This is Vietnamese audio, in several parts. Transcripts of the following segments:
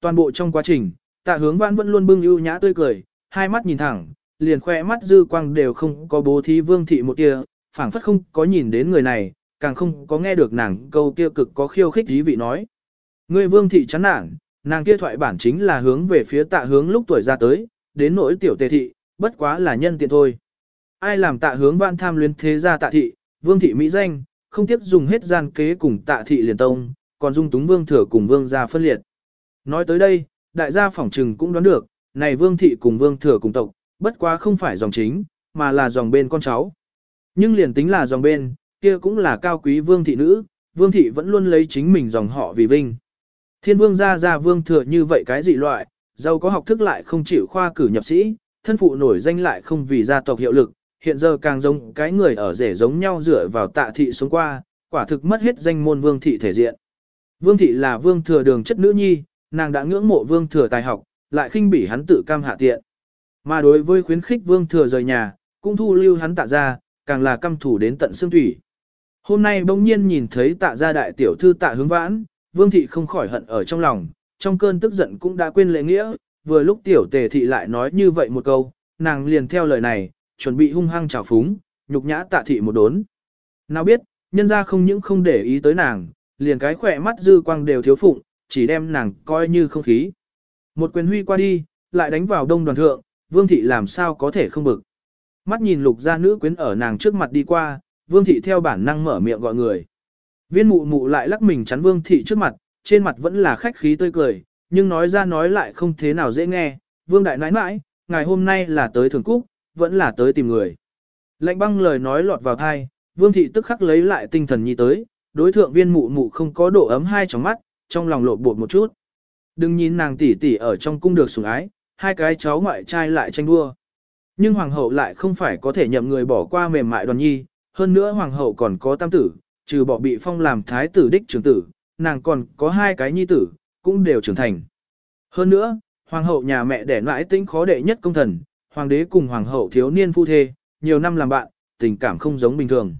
Toàn bộ trong quá trình, tạ hướng vãn vẫn luôn bưng ưu nhã tươi cười, hai mắt nhìn thẳng, liền khoe mắt dư quang đều không có bố thí vương thị một tia, phảng phất không có nhìn đến người này, càng không có nghe được nàng câu kia cực có khiêu khích dí vị nói. Người vương thị chán nản, nàng kia thoại bản chính là hướng về phía tạ hướng lúc tuổi ra tới, đến nỗi tiểu tề thị, bất quá là nhân tiện thôi. Ai làm tạ hướng vãn tham luyến thế gia tạ thị, vương thị mỹ danh, không tiếc dùng hết gian kế cùng tạ thị liền tông, còn dung túng vương thừa cùng vương gia phân liệt. Nói tới đây, đại gia phỏng trừng cũng đoán được, này vương thị cùng vương thừa cùng tộc, bất quá không phải dòng chính, mà là dòng bên con cháu. Nhưng liền tính là dòng bên, kia cũng là cao quý vương thị nữ, vương thị vẫn luôn lấy chính mình dòng họ vì vinh. Thiên vương gia gia vương thừa như vậy cái dị loại, giàu có học thức lại không chịu khoa cử nhập sĩ, thân phụ nổi danh lại không vì gia tộc hiệu lực, hiện giờ càng giống cái người ở rể giống nhau dựa vào tạ thị sống qua, quả thực mất hết danh môn vương thị thể diện. Vương thị là vương thừa đường chất nữ nhi, nàng đã ngưỡng mộ vương thừa tài học, lại khinh bỉ hắn tự cam hạ tiện. Mà đối với khuyến khích vương thừa rời nhà, cũng thu lưu hắn tạ ra, càng là căm thủ đến tận xương thủy. Hôm nay bỗng nhiên nhìn thấy tạ gia đại tiểu thư tạ hướng vãn, vương thị không khỏi hận ở trong lòng, trong cơn tức giận cũng đã quên lễ nghĩa, vừa lúc tiểu tề thị lại nói như vậy một câu, nàng liền theo lời này, chuẩn bị hung hăng trào phúng, nhục nhã tạ thị một đốn. Nào biết, nhân ra không những không để ý tới nàng, liền cái khỏe mắt dư quang đều thiếu phụng, chỉ đem nàng coi như không khí. Một quyền huy qua đi, lại đánh vào đông đoàn thượng, vương thị làm sao có thể không bực. Mắt nhìn lục gia nữ quyến ở nàng trước mặt đi qua, vương thị theo bản năng mở miệng gọi người. Viên mụ mụ lại lắc mình chắn vương thị trước mặt, trên mặt vẫn là khách khí tươi cười, nhưng nói ra nói lại không thế nào dễ nghe. Vương đại nãi nãi, ngày hôm nay là tới thường cúc, vẫn là tới tìm người. Lạnh băng lời nói lọt vào thai, vương thị tức khắc lấy lại tinh thần nhi tới, đối thượng viên mụ mụ không có độ ấm hai trong mắt, trong lòng lộ bột một chút. Đừng nhìn nàng tỷ tỷ ở trong cung được sủng ái, hai cái cháu ngoại trai lại tranh đua. Nhưng hoàng hậu lại không phải có thể nhậm người bỏ qua mềm mại đoàn nhi, hơn nữa hoàng hậu còn có tam tử, trừ bỏ bị phong làm thái tử đích trưởng tử, nàng còn có hai cái nhi tử, cũng đều trưởng thành. Hơn nữa, hoàng hậu nhà mẹ đẻ nãi tính khó đệ nhất công thần, hoàng đế cùng hoàng hậu thiếu niên phu thê, nhiều năm làm bạn, tình cảm không giống bình thường.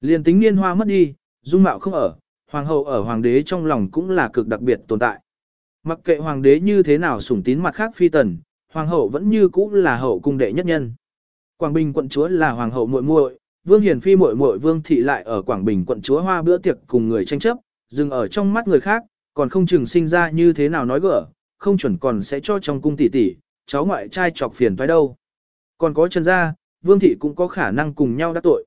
Liên tính niên hoa mất đi, dung mạo không ở, hoàng hậu ở hoàng đế trong lòng cũng là cực đặc biệt tồn tại. Mặc kệ hoàng đế như thế nào sủng tín mặt khác phi tần, hoàng hậu vẫn như cũ là hậu cung đệ nhất nhân. Quảng Bình quận chúa là hoàng hậu muội muội, Vương Hiền phi muội muội Vương thị lại ở Quảng Bình quận chúa hoa bữa tiệc cùng người tranh chấp, dừng ở trong mắt người khác, còn không chừng sinh ra như thế nào nói gỡ, không chuẩn còn sẽ cho trong cung tỷ tỷ, cháu ngoại trai chọc phiền toái đâu. Còn có Trần gia, Vương thị cũng có khả năng cùng nhau đắc tội.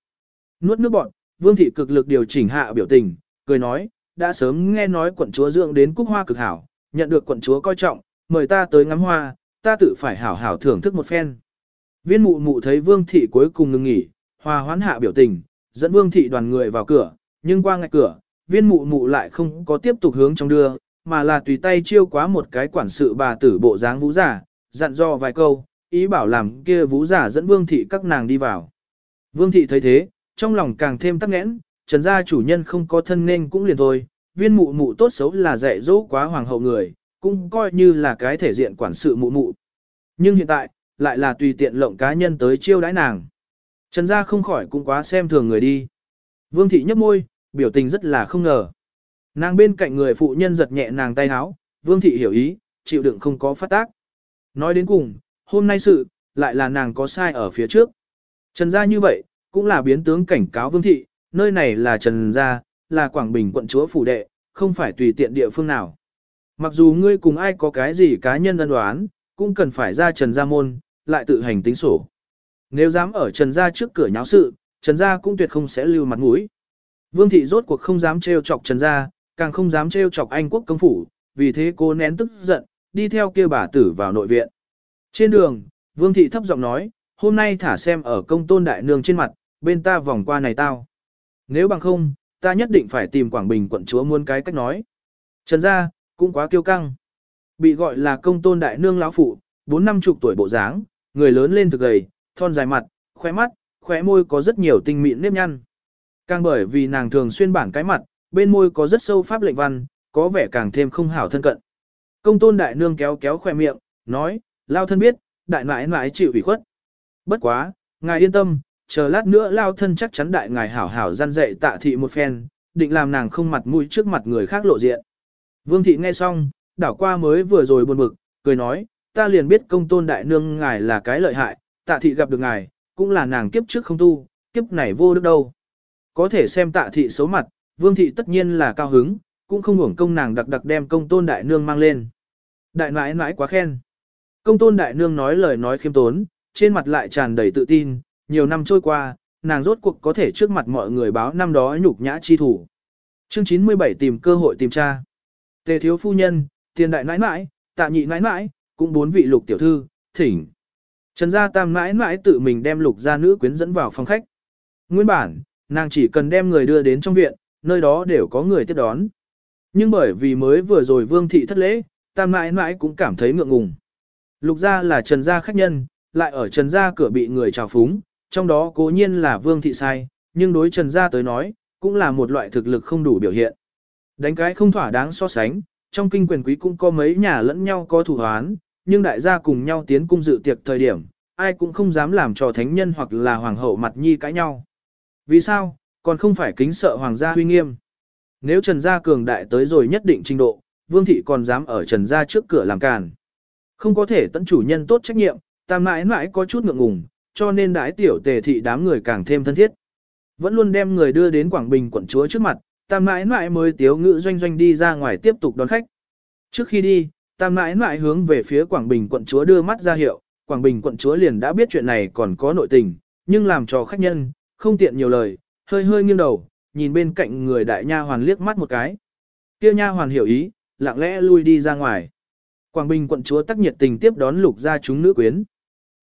Nuốt nước bọn, Vương thị cực lực điều chỉnh hạ biểu tình, cười nói, đã sớm nghe nói quận chúa dưỡng đến cúc hoa cực hảo, nhận được quận chúa coi trọng, mời ta tới ngắm hoa, ta tự phải hảo hảo thưởng thức một phen. Viên mụ mụ thấy Vương thị cuối cùng ngừng nghỉ, hòa hoãn hạ biểu tình, dẫn Vương thị đoàn người vào cửa, nhưng qua ngạch cửa, viên mụ mụ lại không có tiếp tục hướng trong đưa, mà là tùy tay chiêu quá một cái quản sự bà tử bộ dáng vũ giả, dặn dò vài câu, ý bảo làm kia vũ giả dẫn Vương thị các nàng đi vào. Vương thị thấy thế, trong lòng càng thêm tắc nghẽn, trần gia chủ nhân không có thân nên cũng liền thôi, viên mụ mụ tốt xấu là dạy dỗ quá hoàng hậu người, cũng coi như là cái thể diện quản sự mụ mụ. Nhưng hiện tại, lại là tùy tiện lộng cá nhân tới chiêu đãi nàng. Trần gia không khỏi cũng quá xem thường người đi. Vương thị nhấp môi, biểu tình rất là không ngờ. Nàng bên cạnh người phụ nhân giật nhẹ nàng tay háo, vương thị hiểu ý, chịu đựng không có phát tác. Nói đến cùng, hôm nay sự, lại là nàng có sai ở phía trước. Trần gia như vậy, cũng là biến tướng cảnh cáo vương thị, nơi này là Trần gia, là Quảng Bình quận chúa phủ đệ, không phải tùy tiện địa phương nào. Mặc dù ngươi cùng ai có cái gì cá nhân ân đoán, cũng cần phải ra Trần gia môn, lại tự hành tính sổ. Nếu dám ở Trần gia trước cửa nháo sự, Trần gia cũng tuyệt không sẽ lưu mặt mũi. Vương thị rốt cuộc không dám trêu chọc Trần gia, càng không dám trêu chọc Anh quốc công phủ, vì thế cô nén tức giận, đi theo kia bà tử vào nội viện. Trên đường, Vương thị thấp giọng nói, hôm nay thả xem ở công tôn đại nương trên mặt, bên ta vòng qua này tao. Nếu bằng không, ta nhất định phải tìm Quảng Bình quận chúa muôn cái cách nói. Trần gia, cũng quá kiêu căng. Bị gọi là công tôn đại nương lão phụ, bốn năm chục tuổi bộ dáng, người lớn lên thực gầy, thon dài mặt, khóe mắt, khóe môi có rất nhiều tinh mịn nếp nhăn. Càng bởi vì nàng thường xuyên bản cái mặt, bên môi có rất sâu pháp lệnh văn, có vẻ càng thêm không hảo thân cận. Công tôn đại nương kéo kéo khoe miệng, nói, lao thân biết, đại nãi nãi chịu ủy khuất. Bất quá, ngài yên tâm, chờ lát nữa lao thân chắc chắn đại ngài hảo hảo gian dạy tạ thị một phen, định làm nàng không mặt mũi trước mặt người khác lộ diện. Vương thị nghe xong, đảo qua mới vừa rồi buồn bực, cười nói, ta liền biết công tôn đại nương ngài là cái lợi hại, tạ thị gặp được ngài, cũng là nàng kiếp trước không tu, kiếp này vô đức đâu. Có thể xem tạ thị xấu mặt, vương thị tất nhiên là cao hứng, cũng không hưởng công nàng đặc đặc đem công tôn đại nương mang lên. Đại nãi nãi quá khen. Công tôn đại nương nói lời nói khiêm tốn, trên mặt lại tràn đầy tự tin, nhiều năm trôi qua, nàng rốt cuộc có thể trước mặt mọi người báo năm đó nhục nhã chi thủ. Chương 97 tìm cơ hội tìm tra. Tề thiếu phu nhân, tiền đại nãi nãi, tạ nhị nãi nãi, cũng bốn vị lục tiểu thư, thỉnh. Trần gia tam nãi nãi tự mình đem lục gia nữ quyến dẫn vào phòng khách. Nguyên bản, nàng chỉ cần đem người đưa đến trong viện, nơi đó đều có người tiếp đón. Nhưng bởi vì mới vừa rồi vương thị thất lễ, tam nãi nãi cũng cảm thấy ngượng ngùng. Lục gia là trần gia khách nhân, lại ở trần gia cửa bị người chào phúng, trong đó cố nhiên là vương thị sai, nhưng đối trần gia tới nói, cũng là một loại thực lực không đủ biểu hiện. Đánh cái không thỏa đáng so sánh, trong kinh quyền quý cũng có mấy nhà lẫn nhau có thủ hoán, nhưng đại gia cùng nhau tiến cung dự tiệc thời điểm, ai cũng không dám làm cho thánh nhân hoặc là hoàng hậu mặt nhi cãi nhau. Vì sao, còn không phải kính sợ hoàng gia huy nghiêm. Nếu Trần Gia cường đại tới rồi nhất định trình độ, Vương Thị còn dám ở Trần Gia trước cửa làm càn. Không có thể tận chủ nhân tốt trách nhiệm, tam mãi mãi có chút ngượng ngùng, cho nên đãi tiểu tề thị đám người càng thêm thân thiết. Vẫn luôn đem người đưa đến Quảng Bình quận chúa trước mặt, tam mãi mãi mới tiếu ngự doanh doanh đi ra ngoài tiếp tục đón khách. Trước khi đi, tam mãi mãi hướng về phía Quảng Bình quận chúa đưa mắt ra hiệu, Quảng Bình quận chúa liền đã biết chuyện này còn có nội tình, nhưng làm cho khách nhân, không tiện nhiều lời, hơi hơi nghiêng đầu, nhìn bên cạnh người đại nha hoàn liếc mắt một cái. Kia nha hoàn hiểu ý, lặng lẽ lui đi ra ngoài. Quảng Bình quận chúa tắc nhiệt tình tiếp đón lục gia chúng nữ quyến.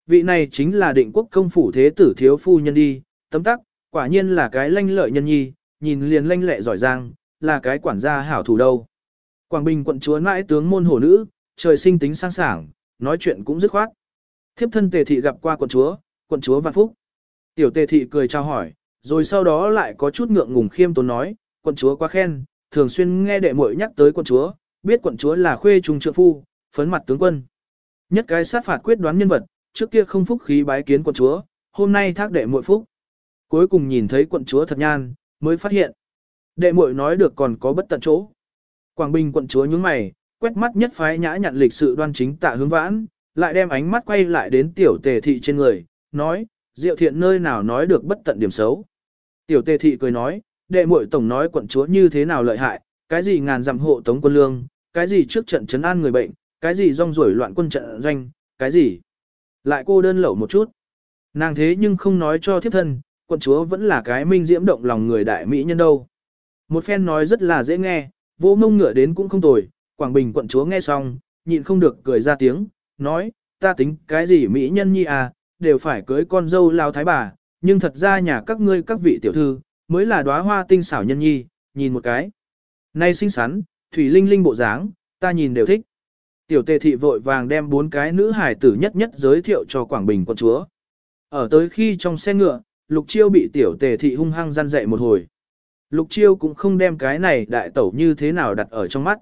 Vị này chính là định quốc công phủ thế tử thiếu phu nhân đi, tấm tắc, quả nhiên là cái lanh lợi nhân nhi, nhìn liền lanh lẹ giỏi giang, là cái quản gia hảo thủ đâu. Quảng Bình quận chúa mãi tướng môn hổ nữ, trời sinh tính sang sảng, nói chuyện cũng dứt khoát. Thiếp thân tề thị gặp qua quận chúa, quận chúa vạn phúc. Tiểu tề thị cười chào hỏi, rồi sau đó lại có chút ngượng ngùng khiêm tốn nói, quận chúa quá khen, thường xuyên nghe đệ muội nhắc tới quận chúa, biết quận chúa là khuê trung trượng phu, phấn mặt tướng quân. Nhất cái sát phạt quyết đoán nhân vật, trước kia không phúc khí bái kiến quận chúa, hôm nay thác đệ muội phúc. Cuối cùng nhìn thấy quận chúa thật nhan, mới phát hiện. Đệ muội nói được còn có bất tận chỗ. Quảng Bình quận chúa nhướng mày, quét mắt nhất phái nhã nhận lịch sự đoan chính tạ hướng vãn, lại đem ánh mắt quay lại đến tiểu tề thị trên người, nói, diệu thiện nơi nào nói được bất tận điểm xấu. Tiểu tề thị cười nói, đệ muội tổng nói quận chúa như thế nào lợi hại, cái gì ngàn dặm hộ tống quân lương, cái gì trước trận chấn an người bệnh, cái gì rong ruổi loạn quân trận doanh, cái gì. Lại cô đơn lẩu một chút. Nàng thế nhưng không nói cho thiếp thân, quận chúa vẫn là cái minh diễm động lòng người đại mỹ nhân đâu. Một phen nói rất là dễ nghe, vô mông ngựa đến cũng không tồi, Quảng Bình quận chúa nghe xong, nhịn không được cười ra tiếng, nói, ta tính cái gì mỹ nhân nhi à, đều phải cưới con dâu lao thái bà, nhưng thật ra nhà các ngươi các vị tiểu thư, mới là đóa hoa tinh xảo nhân nhi, nhìn một cái. Nay xinh xắn, thủy linh linh bộ dáng, ta nhìn đều thích. Tiểu tề thị vội vàng đem bốn cái nữ hải tử nhất nhất giới thiệu cho Quảng Bình quận chúa. Ở tới khi trong xe ngựa, Lục Chiêu bị tiểu tề thị hung hăng gian dậy một hồi. Lục Chiêu cũng không đem cái này đại tẩu như thế nào đặt ở trong mắt.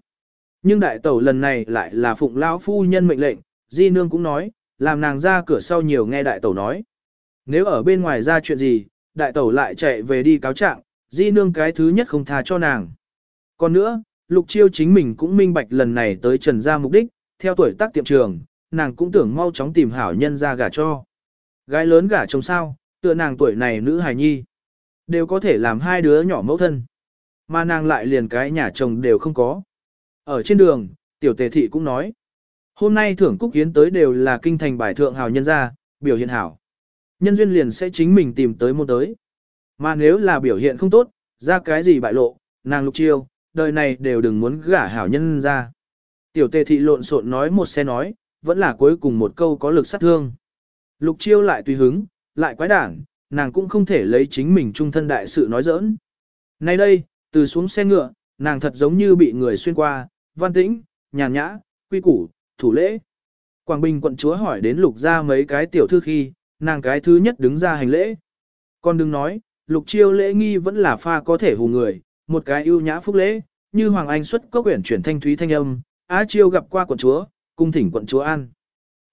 Nhưng đại tẩu lần này lại là phụng lão phu nhân mệnh lệnh, Di Nương cũng nói, làm nàng ra cửa sau nhiều nghe đại tẩu nói. Nếu ở bên ngoài ra chuyện gì, đại tẩu lại chạy về đi cáo trạng, Di Nương cái thứ nhất không tha cho nàng. Còn nữa, Lục Chiêu chính mình cũng minh bạch lần này tới trần gia mục đích, theo tuổi tác tiệm trường, nàng cũng tưởng mau chóng tìm hảo nhân ra gả cho. Gái lớn gả chồng sao, tựa nàng tuổi này nữ hài nhi. Đều có thể làm hai đứa nhỏ mẫu thân. Mà nàng lại liền cái nhà chồng đều không có. Ở trên đường, tiểu tề thị cũng nói. Hôm nay thưởng cúc hiến tới đều là kinh thành bài thượng hào nhân gia, biểu hiện hảo. Nhân duyên liền sẽ chính mình tìm tới môn tới. Mà nếu là biểu hiện không tốt, ra cái gì bại lộ, nàng lục chiêu, đời này đều đừng muốn gả hảo nhân ra. Tiểu tề thị lộn xộn nói một xe nói, vẫn là cuối cùng một câu có lực sát thương. Lục chiêu lại tùy hứng, lại quái đản, nàng cũng không thể lấy chính mình trung thân đại sự nói giỡn. Nay đây, từ xuống xe ngựa, nàng thật giống như bị người xuyên qua, văn tĩnh, nhàn nhã, quy củ, thủ lễ. Quảng Bình quận chúa hỏi đến lục ra mấy cái tiểu thư khi, nàng cái thứ nhất đứng ra hành lễ. Con đừng nói, lục chiêu lễ nghi vẫn là pha có thể hù người, một cái ưu nhã phúc lễ, như Hoàng Anh xuất có quyển chuyển thanh thúy thanh âm, Á Chiêu gặp qua quận chúa, cung thỉnh quận chúa an.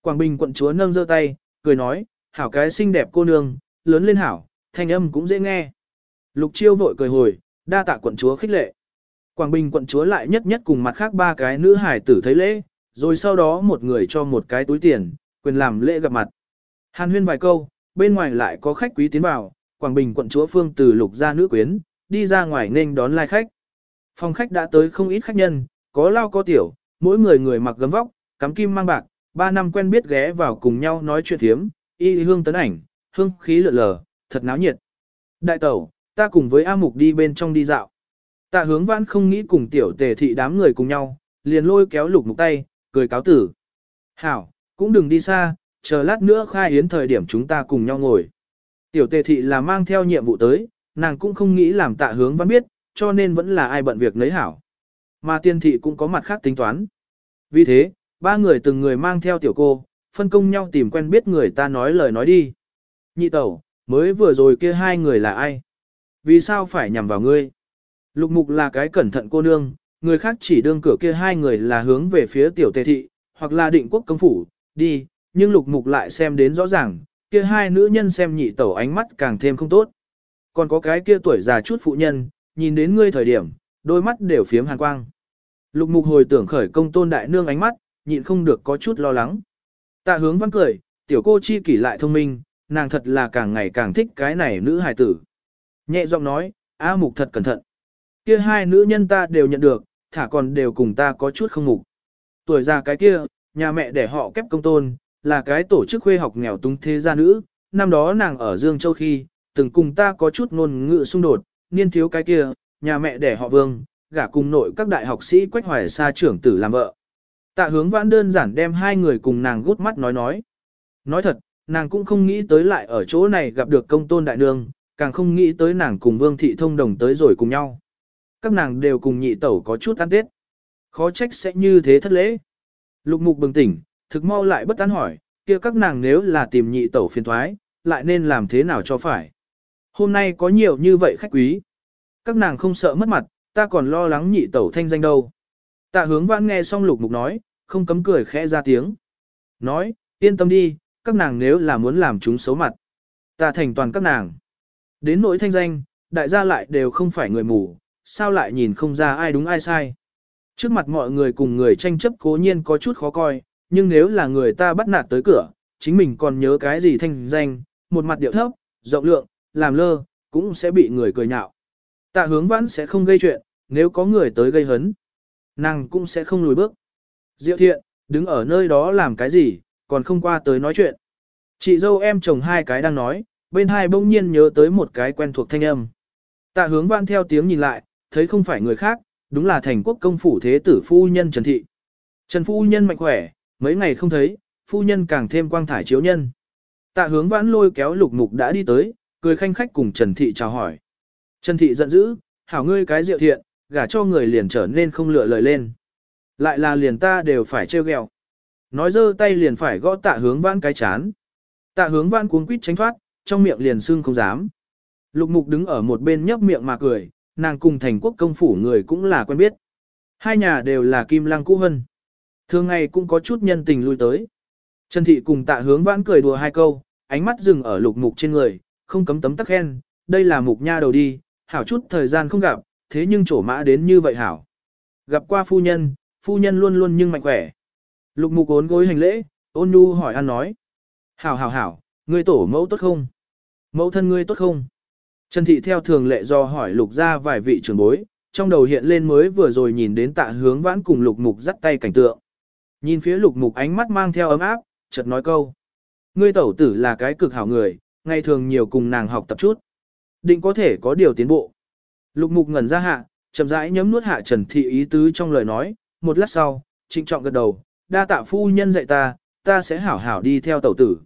Quảng Bình quận chúa nâng giơ tay, cười nói, hảo cái xinh đẹp cô nương, lớn lên hảo, thanh âm cũng dễ nghe. Lục Chiêu vội cười hồi, đa tạ quận chúa khích lệ. Quảng Bình quận chúa lại nhất nhất cùng mặt khác ba cái nữ hải tử thấy lễ, rồi sau đó một người cho một cái túi tiền, quyền làm lễ gặp mặt. Hàn huyên vài câu, bên ngoài lại có khách quý tiến vào, Quảng Bình quận chúa Phương từ lục ra nữ quyến, đi ra ngoài nên đón lai khách. Phòng khách đã tới không ít khách nhân, có lao có tiểu, mỗi người người mặc gấm vóc, cắm kim mang bạc, ba năm quen biết ghé vào cùng nhau nói chuyện thiếm, y hương tấn ảnh, hương khí lượn lờ, thật náo nhiệt. Đại tẩu, ta cùng với A Mục đi bên trong đi dạo. Tạ hướng vãn không nghĩ cùng tiểu tề thị đám người cùng nhau, liền lôi kéo lục mục tay, cười cáo tử. Hảo, cũng đừng đi xa, chờ lát nữa khai yến thời điểm chúng ta cùng nhau ngồi. Tiểu tề thị là mang theo nhiệm vụ tới, nàng cũng không nghĩ làm tạ hướng vãn biết, cho nên vẫn là ai bận việc nấy hảo. Mà tiên thị cũng có mặt khác tính toán. Vì thế, ba người từng người mang theo tiểu cô, phân công nhau tìm quen biết người ta nói lời nói đi. Nhị tẩu, mới vừa rồi kia hai người là ai? Vì sao phải nhằm vào ngươi? Lục mục là cái cẩn thận cô nương, người khác chỉ đương cửa kia hai người là hướng về phía tiểu tề thị, hoặc là định quốc công phủ, đi, nhưng lục mục lại xem đến rõ ràng, kia hai nữ nhân xem nhị tẩu ánh mắt càng thêm không tốt. Còn có cái kia tuổi già chút phụ nhân, nhìn đến ngươi thời điểm, đôi mắt đều phiếm hàn quang. Lục mục hồi tưởng khởi công tôn đại nương ánh mắt, nhịn không được có chút lo lắng. Tạ hướng văn cười, tiểu cô chi kỷ lại thông minh, nàng thật là càng ngày càng thích cái này nữ hài tử. Nhẹ giọng nói, A mục thật cẩn thận. Kia hai nữ nhân ta đều nhận được, thả còn đều cùng ta có chút không mục. Tuổi già cái kia, nhà mẹ để họ kép công tôn, là cái tổ chức khuê học nghèo túng thế gia nữ, năm đó nàng ở Dương Châu khi, từng cùng ta có chút ngôn ngữ xung đột, niên thiếu cái kia, nhà mẹ để họ vương, gả cùng nội các đại học sĩ quách hoài xa trưởng tử làm vợ. Tạ hướng vãn đơn giản đem hai người cùng nàng gút mắt nói nói. Nói thật, nàng cũng không nghĩ tới lại ở chỗ này gặp được công tôn đại nương, càng không nghĩ tới nàng cùng vương thị thông đồng tới rồi cùng nhau. Các nàng đều cùng nhị tẩu có chút ăn tết. Khó trách sẽ như thế thất lễ. Lục mục bừng tỉnh, thực mau lại bất tán hỏi, kia các nàng nếu là tìm nhị tẩu phiền thoái, lại nên làm thế nào cho phải. Hôm nay có nhiều như vậy khách quý. Các nàng không sợ mất mặt, ta còn lo lắng nhị tẩu thanh danh đâu. Tạ hướng vãn nghe xong lục mục nói, không cấm cười khẽ ra tiếng. Nói, yên tâm đi, các nàng nếu là muốn làm chúng xấu mặt. Ta thành toàn các nàng. Đến nỗi thanh danh, đại gia lại đều không phải người mù, sao lại nhìn không ra ai đúng ai sai. Trước mặt mọi người cùng người tranh chấp cố nhiên có chút khó coi, nhưng nếu là người ta bắt nạt tới cửa, chính mình còn nhớ cái gì thanh danh, một mặt điệu thấp, rộng lượng, làm lơ, cũng sẽ bị người cười nhạo. Tạ hướng vãn sẽ không gây chuyện, nếu có người tới gây hấn, nàng cũng sẽ không lùi bước. Diệu thiện, đứng ở nơi đó làm cái gì, còn không qua tới nói chuyện. Chị dâu em chồng hai cái đang nói, bên hai bỗng nhiên nhớ tới một cái quen thuộc thanh âm. Tạ hướng vãn theo tiếng nhìn lại, thấy không phải người khác, đúng là thành quốc công phủ thế tử phu nhân Trần Thị. Trần phu nhân mạnh khỏe, mấy ngày không thấy, phu nhân càng thêm quang thải chiếu nhân. Tạ hướng vãn lôi kéo lục mục đã đi tới, cười khanh khách cùng Trần Thị chào hỏi. Trần Thị giận dữ, hảo ngươi cái diệu thiện, gả cho người liền trở nên không lựa lời lên. Lại là liền ta đều phải trêu ghẹo. Nói dơ tay liền phải gõ tạ hướng vãn cái chán. Tạ hướng vãn cuống quýt tránh thoát, trong miệng liền sưng không dám. Lục mục đứng ở một bên nhấp miệng mà cười, nàng cùng thành quốc công phủ người cũng là quen biết. Hai nhà đều là kim lăng cũ hân. Thường ngày cũng có chút nhân tình lui tới. Trần Thị cùng tạ hướng vãn cười đùa hai câu, ánh mắt dừng ở lục mục trên người, không cấm tấm tắc khen, đây là mục nha đầu đi, hảo chút thời gian không gặp, thế nhưng trổ mã đến như vậy hảo. Gặp qua phu nhân, phu nhân luôn luôn nhưng mạnh khỏe. Lục mục ốn gối hành lễ, ôn nhu hỏi ăn nói. Hảo hảo hảo, ngươi tổ mẫu tốt không? Mẫu thân ngươi tốt không? Trần Thị theo thường lệ do hỏi lục ra vài vị trưởng bối, trong đầu hiện lên mới vừa rồi nhìn đến tạ hướng vãn cùng lục mục dắt tay cảnh tượng. Nhìn phía lục mục ánh mắt mang theo ấm áp, chợt nói câu. Ngươi tẩu tử là cái cực hảo người, ngày thường nhiều cùng nàng học tập chút. Định có thể có điều tiến bộ. Lục mục ngẩn ra hạ, chậm rãi nhấm nuốt hạ Trần Thị ý tứ trong lời nói, một lát sau, trịnh trọng gật đầu, đa tạ phu nhân dạy ta, ta sẽ hảo hảo đi theo tẩu tử.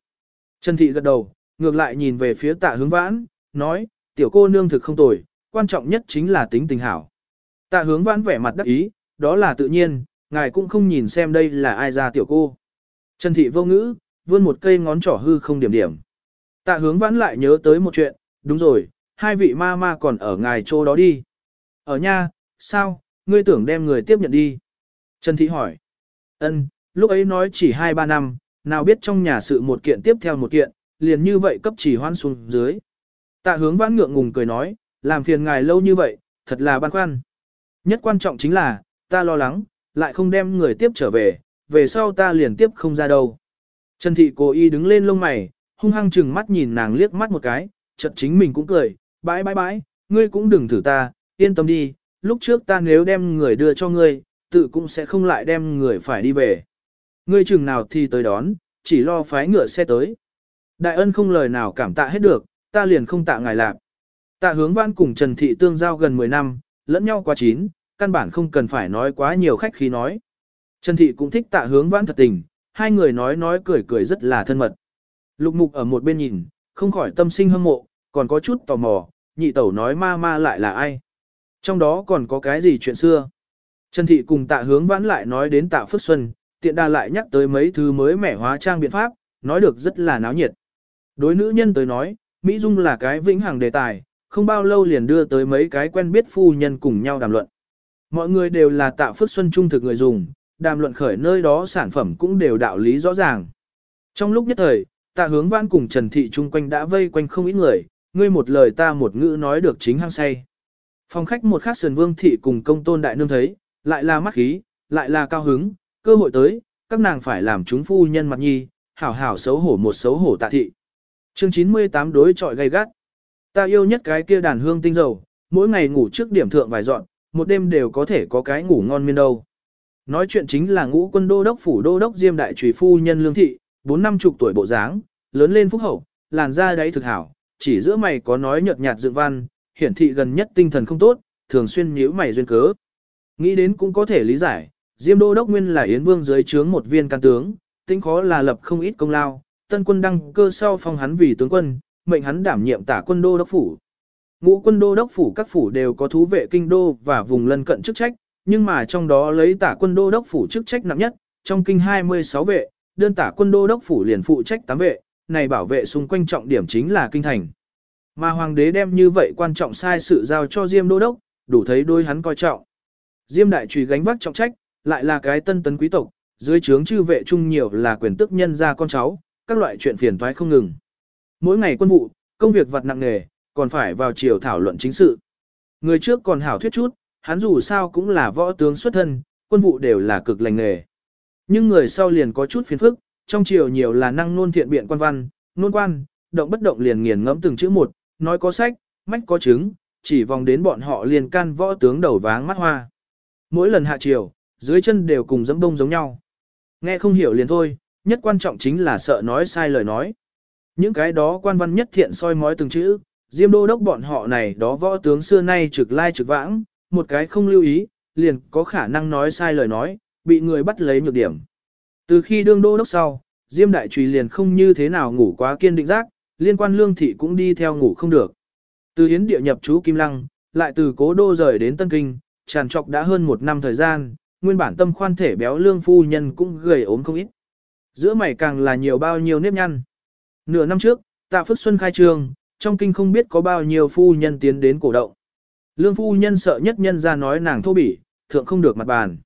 Trần Thị gật đầu, ngược lại nhìn về phía tạ hướng vãn, nói, tiểu cô nương thực không tồi, quan trọng nhất chính là tính tình hảo. Tạ hướng vãn vẻ mặt đắc ý, đó là tự nhiên, ngài cũng không nhìn xem đây là ai ra tiểu cô. Trần Thị vô ngữ, vươn một cây ngón trỏ hư không điểm điểm. Tạ hướng vãn lại nhớ tới một chuyện, đúng rồi, hai vị ma ma còn ở ngài chỗ đó đi. Ở nha, sao, ngươi tưởng đem người tiếp nhận đi. Trần Thị hỏi. Ân, lúc ấy nói chỉ 2-3 năm, nào biết trong nhà sự một kiện tiếp theo một kiện, liền như vậy cấp chỉ hoan xuống dưới. Tạ hướng vãn ngượng ngùng cười nói, làm phiền ngài lâu như vậy, thật là băn khoăn. Nhất quan trọng chính là, ta lo lắng, lại không đem người tiếp trở về, về sau ta liền tiếp không ra đâu. Trần Thị cố ý đứng lên lông mày, hung hăng chừng mắt nhìn nàng liếc mắt một cái, chợt chính mình cũng cười, bãi bãi bãi, ngươi cũng đừng thử ta, yên tâm đi, lúc trước ta nếu đem người đưa cho ngươi, tự cũng sẽ không lại đem người phải đi về. Ngươi chừng nào thì tới đón, chỉ lo phái ngựa xe tới. Đại ân không lời nào cảm tạ hết được, ta liền không tạ ngài lạc. Tạ hướng văn cùng Trần Thị tương giao gần 10 năm, lẫn nhau quá chín, căn bản không cần phải nói quá nhiều khách khí nói. Trần Thị cũng thích tạ hướng văn thật tình, hai người nói nói cười cười rất là thân mật. Lục mục ở một bên nhìn, không khỏi tâm sinh hâm mộ, còn có chút tò mò, nhị tẩu nói ma ma lại là ai. Trong đó còn có cái gì chuyện xưa. Trần Thị cùng tạ hướng vãn lại nói đến tạ Phước Xuân, tiện đà lại nhắc tới mấy thứ mới mẻ hóa trang biện pháp, nói được rất là náo nhiệt. Đối nữ nhân tới nói, Mỹ Dung là cái vĩnh hằng đề tài, không bao lâu liền đưa tới mấy cái quen biết phu nhân cùng nhau đàm luận. Mọi người đều là tạ Phước Xuân trung thực người dùng, đàm luận khởi nơi đó sản phẩm cũng đều đạo lý rõ ràng. Trong lúc nhất thời, tạ hướng vãn cùng Trần Thị chung quanh đã vây quanh không ít người, ngươi một lời ta một ngữ nói được chính hăng say. Phòng khách một khắc sườn vương thị cùng công tôn đại nương thấy, lại là mắt khí, lại là cao hứng, cơ hội tới, các nàng phải làm chúng phu nhân mặt nhi, hảo hảo xấu hổ một xấu hổ tạ thị. Chương 98 đối trọi gay gắt. Ta yêu nhất cái kia đàn hương tinh dầu, mỗi ngày ngủ trước điểm thượng vài dọn, một đêm đều có thể có cái ngủ ngon miên đâu. Nói chuyện chính là ngũ quân đô đốc phủ đô đốc diêm đại trùy phu nhân lương thị, bốn năm chục tuổi bộ dáng, lớn lên phúc hậu, làn da đấy thực hảo, chỉ giữa mày có nói nhợt nhạt dự văn, hiển thị gần nhất tinh thần không tốt, thường xuyên nhíu mày duyên cớ. Nghĩ đến cũng có thể lý giải, Diêm Đô Đốc Nguyên là Yến Vương dưới trướng một viên can tướng, tính khó là lập không ít công lao, tân quân đăng cơ sau phong hắn vì tướng quân, mệnh hắn đảm nhiệm tả quân đô đốc phủ. Ngũ quân đô đốc phủ các phủ đều có thú vệ kinh đô và vùng lân cận chức trách, nhưng mà trong đó lấy tả quân đô đốc phủ chức trách nặng nhất, trong kinh 26 vệ, đơn tả quân đô đốc phủ liền phụ trách 8 vệ, này bảo vệ xung quanh trọng điểm chính là kinh thành. Mà hoàng đế đem như vậy quan trọng sai sự giao cho Diêm đô đốc, đủ thấy đôi hắn coi trọng. Diêm đại trùy gánh vác trọng trách, lại là cái tân tấn quý tộc, dưới trướng chư vệ trung nhiều là quyền tước nhân gia con cháu, các loại chuyện phiền toái không ngừng. Mỗi ngày quân vụ, công việc vặt nặng nề, còn phải vào chiều thảo luận chính sự. Người trước còn hảo thuyết chút, hắn dù sao cũng là võ tướng xuất thân, quân vụ đều là cực lành nghề. Nhưng người sau liền có chút phiền phức, trong triều nhiều là năng nôn thiện biện quan văn, nôn quan, động bất động liền nghiền ngẫm từng chữ một, nói có sách, mách có chứng, chỉ vòng đến bọn họ liền can võ tướng đầu váng mắt hoa. Mỗi lần hạ triều, dưới chân đều cùng dẫm bông giống nhau. Nghe không hiểu liền thôi, nhất quan trọng chính là sợ nói sai lời nói. Những cái đó quan văn nhất thiện soi mói từng chữ, diêm đô đốc bọn họ này đó võ tướng xưa nay trực lai trực vãng, một cái không lưu ý, liền có khả năng nói sai lời nói, bị người bắt lấy nhược điểm. Từ khi đương đô đốc sau, diêm đại trùy liền không như thế nào ngủ quá kiên định giác, liên quan lương thị cũng đi theo ngủ không được. Từ hiến địa nhập chú Kim Lăng, lại từ cố đô rời đến Tân Kinh, tràn trọc đã hơn một năm thời gian, nguyên bản tâm khoan thể béo lương phu nhân cũng gầy ốm không ít. Giữa mày càng là nhiều bao nhiêu nếp nhăn. Nửa năm trước, tạ Phước Xuân khai trường trong kinh không biết có bao nhiêu phu nhân tiến đến cổ động. Lương phu nhân sợ nhất nhân ra nói nàng thô bỉ, thượng không được mặt bàn.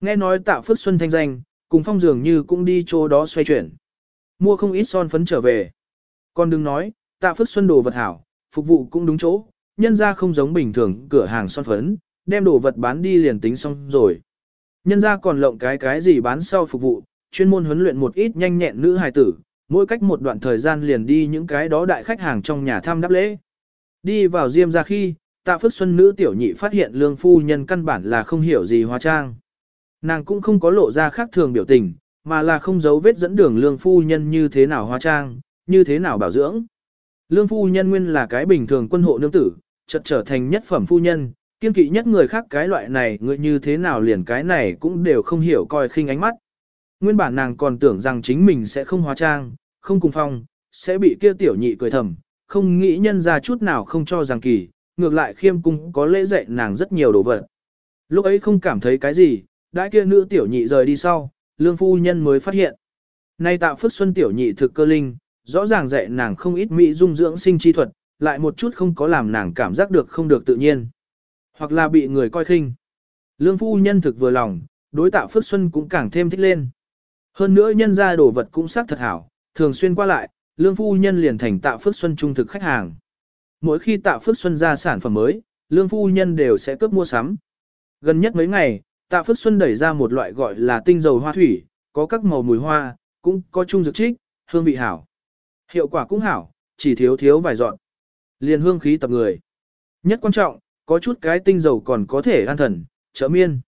Nghe nói tạ Phước Xuân thanh danh, cùng phong dường như cũng đi chỗ đó xoay chuyển. Mua không ít son phấn trở về. Còn đừng nói, tạ phức Xuân đồ vật hảo, phục vụ cũng đúng chỗ, nhân ra không giống bình thường cửa hàng son phấn, đem đồ vật bán đi liền tính xong rồi. Nhân ra còn lộng cái cái gì bán sau phục vụ, chuyên môn huấn luyện một ít nhanh nhẹn nữ hài tử, mỗi cách một đoạn thời gian liền đi những cái đó đại khách hàng trong nhà thăm đáp lễ. Đi vào diêm ra khi, tạ phước xuân nữ tiểu nhị phát hiện lương phu nhân căn bản là không hiểu gì hóa trang. Nàng cũng không có lộ ra khác thường biểu tình, mà là không giấu vết dẫn đường lương phu nhân như thế nào hóa trang, như thế nào bảo dưỡng. Lương phu nhân nguyên là cái bình thường quân hộ nương tử, chợt trở thành nhất phẩm phu nhân, kiên kỵ nhất người khác cái loại này người như thế nào liền cái này cũng đều không hiểu coi khinh ánh mắt. Nguyên bản nàng còn tưởng rằng chính mình sẽ không hóa trang, không cùng phong, sẽ bị kia tiểu nhị cười thầm, không nghĩ nhân ra chút nào không cho rằng kỳ, ngược lại khiêm cung có lễ dạy nàng rất nhiều đồ vật. Lúc ấy không cảm thấy cái gì, đã kia nữ tiểu nhị rời đi sau, lương phu nhân mới phát hiện. Nay tạo phước xuân tiểu nhị thực cơ linh, rõ ràng dạy nàng không ít mỹ dung dưỡng sinh chi thuật, lại một chút không có làm nàng cảm giác được không được tự nhiên. Hoặc là bị người coi khinh. Lương phu nhân thực vừa lòng, đối tạo Phước Xuân cũng càng thêm thích lên. Hơn nữa nhân ra đồ vật cũng sắc thật hảo, thường xuyên qua lại, Lương phu nhân liền thành tạo Phước Xuân trung thực khách hàng. Mỗi khi tạo Phước Xuân ra sản phẩm mới, Lương phu nhân đều sẽ cướp mua sắm. Gần nhất mấy ngày, tạ Phước Xuân đẩy ra một loại gọi là tinh dầu hoa thủy, có các màu mùi hoa, cũng có chung dược trích, hương vị hảo. Hiệu quả cũng hảo, chỉ thiếu thiếu vài dọn. Liền hương khí tập người. Nhất quan trọng, có chút cái tinh dầu còn có thể an thần, trợ miên.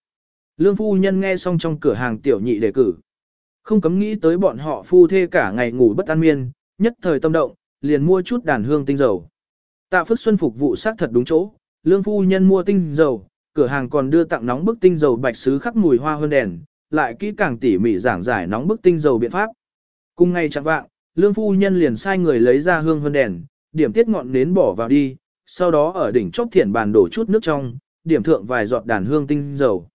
Lương phu nhân nghe xong trong cửa hàng tiểu nhị đề cử. Không cấm nghĩ tới bọn họ phu thê cả ngày ngủ bất an miên, nhất thời tâm động, liền mua chút đàn hương tinh dầu. Tạ Phước Xuân phục vụ xác thật đúng chỗ, lương phu nhân mua tinh dầu, cửa hàng còn đưa tặng nóng bức tinh dầu bạch sứ khắc mùi hoa hơn đèn, lại kỹ càng tỉ mỉ giảng giải nóng bức tinh dầu biện pháp. Cùng ngày chẳng vạng, lương phu nhân liền sai người lấy ra hương hơn đèn, điểm tiết ngọn nến bỏ vào đi, sau đó ở đỉnh chóp thiện bàn đổ chút nước trong, điểm thượng vài giọt đàn hương tinh dầu.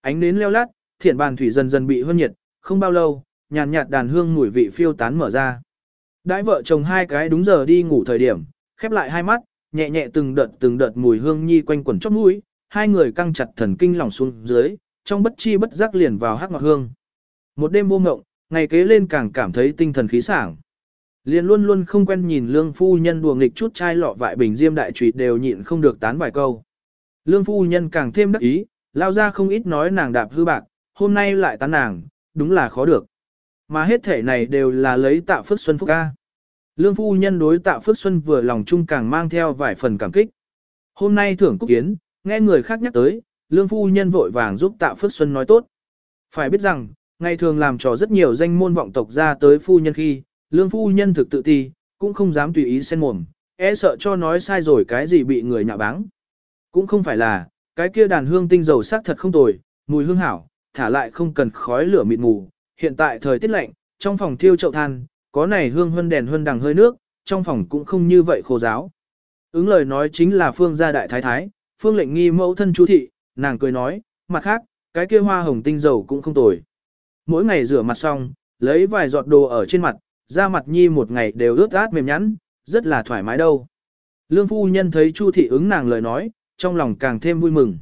Ánh nến leo lát, thiện bàn thủy dần dần bị hơn nhiệt, không bao lâu, nhàn nhạt đàn hương mùi vị phiêu tán mở ra. Đãi vợ chồng hai cái đúng giờ đi ngủ thời điểm, khép lại hai mắt, nhẹ nhẹ từng đợt từng đợt mùi hương nhi quanh quẩn chóp mũi, hai người căng chặt thần kinh lòng xuống dưới, trong bất chi bất giác liền vào hắc ngọc hương. Một đêm vô ngộng, ngày kế lên càng cảm thấy tinh thần khí sảng. Liền luôn luôn không quen nhìn lương phu nhân đùa nghịch chút chai lọ vại bình diêm đại trụy đều nhịn không được tán vài câu. Lương phu nhân càng thêm đắc ý, lao ra không ít nói nàng đạp hư bạc, hôm nay lại tán nàng, đúng là khó được. Mà hết thể này đều là lấy tạ phước xuân phúc ca. Lương phu nhân đối tạ phước xuân vừa lòng chung càng mang theo vài phần cảm kích. Hôm nay thưởng cúc kiến, nghe người khác nhắc tới, lương phu nhân vội vàng giúp tạ phước xuân nói tốt. Phải biết rằng, ngày thường làm trò rất nhiều danh môn vọng tộc ra tới phu nhân khi, lương phu nhân thực tự ti, cũng không dám tùy ý xen mồm, e sợ cho nói sai rồi cái gì bị người nhạ báng. Cũng không phải là, cái kia đàn hương tinh dầu sắc thật không tồi, mùi hương hảo, thả lại không cần khói lửa mịt mù. Hiện tại thời tiết lạnh, trong phòng thiêu chậu than, có này hương hơn đèn hơn đằng hơi nước, trong phòng cũng không như vậy khô giáo. Ứng lời nói chính là phương gia đại thái thái, phương lệnh nghi mẫu thân chú thị, nàng cười nói, mặt khác, cái kia hoa hồng tinh dầu cũng không tồi. Mỗi ngày rửa mặt xong, lấy vài giọt đồ ở trên mặt, da mặt nhi một ngày đều ướt át mềm nhẵn, rất là thoải mái đâu. Lương phu nhân thấy Chu thị ứng nàng lời nói, trong lòng càng thêm vui mừng.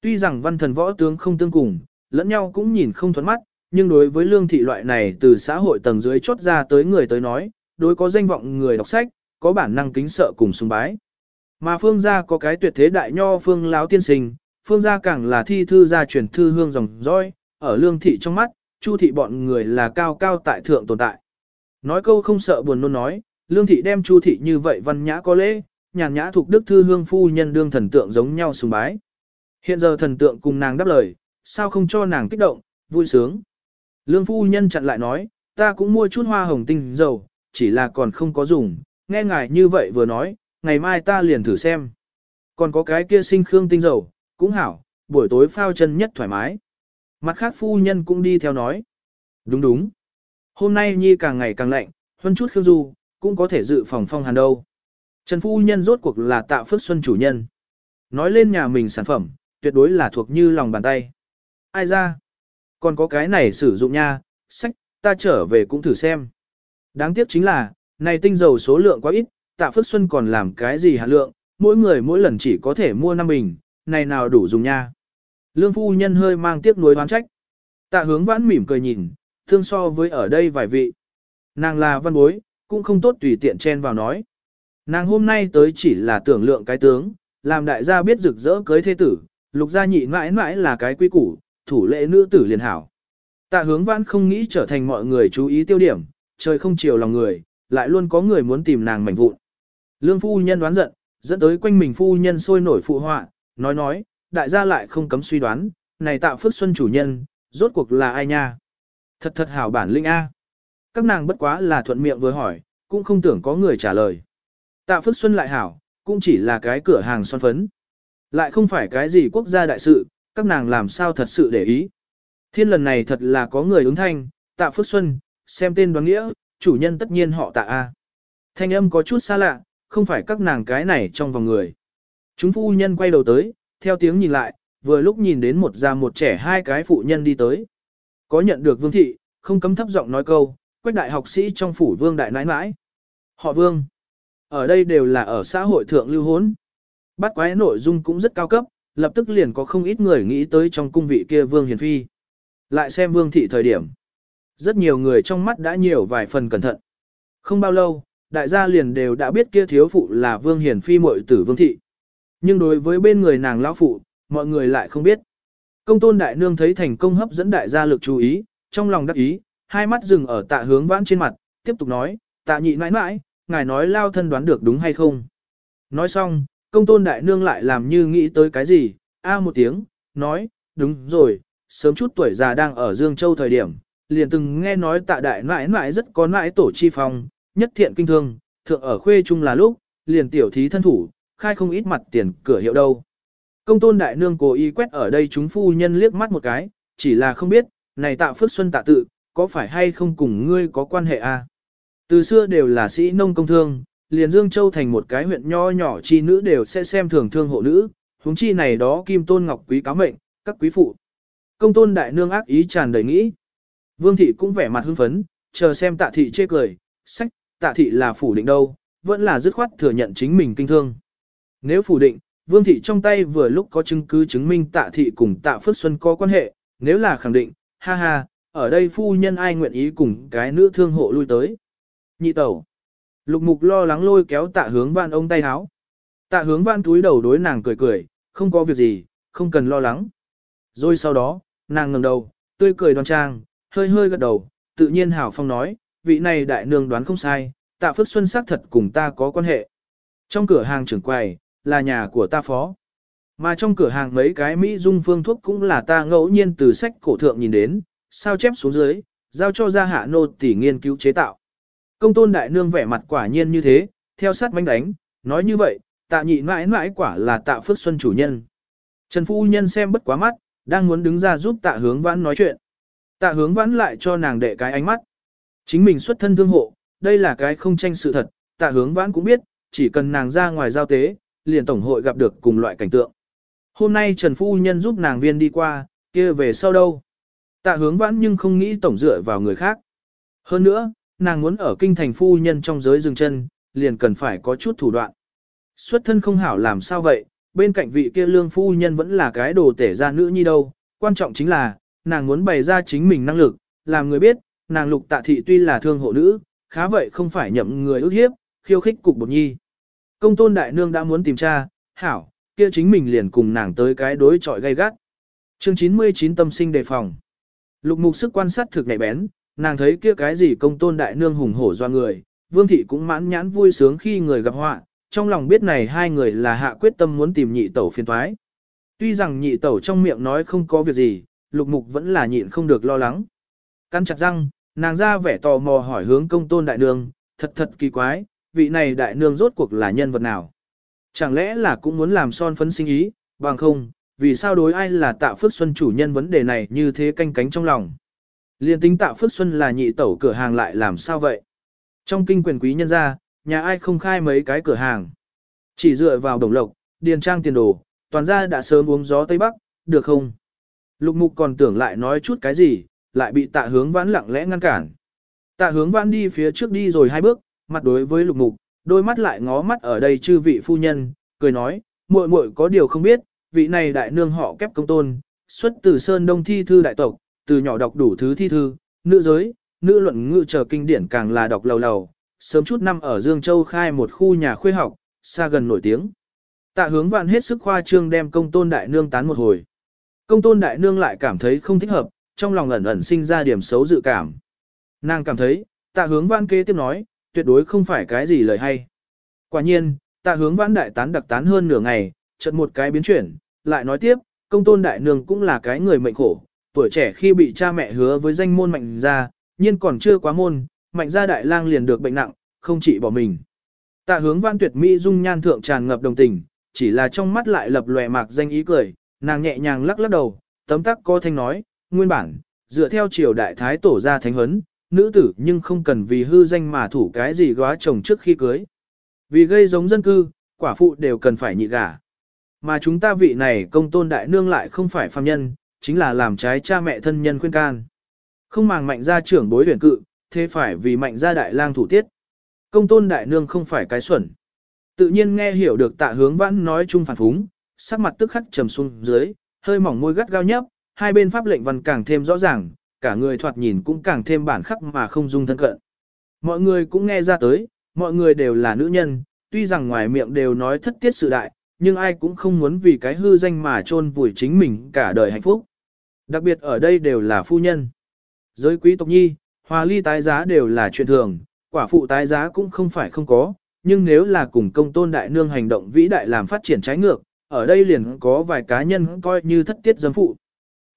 Tuy rằng văn thần võ tướng không tương cùng, lẫn nhau cũng nhìn không thuẫn mắt, nhưng đối với lương thị loại này từ xã hội tầng dưới chốt ra tới người tới nói, đối có danh vọng người đọc sách, có bản năng kính sợ cùng sùng bái. Mà phương gia có cái tuyệt thế đại nho phương láo tiên sinh, phương gia càng là thi thư gia truyền thư hương dòng dõi, ở lương thị trong mắt, chu thị bọn người là cao cao tại thượng tồn tại. Nói câu không sợ buồn nôn nói, lương thị đem chu thị như vậy văn nhã có lễ, nhàn nhã thuộc đức thư hương phu nhân đương thần tượng giống nhau sùng bái. Hiện giờ thần tượng cùng nàng đáp lời, sao không cho nàng kích động, vui sướng. Lương phu nhân chặn lại nói, ta cũng mua chút hoa hồng tinh dầu, chỉ là còn không có dùng, nghe ngài như vậy vừa nói, ngày mai ta liền thử xem. Còn có cái kia sinh khương tinh dầu, cũng hảo, buổi tối phao chân nhất thoải mái. Mặt khác phu nhân cũng đi theo nói. Đúng đúng. Hôm nay nhi càng ngày càng lạnh, hơn chút khương du, cũng có thể dự phòng phong hàn đâu. Trần phu nhân rốt cuộc là tạo phước xuân chủ nhân. Nói lên nhà mình sản phẩm, tuyệt đối là thuộc như lòng bàn tay. Ai ra? Còn có cái này sử dụng nha, sách, ta trở về cũng thử xem. Đáng tiếc chính là, này tinh dầu số lượng quá ít, tạ phước xuân còn làm cái gì hạt lượng, mỗi người mỗi lần chỉ có thể mua năm bình, này nào đủ dùng nha. Lương phu nhân hơi mang tiếc nuối oán trách. Tạ hướng vãn mỉm cười nhìn, thương so với ở đây vài vị. Nàng là văn bối, cũng không tốt tùy tiện chen vào nói. Nàng hôm nay tới chỉ là tưởng lượng cái tướng, làm đại gia biết rực rỡ cưới thế tử, lục gia nhị mãi mãi là cái quy củ, thủ lệ nữ tử liền hảo. Tạ hướng vãn không nghĩ trở thành mọi người chú ý tiêu điểm, trời không chiều lòng người, lại luôn có người muốn tìm nàng mảnh vụn. Lương phu nhân đoán giận, dẫn tới quanh mình phu nhân sôi nổi phụ họa, nói nói, đại gia lại không cấm suy đoán, này tạo phước xuân chủ nhân, rốt cuộc là ai nha? Thật thật hảo bản linh A. Các nàng bất quá là thuận miệng vừa hỏi, cũng không tưởng có người trả lời. Tạ Phước Xuân lại hảo, cũng chỉ là cái cửa hàng son phấn. Lại không phải cái gì quốc gia đại sự, các nàng làm sao thật sự để ý. Thiên lần này thật là có người ứng thanh, Tạ Phước Xuân, xem tên đoán nghĩa, chủ nhân tất nhiên họ Tạ A. Thanh âm có chút xa lạ, không phải các nàng cái này trong vòng người. Chúng phu nhân quay đầu tới, theo tiếng nhìn lại, vừa lúc nhìn đến một già một trẻ hai cái phụ nhân đi tới. Có nhận được vương thị, không cấm thấp giọng nói câu, quách đại học sĩ trong phủ vương đại nãi nãi. Họ vương. Ở đây đều là ở xã hội thượng lưu hốn. Bắt quái nội dung cũng rất cao cấp, lập tức liền có không ít người nghĩ tới trong cung vị kia vương hiền phi. Lại xem vương thị thời điểm. Rất nhiều người trong mắt đã nhiều vài phần cẩn thận. Không bao lâu, đại gia liền đều đã biết kia thiếu phụ là vương hiền phi muội tử vương thị. Nhưng đối với bên người nàng lão phụ, mọi người lại không biết. Công tôn đại nương thấy thành công hấp dẫn đại gia lực chú ý, trong lòng đắc ý, hai mắt dừng ở tạ hướng vãn trên mặt, tiếp tục nói, tạ nhị mãi mãi, ngài nói lao thân đoán được đúng hay không. Nói xong, công tôn đại nương lại làm như nghĩ tới cái gì, a một tiếng, nói, đúng rồi, sớm chút tuổi già đang ở Dương Châu thời điểm, liền từng nghe nói tạ đại mãi mãi rất có mãi tổ chi phong, nhất thiện kinh thương, thượng ở khuê trung là lúc, liền tiểu thí thân thủ, khai không ít mặt tiền cửa hiệu đâu. Công tôn đại nương cố ý quét ở đây chúng phu nhân liếc mắt một cái, chỉ là không biết, này tạ phước xuân tạ tự, có phải hay không cùng ngươi có quan hệ à? Từ xưa đều là sĩ nông công thương, liền Dương Châu thành một cái huyện nho nhỏ chi nữ đều sẽ xem thường thương hộ nữ, huống chi này đó kim tôn ngọc quý cáo mệnh, các quý phụ. Công tôn đại nương ác ý tràn đầy nghĩ. Vương thị cũng vẻ mặt hưng phấn, chờ xem tạ thị chê cười, sách, tạ thị là phủ định đâu, vẫn là dứt khoát thừa nhận chính mình kinh thương. Nếu phủ định, vương thị trong tay vừa lúc có chứng cứ chứng minh tạ thị cùng tạ phước xuân có quan hệ, nếu là khẳng định, ha ha, ở đây phu nhân ai nguyện ý cùng cái nữ thương hộ lui tới. Nhị tẩu. Lục mục lo lắng lôi kéo tạ hướng văn ông tay háo. Tạ hướng văn túi đầu đối nàng cười cười, không có việc gì, không cần lo lắng. Rồi sau đó, nàng ngẩng đầu, tươi cười đoan trang, hơi hơi gật đầu, tự nhiên hảo phong nói, vị này đại nương đoán không sai, tạ phước xuân xác thật cùng ta có quan hệ. Trong cửa hàng trưởng quầy, là nhà của ta phó. Mà trong cửa hàng mấy cái Mỹ dung phương thuốc cũng là ta ngẫu nhiên từ sách cổ thượng nhìn đến, sao chép xuống dưới, giao cho gia hạ nô tỷ nghiên cứu chế tạo. Công tôn đại nương vẻ mặt quả nhiên như thế, theo sát manh đánh, nói như vậy, tạ nhị mãi mãi quả là tạ phước xuân chủ nhân. Trần Phu Nhân xem bất quá mắt, đang muốn đứng ra giúp tạ hướng vãn nói chuyện. Tạ hướng vãn lại cho nàng đệ cái ánh mắt. Chính mình xuất thân thương hộ, đây là cái không tranh sự thật, tạ hướng vãn cũng biết, chỉ cần nàng ra ngoài giao tế, liền tổng hội gặp được cùng loại cảnh tượng. Hôm nay Trần Phu Nhân giúp nàng viên đi qua, kia về sau đâu. Tạ hướng vãn nhưng không nghĩ tổng dựa vào người khác. Hơn nữa, nàng muốn ở kinh thành phu nhân trong giới dừng chân, liền cần phải có chút thủ đoạn. Xuất thân không hảo làm sao vậy, bên cạnh vị kia lương phu nhân vẫn là cái đồ tể ra nữ nhi đâu, quan trọng chính là, nàng muốn bày ra chính mình năng lực, làm người biết, nàng lục tạ thị tuy là thương hộ nữ, khá vậy không phải nhậm người ước hiếp, khiêu khích cục bột nhi. Công tôn đại nương đã muốn tìm tra, hảo, kia chính mình liền cùng nàng tới cái đối trọi gay gắt. Chương 99 tâm sinh đề phòng. Lục mục sức quan sát thực nhạy bén, nàng thấy kia cái gì công tôn đại nương hùng hổ do người, vương thị cũng mãn nhãn vui sướng khi người gặp họa, trong lòng biết này hai người là hạ quyết tâm muốn tìm nhị tẩu phiền thoái. Tuy rằng nhị tẩu trong miệng nói không có việc gì, lục mục vẫn là nhịn không được lo lắng. Căn chặt răng, nàng ra vẻ tò mò hỏi hướng công tôn đại nương, thật thật kỳ quái, vị này đại nương rốt cuộc là nhân vật nào. Chẳng lẽ là cũng muốn làm son phấn sinh ý, bằng không, vì sao đối ai là tạ phước xuân chủ nhân vấn đề này như thế canh cánh trong lòng. Liên tính tạ phước xuân là nhị tẩu cửa hàng lại làm sao vậy? Trong kinh quyền quý nhân gia, nhà ai không khai mấy cái cửa hàng. Chỉ dựa vào đồng lộc, điền trang tiền đồ, toàn gia đã sớm uống gió Tây Bắc, được không? Lục mục còn tưởng lại nói chút cái gì, lại bị tạ hướng vãn lặng lẽ ngăn cản. Tạ hướng vãn đi phía trước đi rồi hai bước, mặt đối với lục mục, đôi mắt lại ngó mắt ở đây chư vị phu nhân, cười nói, muội muội có điều không biết, vị này đại nương họ kép công tôn, xuất từ Sơn Đông Thi Thư Đại Tộc, từ nhỏ đọc đủ thứ thi thư, nữ giới, nữ luận ngự chờ kinh điển càng là đọc lầu lầu, sớm chút năm ở Dương Châu khai một khu nhà khuê học, xa gần nổi tiếng. Tạ hướng vạn hết sức khoa trương đem công tôn đại nương tán một hồi. Công tôn đại nương lại cảm thấy không thích hợp, trong lòng ẩn ẩn sinh ra điểm xấu dự cảm. Nàng cảm thấy, tạ hướng vãn kế tiếp nói, tuyệt đối không phải cái gì lời hay. Quả nhiên, tạ hướng vãn đại tán đặc tán hơn nửa ngày, chợt một cái biến chuyển, lại nói tiếp, công tôn đại nương cũng là cái người mệnh khổ, tuổi trẻ khi bị cha mẹ hứa với danh môn mạnh gia, nhiên còn chưa quá môn, mạnh gia đại lang liền được bệnh nặng, không chỉ bỏ mình. Tạ hướng văn tuyệt mỹ dung nhan thượng tràn ngập đồng tình, chỉ là trong mắt lại lập lòe mạc danh ý cười, nàng nhẹ nhàng lắc lắc đầu, tấm tắc co thanh nói, nguyên bản, dựa theo triều đại thái tổ ra thánh huấn, nữ tử nhưng không cần vì hư danh mà thủ cái gì góa chồng trước khi cưới. Vì gây giống dân cư, quả phụ đều cần phải nhị gả. Mà chúng ta vị này công tôn đại nương lại không phải phàm nhân, chính là làm trái cha mẹ thân nhân khuyên can. Không màng mạnh gia trưởng bối tuyển cự, thế phải vì mạnh gia đại lang thủ tiết. Công tôn đại nương không phải cái xuẩn. Tự nhiên nghe hiểu được tạ hướng vãn nói chung phản phúng, sắc mặt tức khắc trầm xuống dưới, hơi mỏng môi gắt gao nhấp, hai bên pháp lệnh văn càng thêm rõ ràng, cả người thoạt nhìn cũng càng thêm bản khắc mà không dung thân cận. Mọi người cũng nghe ra tới, mọi người đều là nữ nhân, tuy rằng ngoài miệng đều nói thất tiết sự đại, nhưng ai cũng không muốn vì cái hư danh mà chôn vùi chính mình cả đời hạnh phúc. Đặc biệt ở đây đều là phu nhân. Giới quý tộc nhi, hòa ly tái giá đều là chuyện thường, quả phụ tái giá cũng không phải không có, nhưng nếu là cùng công tôn đại nương hành động vĩ đại làm phát triển trái ngược, ở đây liền có vài cá nhân coi như thất tiết dâm phụ.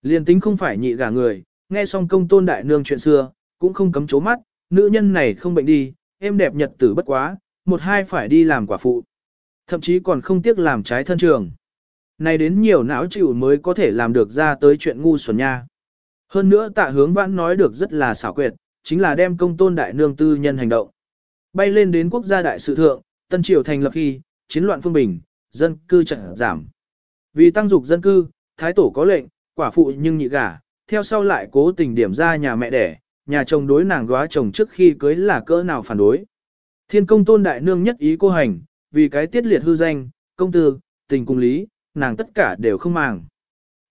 Liên tính không phải nhị gả người, nghe xong công tôn đại nương chuyện xưa, cũng không cấm chố mắt, nữ nhân này không bệnh đi, em đẹp nhật tử bất quá, một hai phải đi làm quả phụ. Thậm chí còn không tiếc làm trái thân trường. Này đến nhiều não chịu mới có thể làm được ra tới chuyện ngu xuẩn nha. Hơn nữa tạ hướng vãn nói được rất là xảo quyệt, chính là đem công tôn đại nương tư nhân hành động. Bay lên đến quốc gia đại sự thượng, Tân Triều thành lập khi, chiến loạn phương bình, dân cư trận giảm. Vì tăng dục dân cư, thái tổ có lệnh, quả phụ nhưng nhị gả, theo sau lại cố tình điểm ra nhà mẹ đẻ, nhà chồng đối nàng góa chồng trước khi cưới là cỡ nào phản đối. Thiên công tôn đại nương nhất ý cô hành, vì cái tiết liệt hư danh, công tư, tình cùng lý, nàng tất cả đều không màng.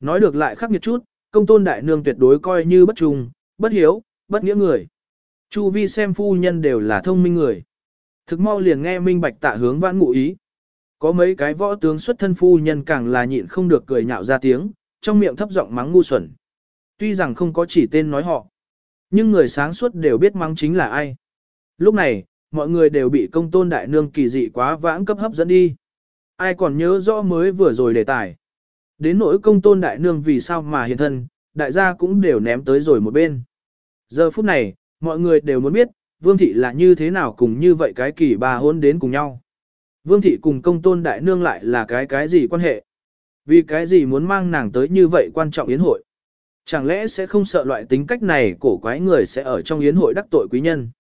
Nói được lại khắc nghiệt chút, công tôn đại nương tuyệt đối coi như bất trung, bất hiếu, bất nghĩa người. Chu vi xem phu nhân đều là thông minh người. Thực mau liền nghe minh bạch tạ hướng vãn ngụ ý. Có mấy cái võ tướng xuất thân phu nhân càng là nhịn không được cười nhạo ra tiếng, trong miệng thấp giọng mắng ngu xuẩn. Tuy rằng không có chỉ tên nói họ, nhưng người sáng suốt đều biết mắng chính là ai. Lúc này, mọi người đều bị công tôn đại nương kỳ dị quá vãng cấp hấp dẫn đi. Ai còn nhớ rõ mới vừa rồi đề tài. Đến nỗi công tôn đại nương vì sao mà hiện thân, đại gia cũng đều ném tới rồi một bên. Giờ phút này, mọi người đều muốn biết, vương thị là như thế nào cùng như vậy cái kỳ bà hôn đến cùng nhau. Vương thị cùng công tôn đại nương lại là cái cái gì quan hệ? Vì cái gì muốn mang nàng tới như vậy quan trọng yến hội? Chẳng lẽ sẽ không sợ loại tính cách này cổ quái người sẽ ở trong yến hội đắc tội quý nhân?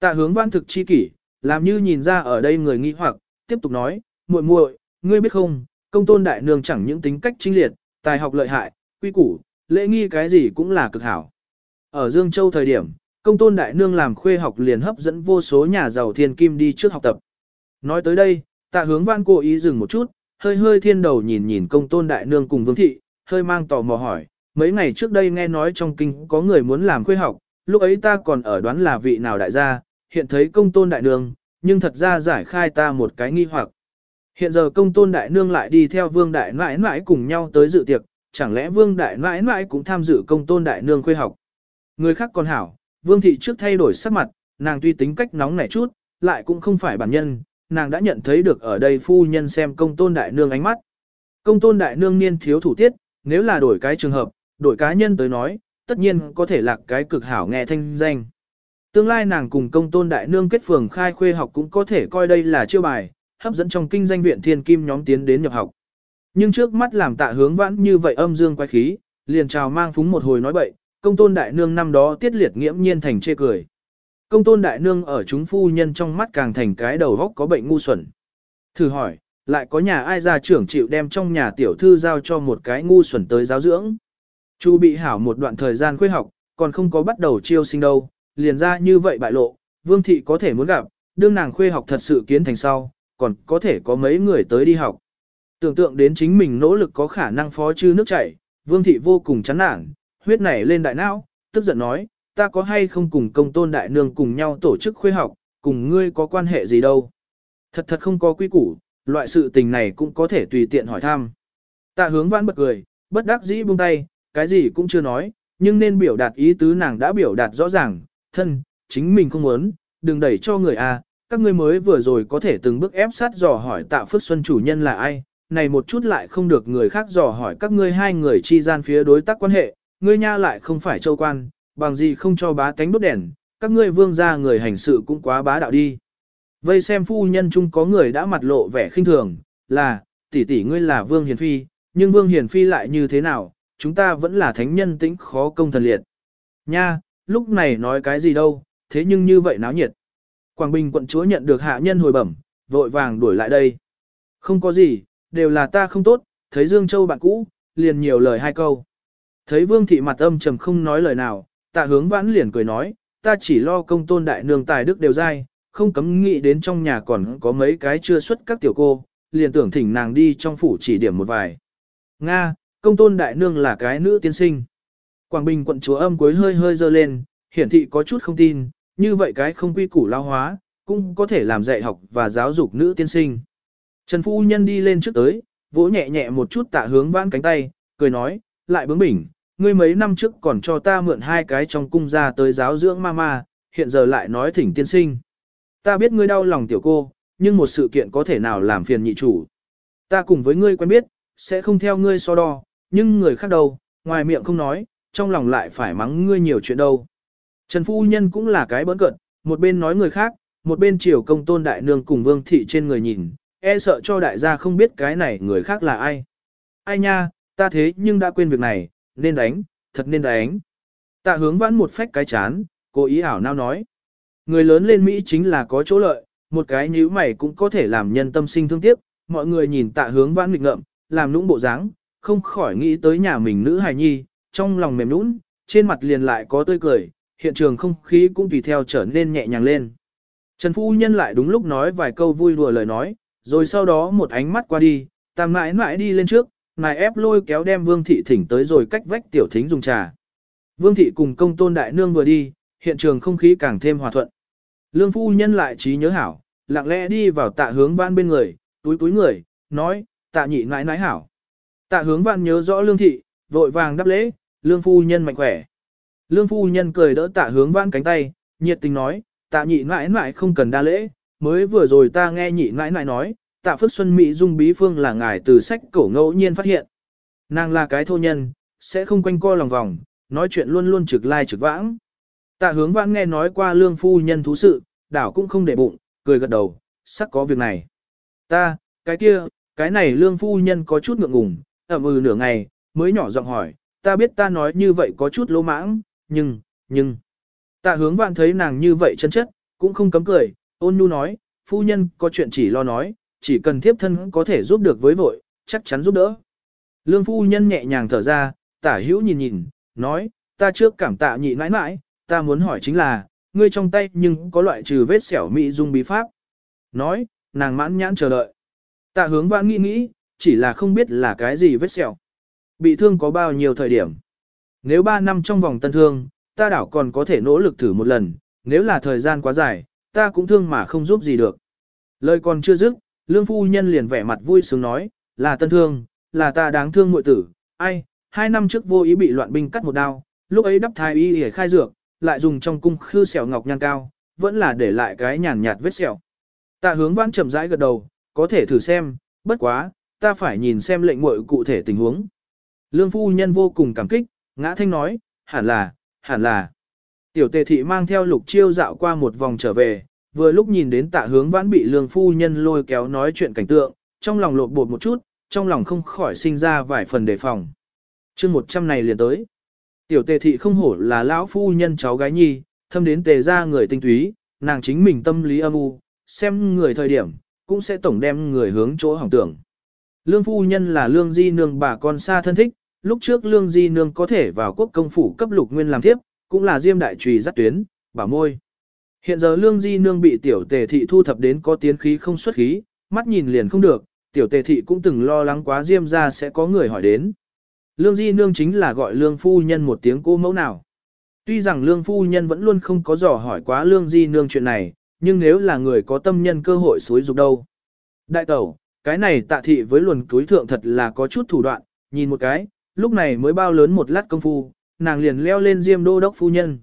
Tạ hướng văn thực chi kỷ, làm như nhìn ra ở đây người nghi hoặc, tiếp tục nói, muội muội, ngươi biết không, công tôn đại nương chẳng những tính cách chính liệt, tài học lợi hại, quy củ, lễ nghi cái gì cũng là cực hảo. Ở Dương Châu thời điểm, công tôn đại nương làm khuê học liền hấp dẫn vô số nhà giàu thiên kim đi trước học tập. Nói tới đây, tạ hướng văn cố ý dừng một chút, hơi hơi thiên đầu nhìn nhìn công tôn đại nương cùng vương thị, hơi mang tò mò hỏi, mấy ngày trước đây nghe nói trong kinh có người muốn làm khuê học, lúc ấy ta còn ở đoán là vị nào đại gia, hiện thấy công tôn đại nương, nhưng thật ra giải khai ta một cái nghi hoặc. Hiện giờ công tôn đại nương lại đi theo vương đại nãi nãi cùng nhau tới dự tiệc, chẳng lẽ vương đại nãi nãi cũng tham dự công tôn đại nương khuê học. Người khác còn hảo, vương thị trước thay đổi sắc mặt, nàng tuy tính cách nóng nảy chút, lại cũng không phải bản nhân, nàng đã nhận thấy được ở đây phu nhân xem công tôn đại nương ánh mắt. Công tôn đại nương niên thiếu thủ tiết, nếu là đổi cái trường hợp, đổi cá nhân tới nói, tất nhiên có thể lạc cái cực hảo nghe thanh danh. Tương lai nàng cùng công tôn đại nương kết phường khai khuê học cũng có thể coi đây là chiêu bài, hấp dẫn trong kinh danh viện thiên kim nhóm tiến đến nhập học. Nhưng trước mắt làm tạ hướng vãn như vậy âm dương quái khí, liền chào mang phúng một hồi nói bậy, công tôn đại nương năm đó tiết liệt nghiễm nhiên thành chê cười. Công tôn đại nương ở chúng phu nhân trong mắt càng thành cái đầu góc có bệnh ngu xuẩn. Thử hỏi, lại có nhà ai ra trưởng chịu đem trong nhà tiểu thư giao cho một cái ngu xuẩn tới giáo dưỡng. Chu bị hảo một đoạn thời gian khuê học, còn không có bắt đầu chiêu sinh đâu, liền ra như vậy bại lộ, vương thị có thể muốn gặp, đương nàng khuê học thật sự kiến thành sau, còn có thể có mấy người tới đi học. Tưởng tượng đến chính mình nỗ lực có khả năng phó chư nước chảy, vương thị vô cùng chán nản, huyết nảy lên đại não, tức giận nói, ta có hay không cùng công tôn đại nương cùng nhau tổ chức khuê học, cùng ngươi có quan hệ gì đâu. Thật thật không có quy củ, loại sự tình này cũng có thể tùy tiện hỏi thăm. Tạ hướng vãn bật cười, bất đắc dĩ buông tay, cái gì cũng chưa nói, nhưng nên biểu đạt ý tứ nàng đã biểu đạt rõ ràng, thân, chính mình không muốn, đừng đẩy cho người a. các ngươi mới vừa rồi có thể từng bước ép sát dò hỏi tạ phước xuân chủ nhân là ai, này một chút lại không được người khác dò hỏi các ngươi hai người chi gian phía đối tác quan hệ, ngươi nha lại không phải châu quan, bằng gì không cho bá tánh đốt đèn, các ngươi vương gia người hành sự cũng quá bá đạo đi. Vây xem phu nhân chung có người đã mặt lộ vẻ khinh thường, là, tỷ tỷ ngươi là vương hiền phi, nhưng vương hiền phi lại như thế nào, chúng ta vẫn là thánh nhân tĩnh khó công thần liệt. Nha, lúc này nói cái gì đâu, thế nhưng như vậy náo nhiệt. Quảng Bình quận chúa nhận được hạ nhân hồi bẩm, vội vàng đuổi lại đây. Không có gì, đều là ta không tốt, thấy Dương Châu bạn cũ, liền nhiều lời hai câu. Thấy Vương thị mặt âm trầm không nói lời nào, tạ hướng vãn liền cười nói, ta chỉ lo công tôn đại nương tài đức đều dai, không cấm nghĩ đến trong nhà còn có mấy cái chưa xuất các tiểu cô, liền tưởng thỉnh nàng đi trong phủ chỉ điểm một vài. Nga, công tôn đại nương là cái nữ tiên sinh. Quảng Bình quận chúa âm cuối hơi hơi dơ lên, hiển thị có chút không tin, như vậy cái không quy củ lao hóa, cũng có thể làm dạy học và giáo dục nữ tiên sinh. Trần Phu Nhân đi lên trước tới, vỗ nhẹ nhẹ một chút tạ hướng vãn cánh tay, cười nói, lại bướng bỉnh, ngươi mấy năm trước còn cho ta mượn hai cái trong cung ra tới giáo dưỡng mama, hiện giờ lại nói thỉnh tiên sinh. Ta biết ngươi đau lòng tiểu cô, nhưng một sự kiện có thể nào làm phiền nhị chủ. Ta cùng với ngươi quen biết, sẽ không theo ngươi so đo, nhưng người khác đâu, ngoài miệng không nói, trong lòng lại phải mắng ngươi nhiều chuyện đâu. Trần Phu Nhân cũng là cái bỡn cận, một bên nói người khác, một bên chiều công tôn đại nương cùng vương thị trên người nhìn, e sợ cho đại gia không biết cái này người khác là ai. Ai nha, ta thế nhưng đã quên việc này, nên đánh, thật nên đánh. Tạ hướng vãn một phách cái chán, cố ý ảo nao nói. Người lớn lên Mỹ chính là có chỗ lợi, một cái nhíu mày cũng có thể làm nhân tâm sinh thương tiếc, mọi người nhìn tạ hướng vãn nghịch ngợm, làm nũng bộ dáng, không khỏi nghĩ tới nhà mình nữ hài nhi, trong lòng mềm nũng, trên mặt liền lại có tươi cười, hiện trường không khí cũng tùy theo trở nên nhẹ nhàng lên. Trần Phu Nhân lại đúng lúc nói vài câu vui đùa lời nói, rồi sau đó một ánh mắt qua đi, tam mãi mãi đi lên trước, nài ép lôi kéo đem Vương Thị thỉnh tới rồi cách vách tiểu thính dùng trà. Vương Thị cùng công tôn đại nương vừa đi, hiện trường không khí càng thêm hòa thuận. Lương Phu Nhân lại trí nhớ hảo, lặng lẽ đi vào tạ hướng văn bên người, túi túi người, nói, tạ nhị nãi nãi hảo. Tạ hướng văn nhớ rõ Lương Thị, vội vàng đáp lễ, Lương Phu Nhân mạnh khỏe. Lương Phu Nhân cười đỡ tạ hướng văn cánh tay, nhiệt tình nói, tạ nhị nãi nãi không cần đa lễ, mới vừa rồi ta nghe nhị nãi nãi nói, tạ phước xuân Mỹ dung bí phương là ngài từ sách cổ ngẫu nhiên phát hiện. Nàng là cái thô nhân, sẽ không quanh co lòng vòng, nói chuyện luôn luôn trực lai trực vãng. Tạ hướng vãn nghe nói qua lương phu nhân thú sự, đảo cũng không để bụng, cười gật đầu, sắc có việc này. Ta, cái kia, cái này lương phu nhân có chút ngượng ngùng, ẩm ừ nửa ngày, mới nhỏ giọng hỏi, ta biết ta nói như vậy có chút lỗ mãng, nhưng, nhưng. Tạ hướng vạn thấy nàng như vậy chân chất, cũng không cấm cười, ôn nhu nói, phu nhân có chuyện chỉ lo nói, chỉ cần thiếp thân có thể giúp được với vội, chắc chắn giúp đỡ. Lương phu nhân nhẹ nhàng thở ra, tả hữu nhìn nhìn, nói, ta trước cảm tạ nhị nãi nãi ta muốn hỏi chính là, ngươi trong tay nhưng có loại trừ vết xẻo mỹ dung bí pháp. Nói, nàng mãn nhãn chờ đợi. Tạ hướng vãn nghĩ nghĩ, chỉ là không biết là cái gì vết xẻo. Bị thương có bao nhiêu thời điểm. Nếu 3 năm trong vòng tân thương, ta đảo còn có thể nỗ lực thử một lần, nếu là thời gian quá dài, ta cũng thương mà không giúp gì được. Lời còn chưa dứt, lương phu nhân liền vẻ mặt vui sướng nói, là tân thương, là ta đáng thương muội tử, ai, hai năm trước vô ý bị loạn binh cắt một đao, lúc ấy đắp thái y để khai dược, lại dùng trong cung khư sẹo ngọc nhan cao, vẫn là để lại cái nhàn nhạt vết sẹo. Tạ hướng vãn chậm rãi gật đầu, có thể thử xem, bất quá, ta phải nhìn xem lệnh muội cụ thể tình huống. Lương phu nhân vô cùng cảm kích, ngã thanh nói, hẳn là, hẳn là. Tiểu tề thị mang theo lục chiêu dạo qua một vòng trở về, vừa lúc nhìn đến tạ hướng vãn bị lương phu nhân lôi kéo nói chuyện cảnh tượng, trong lòng lột bột một chút, trong lòng không khỏi sinh ra vài phần đề phòng. chương 100 này liền tới. Tiểu tề thị không hổ là lão phu nhân cháu gái nhi, thâm đến tề ra người tinh túy, nàng chính mình tâm lý âm u, xem người thời điểm, cũng sẽ tổng đem người hướng chỗ hỏng tưởng. Lương phu nhân là lương di nương bà con xa thân thích, lúc trước lương di nương có thể vào quốc công phủ cấp lục nguyên làm thiếp cũng là diêm đại trùy dắt tuyến, bảo môi. Hiện giờ lương di nương bị tiểu tề thị thu thập đến có tiến khí không xuất khí, mắt nhìn liền không được, tiểu tề thị cũng từng lo lắng quá diêm ra sẽ có người hỏi đến. Lương di nương chính là gọi lương phu nhân một tiếng cô mẫu nào. Tuy rằng lương phu nhân vẫn luôn không có dò hỏi quá lương di nương chuyện này, nhưng nếu là người có tâm nhân cơ hội xối dục đâu. Đại tẩu, cái này tạ thị với luồn túi thượng thật là có chút thủ đoạn, nhìn một cái, lúc này mới bao lớn một lát công phu, nàng liền leo lên diêm đô đốc phu nhân.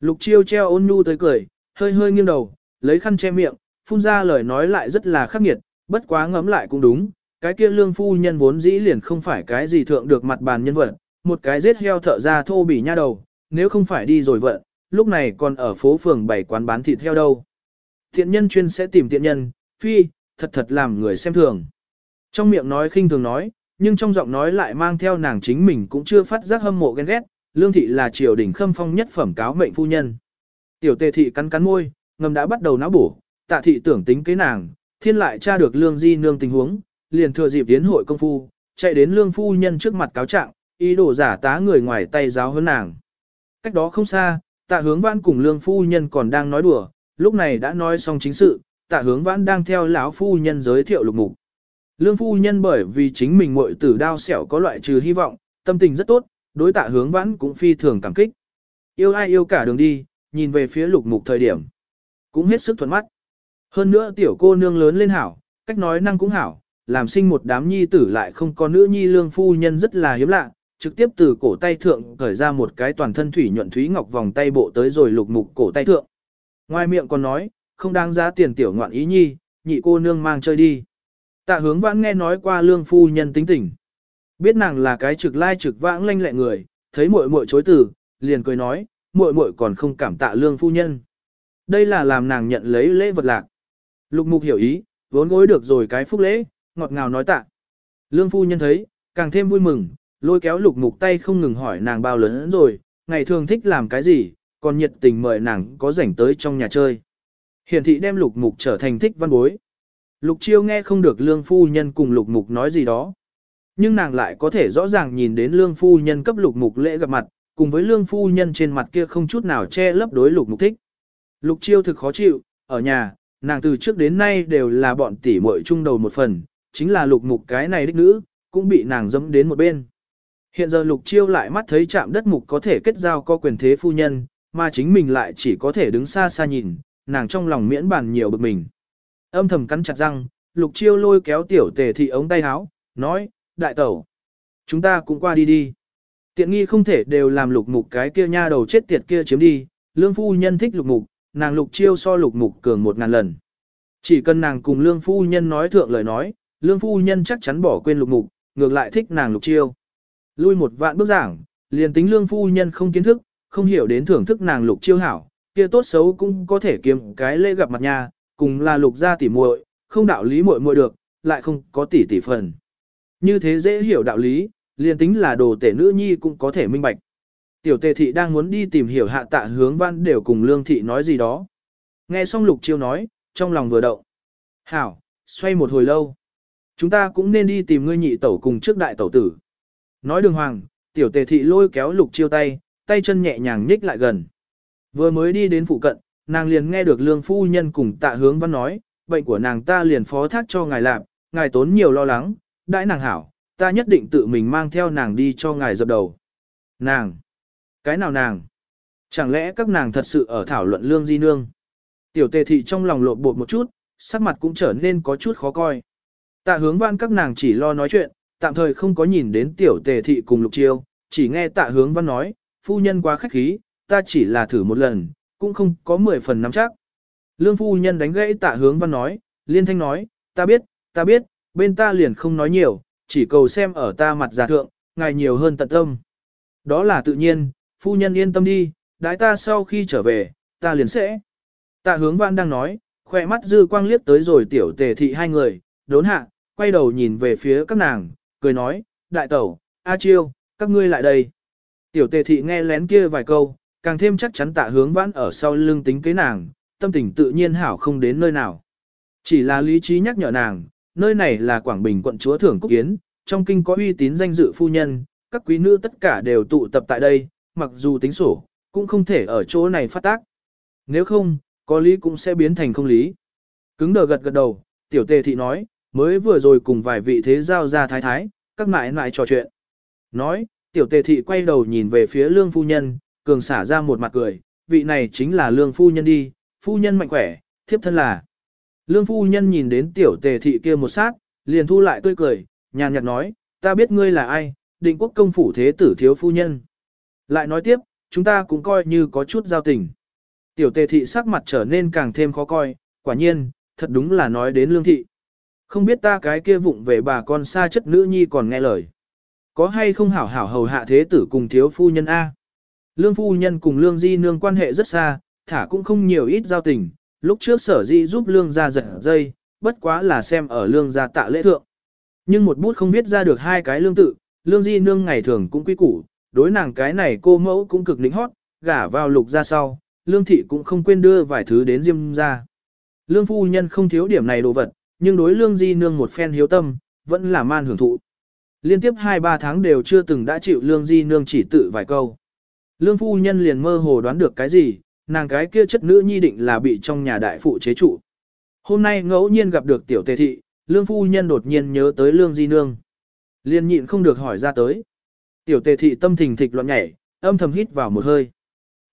Lục chiêu treo ôn nhu tới cười, hơi hơi nghiêng đầu, lấy khăn che miệng, phun ra lời nói lại rất là khắc nghiệt, bất quá ngấm lại cũng đúng, cái kia lương phu nhân vốn dĩ liền không phải cái gì thượng được mặt bàn nhân vật, một cái giết heo thợ ra thô bỉ nha đầu, nếu không phải đi rồi vận, lúc này còn ở phố phường bảy quán bán thịt heo đâu. thiện nhân chuyên sẽ tìm thiện nhân, phi, thật thật làm người xem thường. Trong miệng nói khinh thường nói, nhưng trong giọng nói lại mang theo nàng chính mình cũng chưa phát giác hâm mộ ghen ghét, lương thị là triều đình khâm phong nhất phẩm cáo mệnh phu nhân. Tiểu tề thị cắn cắn môi, ngầm đã bắt đầu náo bổ, tạ thị tưởng tính kế nàng, thiên lại tra được lương di nương tình huống, liền thừa dịp tiến hội công phu, chạy đến lương phu nhân trước mặt cáo trạng, ý đồ giả tá người ngoài tay giáo hơn nàng. Cách đó không xa, tạ hướng vãn cùng lương phu nhân còn đang nói đùa, lúc này đã nói xong chính sự, tạ hướng vãn đang theo lão phu nhân giới thiệu lục mục. Lương phu nhân bởi vì chính mình muội tử đao xẻo có loại trừ hy vọng, tâm tình rất tốt, đối tạ hướng vãn cũng phi thường cảm kích. Yêu ai yêu cả đường đi, nhìn về phía lục mục thời điểm. Cũng hết sức thuận mắt. Hơn nữa tiểu cô nương lớn lên hảo, cách nói năng cũng hảo, làm sinh một đám nhi tử lại không có nữ nhi lương phu nhân rất là hiếm lạ, trực tiếp từ cổ tay thượng cởi ra một cái toàn thân thủy nhuận thúy ngọc vòng tay bộ tới rồi lục mục cổ tay thượng. Ngoài miệng còn nói, không đáng giá tiền tiểu ngoạn ý nhi, nhị cô nương mang chơi đi. Tạ hướng vãn nghe nói qua lương phu nhân tính tình. Biết nàng là cái trực lai trực vãng lanh lẹ người, thấy muội muội chối từ, liền cười nói, muội muội còn không cảm tạ lương phu nhân. Đây là làm nàng nhận lấy lễ vật lạc. Lục mục hiểu ý, vốn gối được rồi cái phúc lễ, ngọt ngào nói tạ. Lương phu nhân thấy, càng thêm vui mừng, lôi kéo lục mục tay không ngừng hỏi nàng bao lớn rồi, ngày thường thích làm cái gì, còn nhiệt tình mời nàng có rảnh tới trong nhà chơi. Hiển thị đem lục mục trở thành thích văn bối. Lục chiêu nghe không được lương phu nhân cùng lục mục nói gì đó. Nhưng nàng lại có thể rõ ràng nhìn đến lương phu nhân cấp lục mục lễ gặp mặt, cùng với lương phu nhân trên mặt kia không chút nào che lấp đối lục mục thích. Lục chiêu thực khó chịu, ở nhà, nàng từ trước đến nay đều là bọn tỷ muội chung đầu một phần, chính là lục mục cái này đích nữ, cũng bị nàng dẫm đến một bên. Hiện giờ lục chiêu lại mắt thấy chạm đất mục có thể kết giao có quyền thế phu nhân, mà chính mình lại chỉ có thể đứng xa xa nhìn, nàng trong lòng miễn bàn nhiều bực mình. Âm thầm cắn chặt răng, lục chiêu lôi kéo tiểu tề thị ống tay áo, nói, đại tẩu, chúng ta cũng qua đi đi. Tiện nghi không thể đều làm lục mục cái kia nha đầu chết tiệt kia chiếm đi, lương phu nhân thích lục mục, nàng lục chiêu so lục mục cường một ngàn lần. Chỉ cần nàng cùng lương phu nhân nói thượng lời nói, lương phu nhân chắc chắn bỏ quên lục mục, ngược lại thích nàng lục chiêu. Lui một vạn bước giảng, liền tính lương phu nhân không kiến thức, không hiểu đến thưởng thức nàng lục chiêu hảo, kia tốt xấu cũng có thể kiếm cái lễ gặp mặt nhà, cùng là lục gia tỉ muội, không đạo lý muội muội được, lại không có tỷ tỷ phần. Như thế dễ hiểu đạo lý, liền tính là đồ tể nữ nhi cũng có thể minh bạch. Tiểu tề thị đang muốn đi tìm hiểu hạ tạ hướng văn đều cùng lương thị nói gì đó. Nghe xong lục chiêu nói, trong lòng vừa động. Hảo, xoay một hồi lâu. Chúng ta cũng nên đi tìm ngươi nhị tẩu cùng trước đại tẩu tử. Nói đường hoàng, tiểu tề thị lôi kéo lục chiêu tay, tay chân nhẹ nhàng nhích lại gần. Vừa mới đi đến phụ cận, nàng liền nghe được lương phu nhân cùng tạ hướng văn nói, bệnh của nàng ta liền phó thác cho ngài làm, ngài tốn nhiều lo lắng, đãi nàng hảo, ta nhất định tự mình mang theo nàng đi cho ngài dập đầu. Nàng! Cái nào nàng? Chẳng lẽ các nàng thật sự ở thảo luận lương di nương? Tiểu tề thị trong lòng lộn bột một chút, sắc mặt cũng trở nên có chút khó coi. Tạ hướng văn các nàng chỉ lo nói chuyện, tạm thời không có nhìn đến tiểu tề thị cùng lục chiêu, chỉ nghe tạ hướng văn nói, phu nhân quá khách khí, ta chỉ là thử một lần, cũng không có 10 phần nắm chắc. Lương phu nhân đánh gãy tạ hướng văn nói, liên thanh nói, ta biết, ta biết, bên ta liền không nói nhiều, chỉ cầu xem ở ta mặt giả thượng, ngài nhiều hơn tận tâm. Đó là tự nhiên, phu nhân yên tâm đi, đái ta sau khi trở về, ta liền sẽ. Tạ hướng văn đang nói, khỏe mắt dư quang liếc tới rồi tiểu tề thị hai người, đốn hạ, quay đầu nhìn về phía các nàng, cười nói, đại tẩu, A chiêu, các ngươi lại đây. Tiểu tề thị nghe lén kia vài câu, càng thêm chắc chắn tạ hướng vãn ở sau lưng tính kế nàng, tâm tình tự nhiên hảo không đến nơi nào. Chỉ là lý trí nhắc nhở nàng, nơi này là Quảng Bình quận chúa thưởng Cúc Yến, trong kinh có uy tín danh dự phu nhân, các quý nữ tất cả đều tụ tập tại đây, mặc dù tính sổ, cũng không thể ở chỗ này phát tác. Nếu không, có lý cũng sẽ biến thành không lý. Cứng đờ gật gật đầu, tiểu tề thị nói, mới vừa rồi cùng vài vị thế giao ra thái thái, các mãi lại trò chuyện. Nói, tiểu tề thị quay đầu nhìn về phía lương phu nhân, cường xả ra một mặt cười, vị này chính là lương phu nhân đi, phu nhân mạnh khỏe, thiếp thân là. Lương phu nhân nhìn đến tiểu tề thị kia một sát, liền thu lại tươi cười, nhàn nhạt nói, ta biết ngươi là ai, định quốc công phủ thế tử thiếu phu nhân. Lại nói tiếp, chúng ta cũng coi như có chút giao tình. Tiểu tề thị sắc mặt trở nên càng thêm khó coi, quả nhiên, thật đúng là nói đến lương thị. Không biết ta cái kia vụng về bà con xa chất nữ nhi còn nghe lời. Có hay không hảo hảo hầu hạ thế tử cùng thiếu phu nhân A. Lương phu nhân cùng lương di nương quan hệ rất xa, thả cũng không nhiều ít giao tình, lúc trước sở di giúp lương gia giật dây, bất quá là xem ở lương gia tạ lễ thượng. Nhưng một bút không viết ra được hai cái lương tự, lương di nương ngày thường cũng quý củ, đối nàng cái này cô mẫu cũng cực lĩnh hót, gả vào lục ra sau, lương thị cũng không quên đưa vài thứ đến diêm ra. Lương phu nhân không thiếu điểm này đồ vật, nhưng đối lương di nương một phen hiếu tâm, vẫn là man hưởng thụ. Liên tiếp 2-3 tháng đều chưa từng đã chịu lương di nương chỉ tự vài câu. Lương phu nhân liền mơ hồ đoán được cái gì, nàng cái kia chất nữ nhi định là bị trong nhà đại phụ chế trụ. Hôm nay ngẫu nhiên gặp được tiểu tề thị, lương phu nhân đột nhiên nhớ tới lương di nương. Liên nhịn không được hỏi ra tới. Tiểu tề thị tâm thình thịch loạn nhảy, âm thầm hít vào một hơi.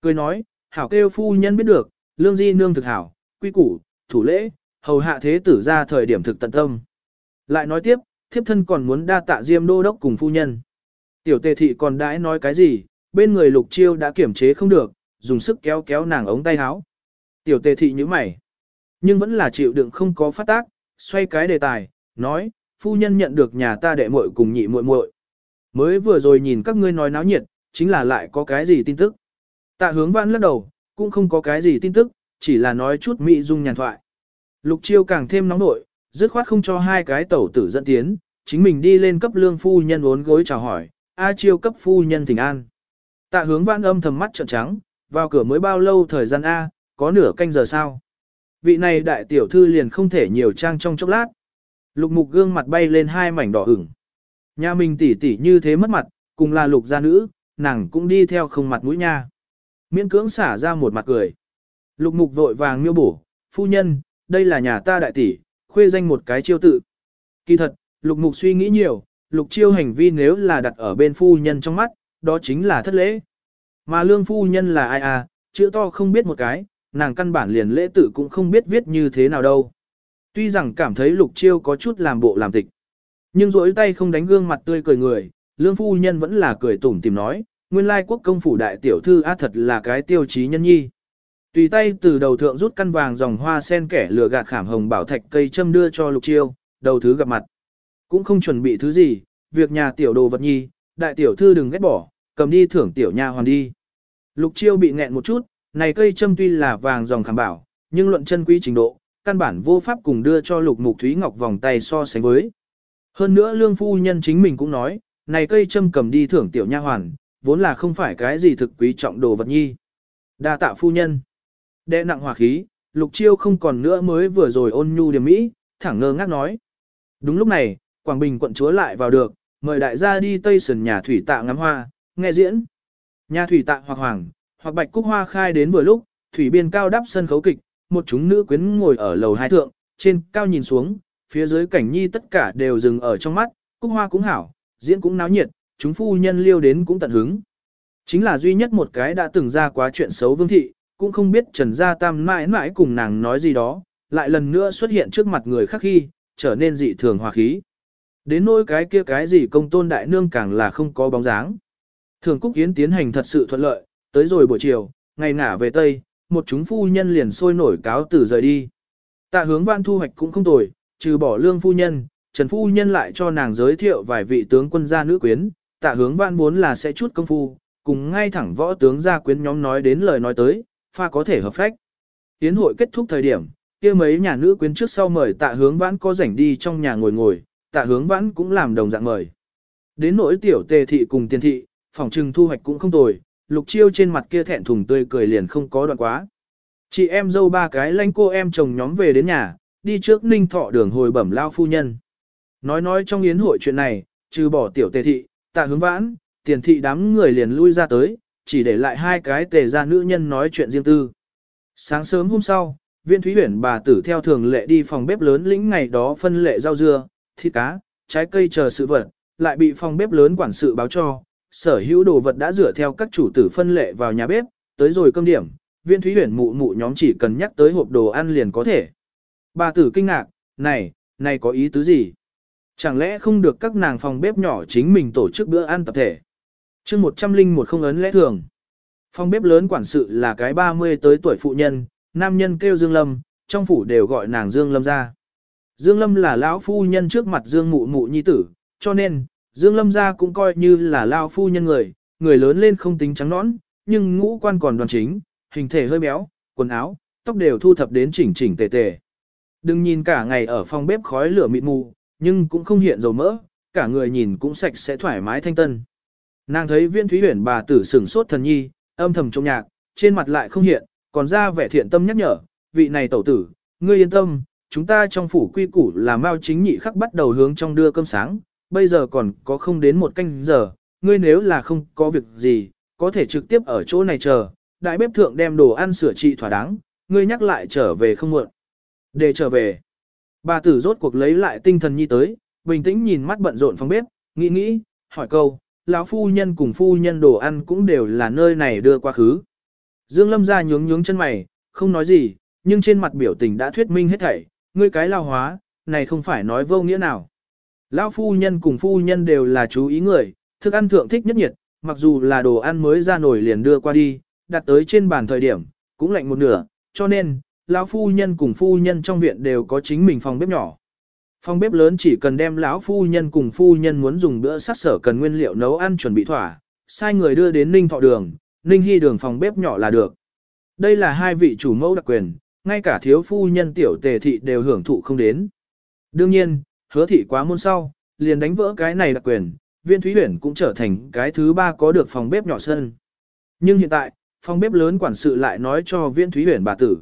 Cười nói, hảo kêu phu nhân biết được, lương di nương thực hảo, quy củ, thủ lễ, hầu hạ thế tử ra thời điểm thực tận tâm. Lại nói tiếp, thiếp thân còn muốn đa tạ diêm đô đốc cùng phu nhân. Tiểu tề thị còn đãi nói cái gì, bên người lục chiêu đã kiểm chế không được, dùng sức kéo kéo nàng ống tay áo. Tiểu tề thị như mày, nhưng vẫn là chịu đựng không có phát tác, xoay cái đề tài, nói, phu nhân nhận được nhà ta đệ muội cùng nhị muội muội. Mới vừa rồi nhìn các ngươi nói náo nhiệt, chính là lại có cái gì tin tức. Tạ hướng vãn lắc đầu, cũng không có cái gì tin tức, chỉ là nói chút mỹ dung nhàn thoại. Lục chiêu càng thêm nóng nội, dứt khoát không cho hai cái tẩu tử dẫn tiến, chính mình đi lên cấp lương phu nhân uốn gối chào hỏi, A chiêu cấp phu nhân thỉnh an. Tạ hướng vãn âm thầm mắt trợn trắng, vào cửa mới bao lâu thời gian A, có nửa canh giờ sao. Vị này đại tiểu thư liền không thể nhiều trang trong chốc lát. Lục mục gương mặt bay lên hai mảnh đỏ ửng. Nhà mình tỉ tỉ như thế mất mặt, cùng là lục gia nữ, nàng cũng đi theo không mặt mũi nha. Miễn cưỡng xả ra một mặt cười. Lục mục vội vàng miêu bổ, phu nhân, đây là nhà ta đại tỷ, khuê danh một cái chiêu tự. Kỳ thật, lục mục suy nghĩ nhiều, lục chiêu hành vi nếu là đặt ở bên phu nhân trong mắt, đó chính là thất lễ. Mà lương phu nhân là ai à, chữ to không biết một cái, nàng căn bản liền lễ tử cũng không biết viết như thế nào đâu. Tuy rằng cảm thấy lục chiêu có chút làm bộ làm tịch, nhưng rỗi tay không đánh gương mặt tươi cười người, lương phu nhân vẫn là cười tủm tìm nói, nguyên lai quốc công phủ đại tiểu thư á thật là cái tiêu chí nhân nhi. Tùy tay từ đầu thượng rút căn vàng dòng hoa sen kẻ lửa gạt khảm hồng bảo thạch cây châm đưa cho lục chiêu, đầu thứ gặp mặt. Cũng không chuẩn bị thứ gì, việc nhà tiểu đồ vật nhi, đại tiểu thư đừng ghét bỏ, cầm đi thưởng tiểu nha hoàn đi. Lục chiêu bị nghẹn một chút, này cây châm tuy là vàng dòng khảm bảo, nhưng luận chân quý trình độ, căn bản vô pháp cùng đưa cho lục mục thúy ngọc vòng tay so sánh với. Hơn nữa lương phu nhân chính mình cũng nói, này cây châm cầm đi thưởng tiểu nha hoàn, vốn là không phải cái gì thực quý trọng đồ vật nhi. Đa tạ phu nhân. Đệ nặng hỏa khí, lục chiêu không còn nữa mới vừa rồi ôn nhu điểm mỹ, thẳng ngơ ngác nói. Đúng lúc này, Quảng Bình quận chúa lại vào được, mời đại gia đi Tây Sườn nhà thủy tạ ngắm hoa, nghe diễn. Nhà thủy tạ hoặc hoàng, hoặc bạch cúc hoa khai đến vừa lúc, thủy biên cao đắp sân khấu kịch, một chúng nữ quyến ngồi ở lầu hai thượng, trên cao nhìn xuống, phía dưới cảnh nhi tất cả đều dừng ở trong mắt, cúc hoa cũng hảo, diễn cũng náo nhiệt, chúng phu nhân liêu đến cũng tận hứng. Chính là duy nhất một cái đã từng ra quá chuyện xấu vương thị, cũng không biết Trần Gia Tam mãi mãi cùng nàng nói gì đó, lại lần nữa xuất hiện trước mặt người khác khi, trở nên dị thường hòa khí. Đến nỗi cái kia cái gì công tôn đại nương càng là không có bóng dáng. Thường Cúc Yến tiến hành thật sự thuận lợi, tới rồi buổi chiều, ngày ngả về Tây, một chúng phu nhân liền sôi nổi cáo từ rời đi. Tạ hướng văn thu hoạch cũng không tồi, trừ bỏ lương phu nhân, Trần phu nhân lại cho nàng giới thiệu vài vị tướng quân gia nữ quyến, tạ hướng văn muốn là sẽ chút công phu, cùng ngay thẳng võ tướng gia quyến nhóm nói đến lời nói tới, pha có thể hợp phách. Tiến hội kết thúc thời điểm, kia mấy nhà nữ quyến trước sau mời tạ hướng vãn có rảnh đi trong nhà ngồi ngồi, tạ hướng vãn cũng làm đồng dạng mời. Đến nỗi tiểu tề thị cùng tiền thị, phòng trừng thu hoạch cũng không tồi, lục chiêu trên mặt kia thẹn thùng tươi cười liền không có đoạn quá. Chị em dâu ba cái lanh cô em chồng nhóm về đến nhà, đi trước ninh thọ đường hồi bẩm lao phu nhân. Nói nói trong yến hội chuyện này, trừ bỏ tiểu tề thị, tạ hướng vãn, tiền thị đám người liền lui ra tới, chỉ để lại hai cái tề gia nữ nhân nói chuyện riêng tư. Sáng sớm hôm sau, viên thúy huyển bà tử theo thường lệ đi phòng bếp lớn lĩnh ngày đó phân lệ rau dưa, thịt cá, trái cây chờ sự vật, lại bị phòng bếp lớn quản sự báo cho, sở hữu đồ vật đã rửa theo các chủ tử phân lệ vào nhà bếp, tới rồi cơm điểm, viên thúy huyền mụ mụ nhóm chỉ cần nhắc tới hộp đồ ăn liền có thể. Bà tử kinh ngạc, này, này có ý tứ gì? Chẳng lẽ không được các nàng phòng bếp nhỏ chính mình tổ chức bữa ăn tập thể? chương một trăm linh một không ấn lẽ thường. Phòng bếp lớn quản sự là cái 30 tới tuổi phụ nhân, nam nhân kêu Dương Lâm, trong phủ đều gọi nàng Dương Lâm ra. Dương Lâm là lão phu nhân trước mặt Dương mụ mụ nhi tử, cho nên, Dương Lâm Gia cũng coi như là lao phu nhân người, người lớn lên không tính trắng nõn, nhưng ngũ quan còn đoàn chính, hình thể hơi béo, quần áo, tóc đều thu thập đến chỉnh chỉnh tề tề. Đừng nhìn cả ngày ở phòng bếp khói lửa mịt mù, nhưng cũng không hiện dầu mỡ, cả người nhìn cũng sạch sẽ thoải mái thanh tân. Nàng thấy viên thúy huyển bà tử sửng sốt thần nhi, âm thầm trong nhạc, trên mặt lại không hiện, còn ra vẻ thiện tâm nhắc nhở, vị này tẩu tử, ngươi yên tâm, chúng ta trong phủ quy củ là mao chính nhị khắc bắt đầu hướng trong đưa cơm sáng, bây giờ còn có không đến một canh giờ, ngươi nếu là không có việc gì, có thể trực tiếp ở chỗ này chờ, đại bếp thượng đem đồ ăn sửa trị thỏa đáng, ngươi nhắc lại trở về không muộn. Để trở về, bà tử rốt cuộc lấy lại tinh thần nhi tới, bình tĩnh nhìn mắt bận rộn phòng bếp, nghĩ nghĩ, hỏi câu, lão phu nhân cùng phu nhân đồ ăn cũng đều là nơi này đưa qua khứ. Dương Lâm ra nhướng nhướng chân mày, không nói gì, nhưng trên mặt biểu tình đã thuyết minh hết thảy, ngươi cái lao hóa, này không phải nói vô nghĩa nào. Lão phu nhân cùng phu nhân đều là chú ý người, thức ăn thượng thích nhất nhiệt, mặc dù là đồ ăn mới ra nổi liền đưa qua đi, đặt tới trên bàn thời điểm, cũng lạnh một nửa, cho nên, lão phu nhân cùng phu nhân trong viện đều có chính mình phòng bếp nhỏ. Phòng bếp lớn chỉ cần đem lão phu nhân cùng phu nhân muốn dùng bữa sát sở cần nguyên liệu nấu ăn chuẩn bị thỏa, sai người đưa đến Ninh Thọ Đường, Ninh Hy Đường phòng bếp nhỏ là được. Đây là hai vị chủ mẫu đặc quyền, ngay cả thiếu phu nhân tiểu tề thị đều hưởng thụ không đến. Đương nhiên, hứa thị quá môn sau, liền đánh vỡ cái này đặc quyền, viên thúy huyển cũng trở thành cái thứ ba có được phòng bếp nhỏ sân. Nhưng hiện tại, phòng bếp lớn quản sự lại nói cho viên thúy huyển bà tử.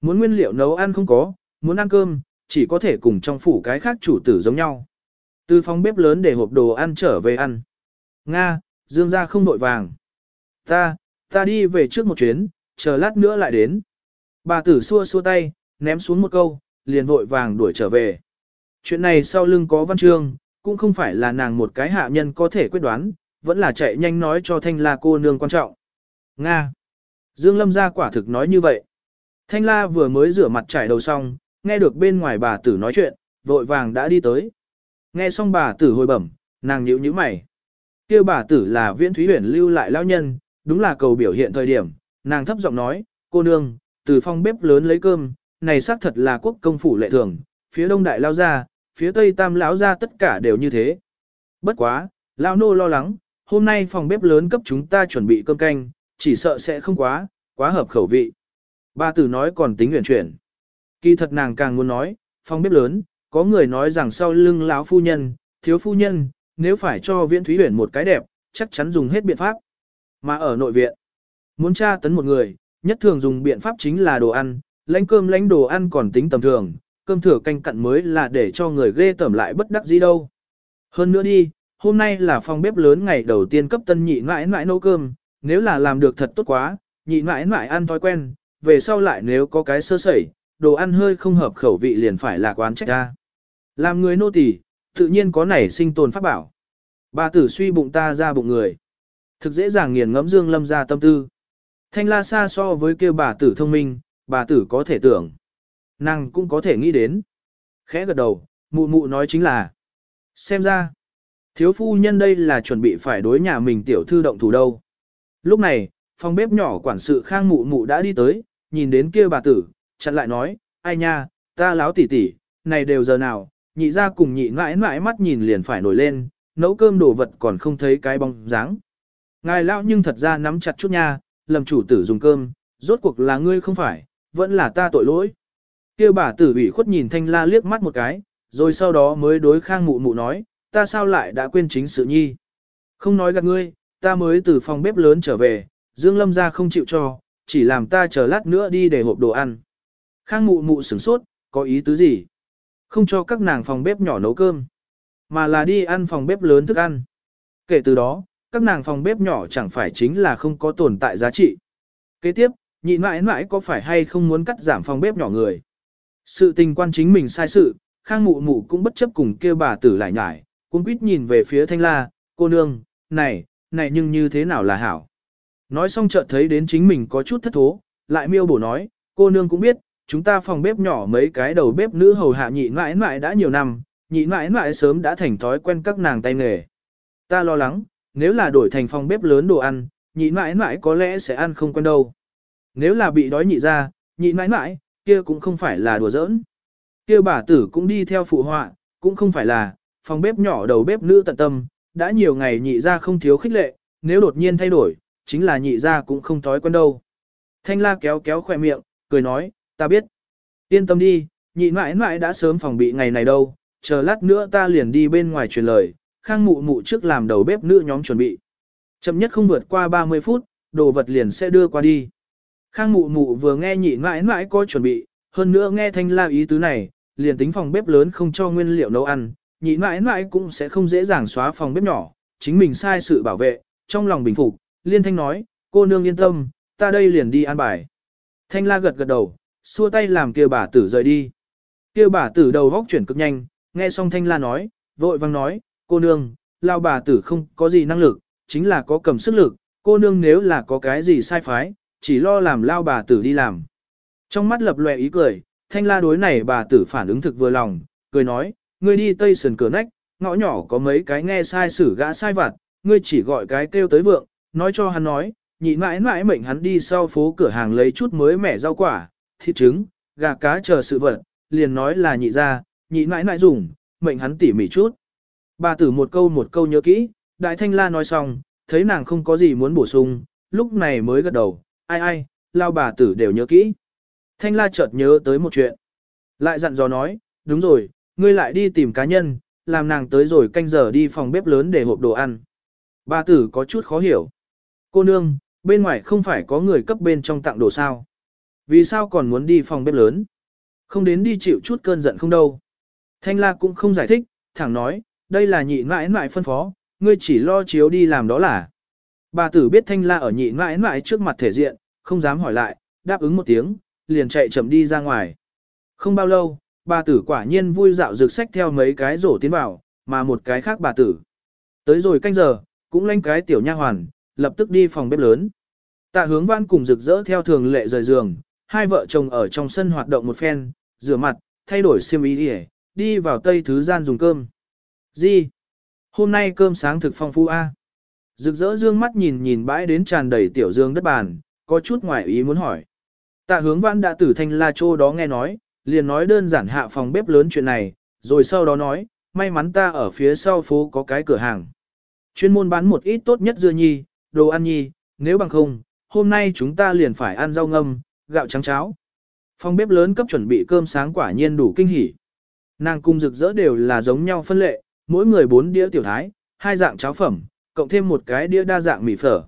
Muốn nguyên liệu nấu ăn không có, muốn ăn cơm, chỉ có thể cùng trong phủ cái khác chủ tử giống nhau. Từ phòng bếp lớn để hộp đồ ăn trở về ăn. Nga, dương ra không nội vàng. Ta, ta đi về trước một chuyến, chờ lát nữa lại đến. Bà tử xua xua tay, ném xuống một câu, liền vội vàng đuổi trở về. Chuyện này sau lưng có văn chương, cũng không phải là nàng một cái hạ nhân có thể quyết đoán, vẫn là chạy nhanh nói cho thanh la cô nương quan trọng. Nga. Dương Lâm ra quả thực nói như vậy. Thanh la vừa mới rửa mặt trải đầu xong, nghe được bên ngoài bà tử nói chuyện, vội vàng đã đi tới. Nghe xong bà tử hồi bẩm, nàng nhíu nhíu mày. Kêu bà tử là viễn thúy huyền lưu lại lao nhân, đúng là cầu biểu hiện thời điểm, nàng thấp giọng nói, cô nương, từ phòng bếp lớn lấy cơm, này xác thật là quốc công phủ lệ thường, phía đông đại lao ra, phía tây tam lão ra tất cả đều như thế. Bất quá, lão nô lo lắng, hôm nay phòng bếp lớn cấp chúng ta chuẩn bị cơm canh, chỉ sợ sẽ không quá, quá hợp khẩu vị. Bà tử nói còn tính nguyện chuyển. Kỳ thật nàng càng muốn nói, phòng bếp lớn, có người nói rằng sau lưng lão phu nhân, thiếu phu nhân, nếu phải cho viễn thúy huyển một cái đẹp, chắc chắn dùng hết biện pháp. Mà ở nội viện, muốn tra tấn một người, nhất thường dùng biện pháp chính là đồ ăn, lãnh cơm lãnh đồ ăn còn tính tầm thường, cơm thừa canh cặn mới là để cho người ghê tẩm lại bất đắc gì đâu. Hơn nữa đi, hôm nay là phòng bếp lớn ngày đầu tiên cấp tân nhị mãi mãi nấu cơm, nếu là làm được thật tốt quá, nhị mãi mãi ăn thói quen, về sau lại nếu có cái sơ sẩy, đồ ăn hơi không hợp khẩu vị liền phải là quán trách ra. Làm người nô tỳ, tự nhiên có nảy sinh tồn pháp bảo. Bà tử suy bụng ta ra bụng người. Thực dễ dàng nghiền ngẫm Dương Lâm ra tâm tư. Thanh la xa so với kêu bà tử thông minh, bà tử có thể tưởng. Nàng cũng có thể nghĩ đến. Khẽ gật đầu, mụ mụ nói chính là. Xem ra, thiếu phu nhân đây là chuẩn bị phải đối nhà mình tiểu thư động thủ đâu. Lúc này, phòng bếp nhỏ quản sự khang mụ mụ đã đi tới, nhìn đến kia bà tử, chặn lại nói, ai nha, ta láo tỉ tỉ, này đều giờ nào, nhị ra cùng nhị mãi mãi mắt nhìn liền phải nổi lên, nấu cơm đồ vật còn không thấy cái bóng dáng. Ngài lão nhưng thật ra nắm chặt chút nha, lầm chủ tử dùng cơm, rốt cuộc là ngươi không phải, vẫn là ta tội lỗi kia bà tử ủy khuất nhìn thanh la liếc mắt một cái, rồi sau đó mới đối khang mụ mụ nói, ta sao lại đã quên chính sự nhi. Không nói gạt ngươi, ta mới từ phòng bếp lớn trở về, Dương Lâm ra không chịu cho, chỉ làm ta chờ lát nữa đi để hộp đồ ăn. Khang mụ mụ sửng sốt, có ý tứ gì? Không cho các nàng phòng bếp nhỏ nấu cơm, mà là đi ăn phòng bếp lớn thức ăn. Kể từ đó, các nàng phòng bếp nhỏ chẳng phải chính là không có tồn tại giá trị. Kế tiếp, nhị mãi mãi có phải hay không muốn cắt giảm phòng bếp nhỏ người? Sự tình quan chính mình sai sự, khang mụ mụ cũng bất chấp cùng kêu bà tử lại nhải, cũng quýt nhìn về phía thanh la, cô nương, này, này nhưng như thế nào là hảo? Nói xong chợt thấy đến chính mình có chút thất thố, lại miêu bổ nói, cô nương cũng biết, chúng ta phòng bếp nhỏ mấy cái đầu bếp nữ hầu hạ nhị mãi mãi đã nhiều năm, nhị mãi mãi sớm đã thành thói quen các nàng tay nghề. Ta lo lắng, nếu là đổi thành phòng bếp lớn đồ ăn, nhị mãi mãi có lẽ sẽ ăn không quen đâu. Nếu là bị đói nhị ra, nhị mãi mãi, kia cũng không phải là đùa giỡn. Kia bà tử cũng đi theo phụ họa, cũng không phải là, phòng bếp nhỏ đầu bếp nữ tận tâm, đã nhiều ngày nhị ra không thiếu khích lệ, nếu đột nhiên thay đổi, chính là nhị ra cũng không thói quen đâu. Thanh la kéo kéo khỏe miệng, cười nói, ta biết. Yên tâm đi, nhị mãi mãi đã sớm phòng bị ngày này đâu, chờ lát nữa ta liền đi bên ngoài truyền lời, khang mụ mụ trước làm đầu bếp nữ nhóm chuẩn bị. Chậm nhất không vượt qua 30 phút, đồ vật liền sẽ đưa qua đi. Khang mụ mụ vừa nghe nhị mãi mãi có chuẩn bị, hơn nữa nghe thanh la ý tứ này, liền tính phòng bếp lớn không cho nguyên liệu nấu ăn, nhị mãi mãi cũng sẽ không dễ dàng xóa phòng bếp nhỏ, chính mình sai sự bảo vệ, trong lòng bình phục, liên thanh nói, cô nương yên tâm, ta đây liền đi an bài. Thanh la gật gật đầu, xua tay làm kia bà tử rời đi. Kia bà tử đầu góc chuyển cực nhanh, nghe xong thanh la nói, vội vang nói, cô nương, lao bà tử không có gì năng lực, chính là có cầm sức lực, cô nương nếu là có cái gì sai phái, chỉ lo làm lao bà tử đi làm. Trong mắt lập lòe ý cười, thanh la đối này bà tử phản ứng thực vừa lòng, cười nói, ngươi đi tây sườn cửa nách, ngõ nhỏ có mấy cái nghe sai sử gã sai vặt, ngươi chỉ gọi cái kêu tới vượng, nói cho hắn nói, nhị mãi mãi mệnh hắn đi sau phố cửa hàng lấy chút mới mẻ rau quả, thịt trứng, gà cá chờ sự vật, liền nói là nhị ra, nhị mãi mãi dùng, mệnh hắn tỉ mỉ chút. Bà tử một câu một câu nhớ kỹ, đại thanh la nói xong, thấy nàng không có gì muốn bổ sung, lúc này mới gật đầu, ai ai, lao bà tử đều nhớ kỹ. Thanh la chợt nhớ tới một chuyện. Lại dặn dò nói, đúng rồi, ngươi lại đi tìm cá nhân, làm nàng tới rồi canh giờ đi phòng bếp lớn để hộp đồ ăn. Bà tử có chút khó hiểu. Cô nương, bên ngoài không phải có người cấp bên trong tặng đồ sao. Vì sao còn muốn đi phòng bếp lớn? Không đến đi chịu chút cơn giận không đâu. Thanh la cũng không giải thích, thẳng nói, đây là nhị mãi mãi phân phó, ngươi chỉ lo chiếu đi làm đó là. Bà tử biết thanh la ở nhị mãi mãi trước mặt thể diện, không dám hỏi lại, đáp ứng một tiếng, liền chạy chậm đi ra ngoài. Không bao lâu, bà tử quả nhiên vui dạo rực sách theo mấy cái rổ tiến vào, mà một cái khác bà tử. Tới rồi canh giờ, cũng lanh cái tiểu nha hoàn, lập tức đi phòng bếp lớn. Tạ hướng văn cùng rực rỡ theo thường lệ rời giường, hai vợ chồng ở trong sân hoạt động một phen, rửa mặt, thay đổi xiêm y đi, đi vào tây thứ gian dùng cơm. Gì? Hôm nay cơm sáng thực phong phú a. Rực rỡ dương mắt nhìn nhìn bãi đến tràn đầy tiểu dương đất bàn, có chút ngoài ý muốn hỏi. Tạ hướng văn đã tử thanh la chô đó nghe nói, liền nói đơn giản hạ phòng bếp lớn chuyện này, rồi sau đó nói, may mắn ta ở phía sau phố có cái cửa hàng. Chuyên môn bán một ít tốt nhất dưa nhi, đồ ăn nhi, nếu bằng không, hôm nay chúng ta liền phải ăn rau ngâm, gạo trắng cháo. Phòng bếp lớn cấp chuẩn bị cơm sáng quả nhiên đủ kinh hỉ. Nàng cung rực rỡ đều là giống nhau phân lệ, mỗi người bốn đĩa tiểu thái, hai dạng cháo phẩm, cộng thêm một cái đĩa đa dạng mì phở.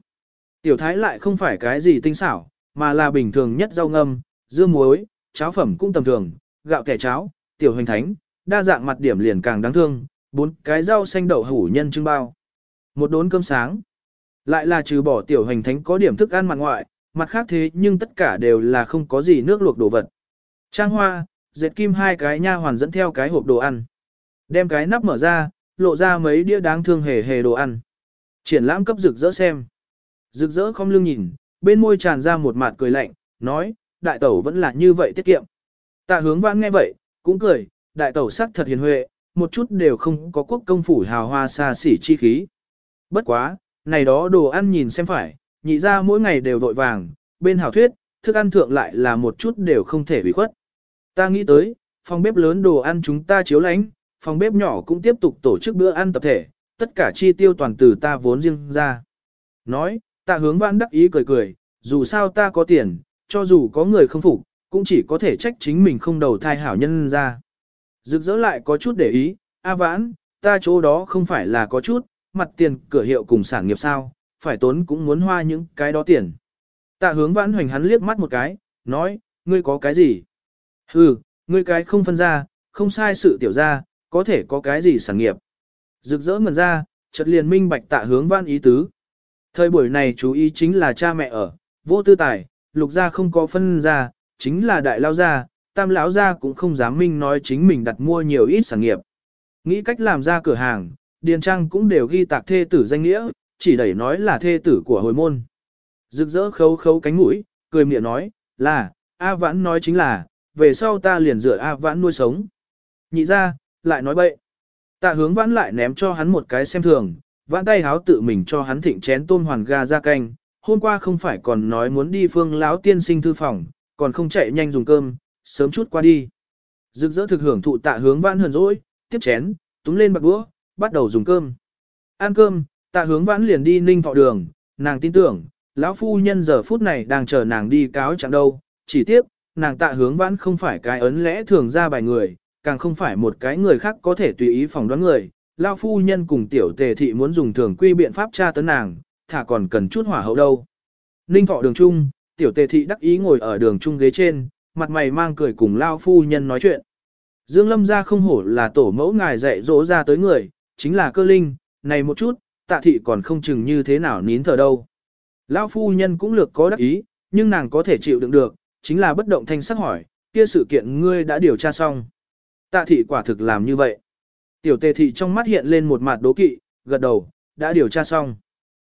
Tiểu thái lại không phải cái gì tinh xảo, mà là bình thường nhất rau ngâm, dưa muối, cháo phẩm cũng tầm thường, gạo kẻ cháo, tiểu hoành thánh, đa dạng mặt điểm liền càng đáng thương, bốn cái rau xanh đậu hủ nhân trưng bao. Một đốn cơm sáng. Lại là trừ bỏ tiểu hoành thánh có điểm thức ăn mặt ngoại, mặt khác thế nhưng tất cả đều là không có gì nước luộc đồ vật. Trang hoa, dệt kim hai cái nha hoàn dẫn theo cái hộp đồ ăn. Đem cái nắp mở ra, lộ ra mấy đĩa đáng thương hề hề đồ ăn. Triển lãm cấp rực rỡ xem. Rực rỡ không lưng nhìn, bên môi tràn ra một mặt cười lạnh, nói, đại tẩu vẫn là như vậy tiết kiệm. Tạ hướng vãn nghe vậy, cũng cười, đại tẩu sắc thật hiền huệ, một chút đều không có quốc công phủ hào hoa xa xỉ chi khí. Bất quá, này đó đồ ăn nhìn xem phải, nhị ra mỗi ngày đều vội vàng, bên hảo thuyết, thức ăn thượng lại là một chút đều không thể bị khuất. Ta nghĩ tới, phòng bếp lớn đồ ăn chúng ta chiếu lánh, phòng bếp nhỏ cũng tiếp tục tổ chức bữa ăn tập thể, tất cả chi tiêu toàn từ ta vốn riêng ra. Nói, ta hướng vãn đắc ý cười cười, dù sao ta có tiền, cho dù có người không phục, cũng chỉ có thể trách chính mình không đầu thai hảo nhân ra. Rực rỡ lại có chút để ý, A vãn, ta chỗ đó không phải là có chút, mặt tiền cửa hiệu cùng sản nghiệp sao, phải tốn cũng muốn hoa những cái đó tiền. Tạ hướng vãn hoành hắn liếc mắt một cái, nói, ngươi có cái gì? Ừ, ngươi cái không phân ra, không sai sự tiểu ra, có thể có cái gì sản nghiệp. Rực rỡ ngần ra, chợt liền minh bạch tạ hướng văn ý tứ. Thời buổi này chú ý chính là cha mẹ ở, vô tư tài, lục gia không có phân gia, chính là đại lao gia, tam lão gia cũng không dám minh nói chính mình đặt mua nhiều ít sản nghiệp. Nghĩ cách làm ra cửa hàng, điền trang cũng đều ghi tạc thê tử danh nghĩa, chỉ đẩy nói là thê tử của hồi môn. Rực rỡ khấu khấu cánh mũi, cười miệng nói, là, A Vãn nói chính là, về sau ta liền dựa A Vãn nuôi sống. Nhị ra, lại nói bậy. Tạ hướng Vãn lại ném cho hắn một cái xem thường, vãn tay háo tự mình cho hắn thịnh chén tôm hoàn ga ra canh. Hôm qua không phải còn nói muốn đi phương lão tiên sinh thư phòng, còn không chạy nhanh dùng cơm, sớm chút qua đi. Rực rỡ thực hưởng thụ tạ hướng vãn hờn dỗi, tiếp chén, túm lên bạc đũa, bắt đầu dùng cơm. Ăn cơm, tạ hướng vãn liền đi ninh thọ đường, nàng tin tưởng, lão phu nhân giờ phút này đang chờ nàng đi cáo chẳng đâu, chỉ tiếc, nàng tạ hướng vãn không phải cái ấn lẽ thường ra bài người, càng không phải một cái người khác có thể tùy ý phỏng đoán người. Lão phu nhân cùng tiểu tề thị muốn dùng thường quy biện pháp tra tấn nàng, thả còn cần chút hỏa hậu đâu. Ninh thọ đường trung, tiểu tề thị đắc ý ngồi ở đường trung ghế trên, mặt mày mang cười cùng Lão phu nhân nói chuyện. Dương Lâm ra không hổ là tổ mẫu ngài dạy dỗ ra tới người, chính là cơ linh, này một chút, tạ thị còn không chừng như thế nào nín thở đâu. Lão phu nhân cũng lược có đắc ý, nhưng nàng có thể chịu đựng được, chính là bất động thanh sắc hỏi, kia sự kiện ngươi đã điều tra xong. Tạ thị quả thực làm như vậy. Tiểu tề thị trong mắt hiện lên một mặt đố kỵ, gật đầu, đã điều tra xong.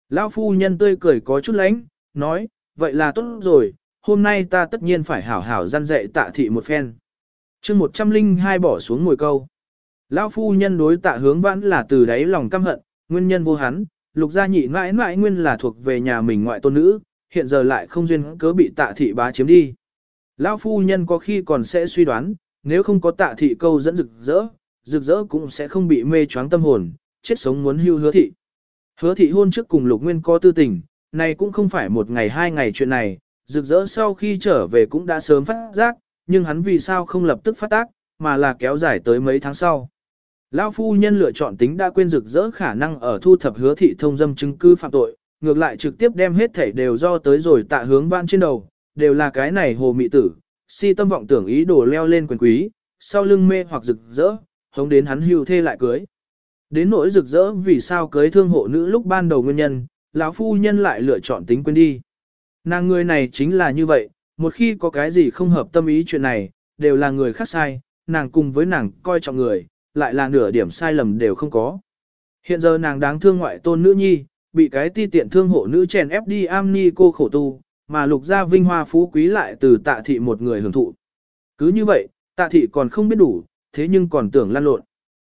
Lão phu nhân tươi cười có chút lánh, nói, vậy là tốt rồi, hôm nay ta tất nhiên phải hảo hảo gian dạy tạ thị một phen. chương 102 bỏ xuống ngồi câu. Lão phu nhân đối tạ hướng vãn là từ đáy lòng căm hận, nguyên nhân vô hắn, lục gia nhị mãi mãi nguyên là thuộc về nhà mình ngoại tôn nữ, hiện giờ lại không duyên cớ bị tạ thị bá chiếm đi. Lão phu nhân có khi còn sẽ suy đoán, nếu không có tạ thị câu dẫn rực rỡ, rực rỡ cũng sẽ không bị mê choáng tâm hồn, chết sống muốn hưu hứa thị. Hứa thị hôn trước cùng lục nguyên có tư tình, này cũng không phải một ngày hai ngày chuyện này, rực rỡ sau khi trở về cũng đã sớm phát giác, nhưng hắn vì sao không lập tức phát tác, mà là kéo dài tới mấy tháng sau. Lão phu nhân lựa chọn tính đã quên rực rỡ khả năng ở thu thập hứa thị thông dâm chứng cứ phạm tội, ngược lại trực tiếp đem hết thảy đều do tới rồi tạ hướng văn trên đầu, đều là cái này hồ mị tử, si tâm vọng tưởng ý đồ leo lên quyền quý, sau lưng mê hoặc rực rỡ, hống đến hắn hưu thê lại cưới. Đến nỗi rực rỡ vì sao cưới thương hộ nữ lúc ban đầu nguyên nhân, lão phu nhân lại lựa chọn tính quên đi. Nàng người này chính là như vậy, một khi có cái gì không hợp tâm ý chuyện này, đều là người khác sai, nàng cùng với nàng coi trọng người, lại là nửa điểm sai lầm đều không có. Hiện giờ nàng đáng thương ngoại tôn nữ nhi, bị cái ti tiện thương hộ nữ chèn ép đi am ni cô khổ tu, mà lục gia vinh hoa phú quý lại từ tạ thị một người hưởng thụ. Cứ như vậy, tạ thị còn không biết đủ, thế nhưng còn tưởng lan lộn.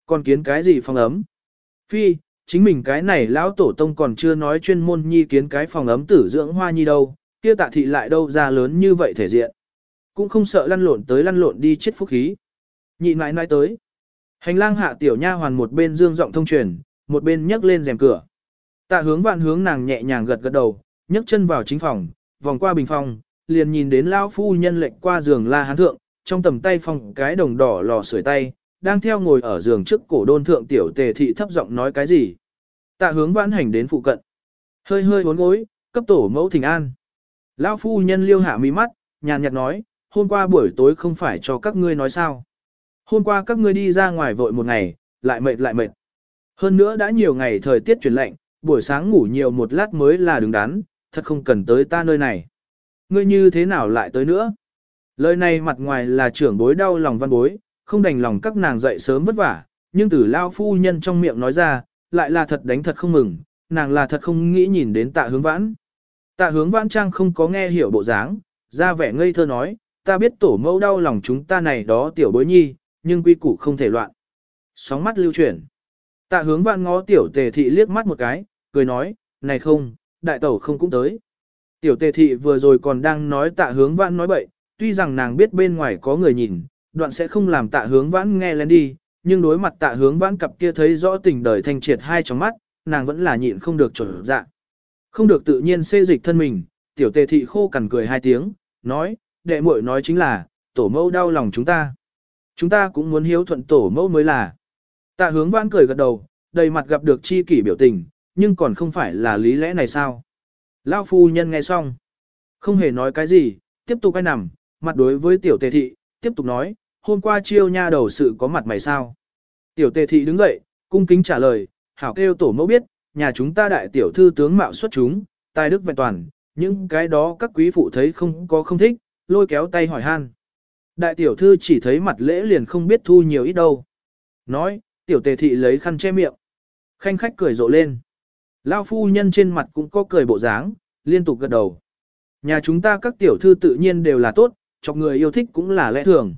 Còn kiến cái gì phòng ấm? Phi, chính mình cái này lão tổ tông còn chưa nói chuyên môn nhi kiến cái phòng ấm tử dưỡng hoa nhi đâu, kia tạ thị lại đâu ra lớn như vậy thể diện. Cũng không sợ lăn lộn tới lăn lộn đi chết phúc khí. Nhị nãi nãi tới. Hành lang hạ tiểu nha hoàn một bên dương giọng thông truyền, một bên nhấc lên rèm cửa. Tạ hướng vạn hướng nàng nhẹ nhàng gật gật đầu, nhấc chân vào chính phòng, vòng qua bình phòng, liền nhìn đến lão phu nhân lệnh qua giường la hán thượng, trong tầm tay phòng cái đồng đỏ lò sưởi tay, đang theo ngồi ở giường trước cổ đôn thượng tiểu tề thị thấp giọng nói cái gì. Tạ hướng vãn hành đến phụ cận. Hơi hơi uốn gối, cấp tổ mẫu thỉnh an. Lão phu nhân liêu hạ mi mắt, nhàn nhạt nói, hôm qua buổi tối không phải cho các ngươi nói sao. Hôm qua các ngươi đi ra ngoài vội một ngày, lại mệt lại mệt. Hơn nữa đã nhiều ngày thời tiết chuyển lạnh, buổi sáng ngủ nhiều một lát mới là đứng đắn, thật không cần tới ta nơi này. Ngươi như thế nào lại tới nữa? Lời này mặt ngoài là trưởng bối đau lòng văn bối, không đành lòng các nàng dậy sớm vất vả, nhưng từ lao phu nhân trong miệng nói ra, lại là thật đánh thật không mừng, nàng là thật không nghĩ nhìn đến tạ hướng vãn. Tạ hướng vãn trang không có nghe hiểu bộ dáng, ra vẻ ngây thơ nói, ta biết tổ mẫu đau lòng chúng ta này đó tiểu bối nhi, nhưng quy củ không thể loạn. Sóng mắt lưu chuyển. Tạ hướng vãn ngó tiểu tề thị liếc mắt một cái, cười nói, này không, đại tẩu không cũng tới. Tiểu tề thị vừa rồi còn đang nói tạ hướng vãn nói bậy, tuy rằng nàng biết bên ngoài có người nhìn, đoạn sẽ không làm tạ hướng vãn nghe lên đi, nhưng đối mặt tạ hướng vãn cặp kia thấy rõ tình đời thanh triệt hai trong mắt, nàng vẫn là nhịn không được trở dạ. Không được tự nhiên xê dịch thân mình, tiểu tề thị khô cằn cười hai tiếng, nói, đệ muội nói chính là, tổ mẫu đau lòng chúng ta. Chúng ta cũng muốn hiếu thuận tổ mẫu mới là. Tạ hướng vãn cười gật đầu, đầy mặt gặp được chi kỷ biểu tình, nhưng còn không phải là lý lẽ này sao. Lao phu nhân nghe xong, không hề nói cái gì, tiếp tục ai nằm, mặt đối với tiểu tề thị, tiếp tục nói, hôm qua chiêu nha đầu sự có mặt mày sao. Tiểu tề thị đứng dậy, cung kính trả lời, hảo kêu tổ mẫu biết, nhà chúng ta đại tiểu thư tướng mạo xuất chúng, tài đức vẹn toàn, những cái đó các quý phụ thấy không có không thích, lôi kéo tay hỏi han. Đại tiểu thư chỉ thấy mặt lễ liền không biết thu nhiều ít đâu. Nói, tiểu tề thị lấy khăn che miệng. Khanh khách cười rộ lên. Lao phu nhân trên mặt cũng có cười bộ dáng, liên tục gật đầu. Nhà chúng ta các tiểu thư tự nhiên đều là tốt, chọc người yêu thích cũng là lẽ thường.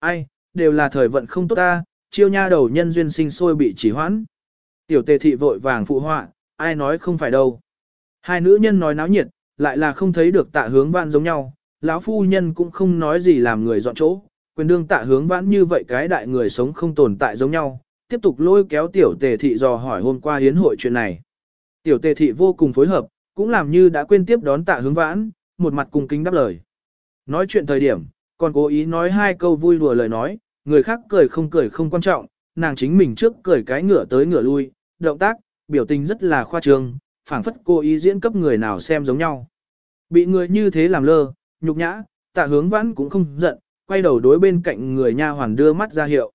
Ai, đều là thời vận không tốt ta, chiêu nha đầu nhân duyên sinh sôi bị chỉ hoãn. Tiểu tề thị vội vàng phụ họa, ai nói không phải đâu. Hai nữ nhân nói náo nhiệt, lại là không thấy được tạ hướng vãn giống nhau, lão phu nhân cũng không nói gì làm người dọn chỗ, quyền đương tạ hướng vãn như vậy cái đại người sống không tồn tại giống nhau, tiếp tục lôi kéo tiểu tề thị dò hỏi hôm qua hiến hội chuyện này. Tiểu tề thị vô cùng phối hợp, cũng làm như đã quên tiếp đón tạ hướng vãn, một mặt cùng kính đáp lời. Nói chuyện thời điểm, còn cố ý nói hai câu vui đùa lời nói, người khác cười không cười không quan trọng, nàng chính mình trước cười cái ngửa tới ngửa lui, động tác, biểu tình rất là khoa trương, phảng phất cố ý diễn cấp người nào xem giống nhau. Bị người như thế làm lơ, nhục nhã, tạ hướng vãn cũng không giận, quay đầu đối bên cạnh người nha hoàn đưa mắt ra hiệu.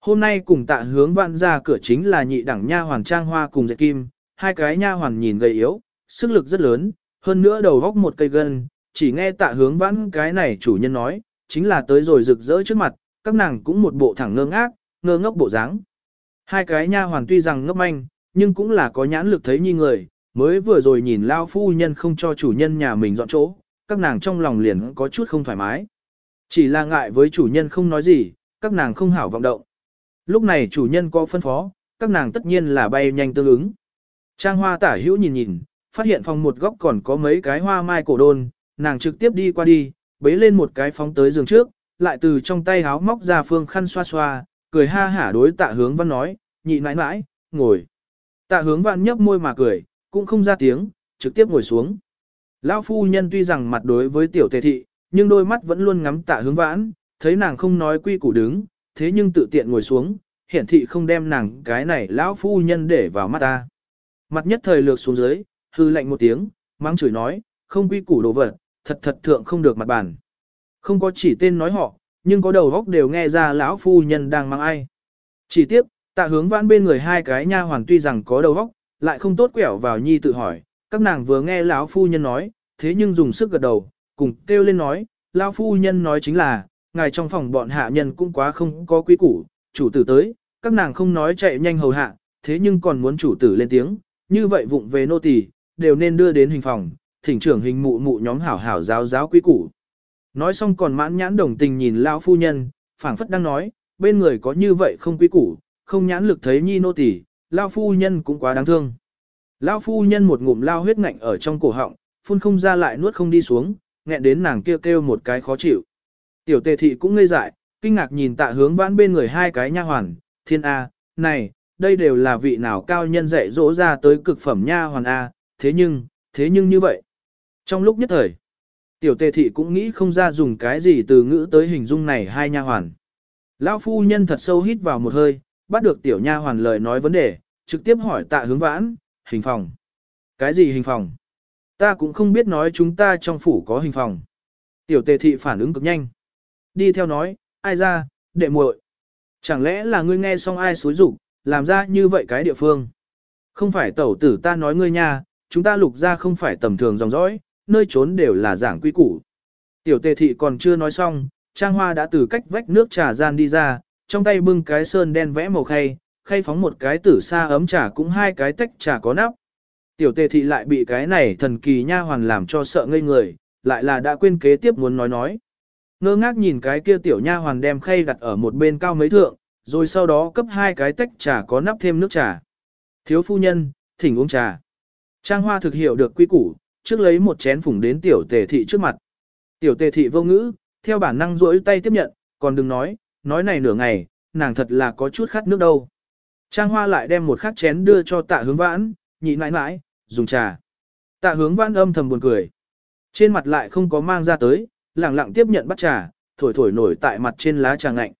Hôm nay cùng tạ hướng vãn ra cửa chính là nhị đẳng nha hoàn trang hoa cùng dạy kim, hai cái nha hoàn nhìn gầy yếu, sức lực rất lớn, hơn nữa đầu góc một cây gân, chỉ nghe tạ hướng vãn cái này chủ nhân nói, chính là tới rồi rực rỡ trước mặt, các nàng cũng một bộ thẳng ngơ ngác, ngơ ngốc bộ dáng. Hai cái nha hoàn tuy rằng ngốc manh, nhưng cũng là có nhãn lực thấy như người, mới vừa rồi nhìn lao phu nhân không cho chủ nhân nhà mình dọn chỗ, các nàng trong lòng liền có chút không thoải mái. Chỉ là ngại với chủ nhân không nói gì, các nàng không hảo vọng động. Lúc này chủ nhân có phân phó, các nàng tất nhiên là bay nhanh tương ứng. Trang hoa tả hữu nhìn nhìn, phát hiện phòng một góc còn có mấy cái hoa mai cổ đôn, nàng trực tiếp đi qua đi, bế lên một cái phóng tới giường trước, lại từ trong tay háo móc ra phương khăn xoa xoa, cười ha hả đối tạ hướng văn nói, nhị nãi nãi, ngồi. Tạ hướng văn nhấp môi mà cười, cũng không ra tiếng, trực tiếp ngồi xuống. Lão phu nhân tuy rằng mặt đối với tiểu tề thị, nhưng đôi mắt vẫn luôn ngắm tạ hướng vãn, thấy nàng không nói quy củ đứng, thế nhưng tự tiện ngồi xuống, hiển thị không đem nàng cái này lão phu nhân để vào mắt ta. Mặt nhất thời lược xuống dưới, hư lạnh một tiếng, mang chửi nói, không quy củ đồ vật, thật thật thượng không được mặt bản. Không có chỉ tên nói họ, nhưng có đầu góc đều nghe ra lão phu nhân đang mang ai. Chỉ tiếp, tạ hướng vãn bên người hai cái nha hoàn tuy rằng có đầu góc, lại không tốt quẻo vào nhi tự hỏi, các nàng vừa nghe lão phu nhân nói, thế nhưng dùng sức gật đầu, cùng kêu lên nói, lão phu nhân nói chính là, ngài trong phòng bọn hạ nhân cũng quá không có quý củ, chủ tử tới, các nàng không nói chạy nhanh hầu hạ, thế nhưng còn muốn chủ tử lên tiếng, như vậy vụng về nô tỳ đều nên đưa đến hình phòng, thỉnh trưởng hình mụ mụ nhóm hảo hảo giáo giáo quý củ. Nói xong còn mãn nhãn đồng tình nhìn lão phu nhân, phảng phất đang nói, bên người có như vậy không quý củ, không nhãn lực thấy nhi nô tỳ, lão phu nhân cũng quá đáng thương. Lão phu nhân một ngụm lao huyết ngạnh ở trong cổ họng, phun không ra lại nuốt không đi xuống, nghẹn đến nàng kêu kêu một cái khó chịu. Tiểu tề thị cũng ngây dại, kinh ngạc nhìn tạ hướng vãn bên người hai cái nha hoàn, thiên A, này, đây đều là vị nào cao nhân dạy dỗ ra tới cực phẩm nha hoàn A, thế nhưng, thế nhưng như vậy. Trong lúc nhất thời, tiểu tề thị cũng nghĩ không ra dùng cái gì từ ngữ tới hình dung này hai nha hoàn. Lão phu nhân thật sâu hít vào một hơi, bắt được tiểu nha hoàn lời nói vấn đề, trực tiếp hỏi tạ hướng vãn, hình phòng. Cái gì hình phòng? Ta cũng không biết nói chúng ta trong phủ có hình phòng. Tiểu tề thị phản ứng cực nhanh. Đi theo nói, ai ra, đệ muội. Chẳng lẽ là ngươi nghe xong ai xối rủ, làm ra như vậy cái địa phương? Không phải tẩu tử ta nói ngươi nha, chúng ta lục ra không phải tầm thường dòng dõi, nơi trốn đều là giảng quy củ. Tiểu tề thị còn chưa nói xong, Trang Hoa đã từ cách vách nước trà gian đi ra, trong tay bưng cái sơn đen vẽ màu khay, khay phóng một cái tử sa ấm trà cũng hai cái tách trà có nắp. Tiểu tề thị lại bị cái này thần kỳ nha hoàn làm cho sợ ngây người, lại là đã quên kế tiếp muốn nói nói. Ngơ ngác nhìn cái kia tiểu nha hoàn đem khay đặt ở một bên cao mấy thượng, rồi sau đó cấp hai cái tách trà có nắp thêm nước trà. Thiếu phu nhân, thỉnh uống trà. Trang hoa thực hiểu được quy củ, trước lấy một chén phủng đến tiểu tề thị trước mặt. Tiểu tề thị vô ngữ, theo bản năng rỗi tay tiếp nhận, còn đừng nói, nói này nửa ngày, nàng thật là có chút khát nước đâu. Trang hoa lại đem một khát chén đưa cho tạ hướng vãn, nhị mãi mãi, dùng trà. Tạ hướng vãn âm thầm buồn cười. Trên mặt lại không có mang ra tới, lẳng lặng tiếp nhận bắt trà, thổi thổi nổi tại mặt trên lá trà ngạnh.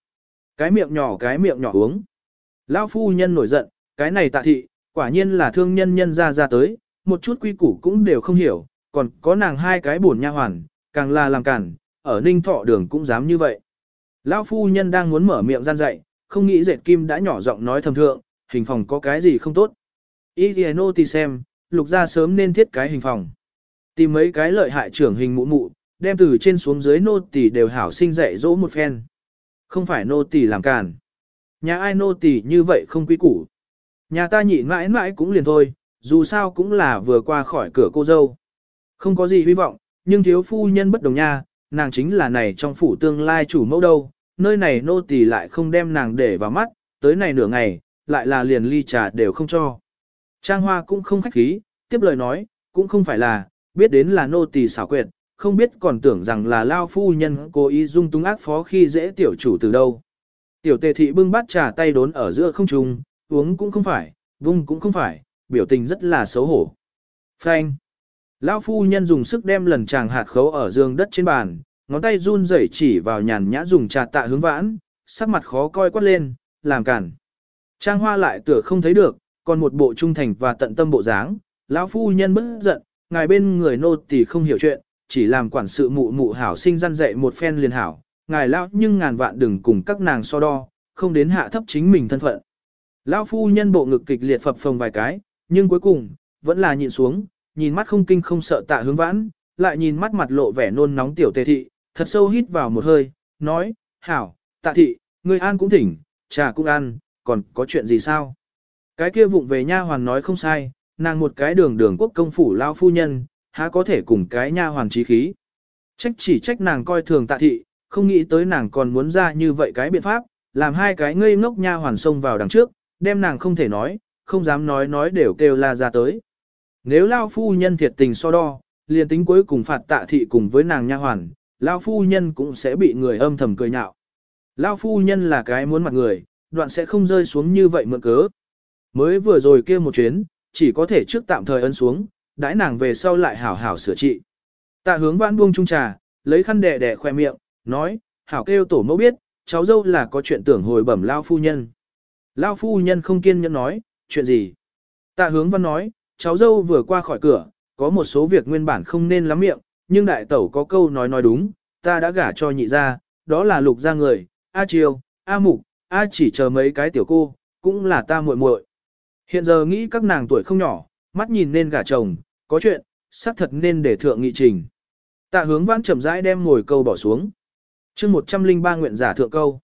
Cái miệng nhỏ cái miệng nhỏ uống. Lão phu nhân nổi giận, cái này tạ thị, quả nhiên là thương nhân nhân ra ra tới, một chút quy củ cũng đều không hiểu, còn có nàng hai cái buồn nha hoàn, càng là làm cản, ở ninh thọ đường cũng dám như vậy. Lão phu nhân đang muốn mở miệng gian dạy, không nghĩ dệt kim đã nhỏ giọng nói thầm thượng, hình phòng có cái gì không tốt. Ý thì nô thì xem, lục ra sớm nên thiết cái hình phòng. Tìm mấy cái lợi hại trưởng hình mụ mụ, đem từ trên xuống dưới nô tỳ đều hảo sinh dạy dỗ một phen. Không phải nô tỳ làm càn. Nhà ai nô tỳ như vậy không quý củ. Nhà ta nhịn mãi mãi cũng liền thôi, dù sao cũng là vừa qua khỏi cửa cô dâu. Không có gì hy vọng, nhưng thiếu phu nhân bất đồng nha, nàng chính là này trong phủ tương lai chủ mẫu đâu, nơi này nô tỳ lại không đem nàng để vào mắt, tới này nửa ngày, lại là liền ly trà đều không cho. Trang Hoa cũng không khách khí, tiếp lời nói, cũng không phải là, biết đến là nô tỳ xảo quyệt, không biết còn tưởng rằng là lao phu nhân cố ý dung túng ác phó khi dễ tiểu chủ từ đâu. Tiểu tề thị bưng bát trà tay đốn ở giữa không trung, uống cũng không phải, vung cũng không phải, biểu tình rất là xấu hổ. Phanh. Lão phu nhân dùng sức đem lần chàng hạt khấu ở giường đất trên bàn, ngón tay run rẩy chỉ vào nhàn nhã dùng trà tạ hướng vãn, sắc mặt khó coi quát lên, làm cản. Trang hoa lại tựa không thấy được, còn một bộ trung thành và tận tâm bộ dáng, lão phu nhân bức giận, ngài bên người nô tỳ không hiểu chuyện, chỉ làm quản sự mụ mụ hảo sinh răn dạy một phen liền hảo, ngài lão nhưng ngàn vạn đừng cùng các nàng so đo, không đến hạ thấp chính mình thân phận. Lão phu nhân bộ ngực kịch liệt phập phồng vài cái, nhưng cuối cùng, vẫn là nhịn xuống, nhìn mắt không kinh không sợ tạ hướng vãn, lại nhìn mắt mặt lộ vẻ nôn nóng tiểu tề thị, thật sâu hít vào một hơi, nói, hảo, tạ thị, người an cũng thỉnh, trà cũng ăn, còn có chuyện gì sao? Cái kia vụng về nha hoàn nói không sai, nàng một cái đường đường quốc công phủ lao phu nhân, há có thể cùng cái nha hoàn trí khí. Trách chỉ trách nàng coi thường tạ thị, không nghĩ tới nàng còn muốn ra như vậy cái biện pháp, làm hai cái ngây ngốc nha hoàn xông vào đằng trước, đem nàng không thể nói, không dám nói nói đều kêu la ra tới. Nếu Lao phu nhân thiệt tình so đo, liền tính cuối cùng phạt tạ thị cùng với nàng nha hoàn, Lao phu nhân cũng sẽ bị người âm thầm cười nhạo. Lao phu nhân là cái muốn mặt người, đoạn sẽ không rơi xuống như vậy mượn cớ. Mới vừa rồi kia một chuyến, chỉ có thể trước tạm thời ân xuống, đãi nàng về sau lại hảo hảo sửa trị. Tạ hướng vãn buông trung trà, lấy khăn đẻ đẻ khoe miệng, nói, hảo kêu tổ mẫu biết, cháu dâu là có chuyện tưởng hồi bẩm Lao phu nhân. Lao phu nhân không kiên nhẫn nói, chuyện gì? Tạ hướng văn nói, cháu dâu vừa qua khỏi cửa, có một số việc nguyên bản không nên lắm miệng, nhưng đại tẩu có câu nói nói đúng, ta đã gả cho nhị ra, đó là lục ra người, A Triều, A Mục, A chỉ chờ mấy cái tiểu cô, cũng là ta muội muội. Hiện giờ nghĩ các nàng tuổi không nhỏ, mắt nhìn nên gả chồng, có chuyện, xác thật nên để thượng nghị trình. Tạ hướng vãn chậm rãi đem ngồi câu bỏ xuống. chương 103 nguyện giả thượng câu.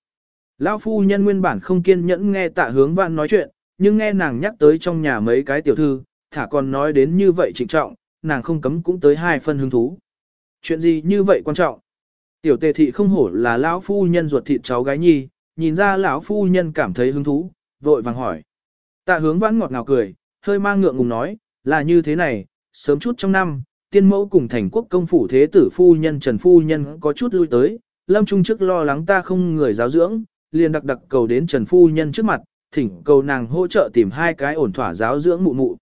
Lão phu nhân nguyên bản không kiên nhẫn nghe tạ hướng vãn nói chuyện, nhưng nghe nàng nhắc tới trong nhà mấy cái tiểu thư, thả còn nói đến như vậy trịnh trọng, nàng không cấm cũng tới hai phân hứng thú. Chuyện gì như vậy quan trọng? Tiểu tề thị không hổ là lão phu nhân ruột thịt cháu gái nhi, nhìn ra lão phu nhân cảm thấy hứng thú, vội vàng hỏi. Tạ hướng vãn ngọt ngào cười, hơi mang ngượng ngùng nói, là như thế này, sớm chút trong năm, tiên mẫu cùng thành quốc công phủ thế tử phu nhân Trần Phu Nhân có chút lui tới, lâm trung trước lo lắng ta không người giáo dưỡng, liền đặc đặc cầu đến Trần Phu Nhân trước mặt, thỉnh cầu nàng hỗ trợ tìm hai cái ổn thỏa giáo dưỡng mụ mụ.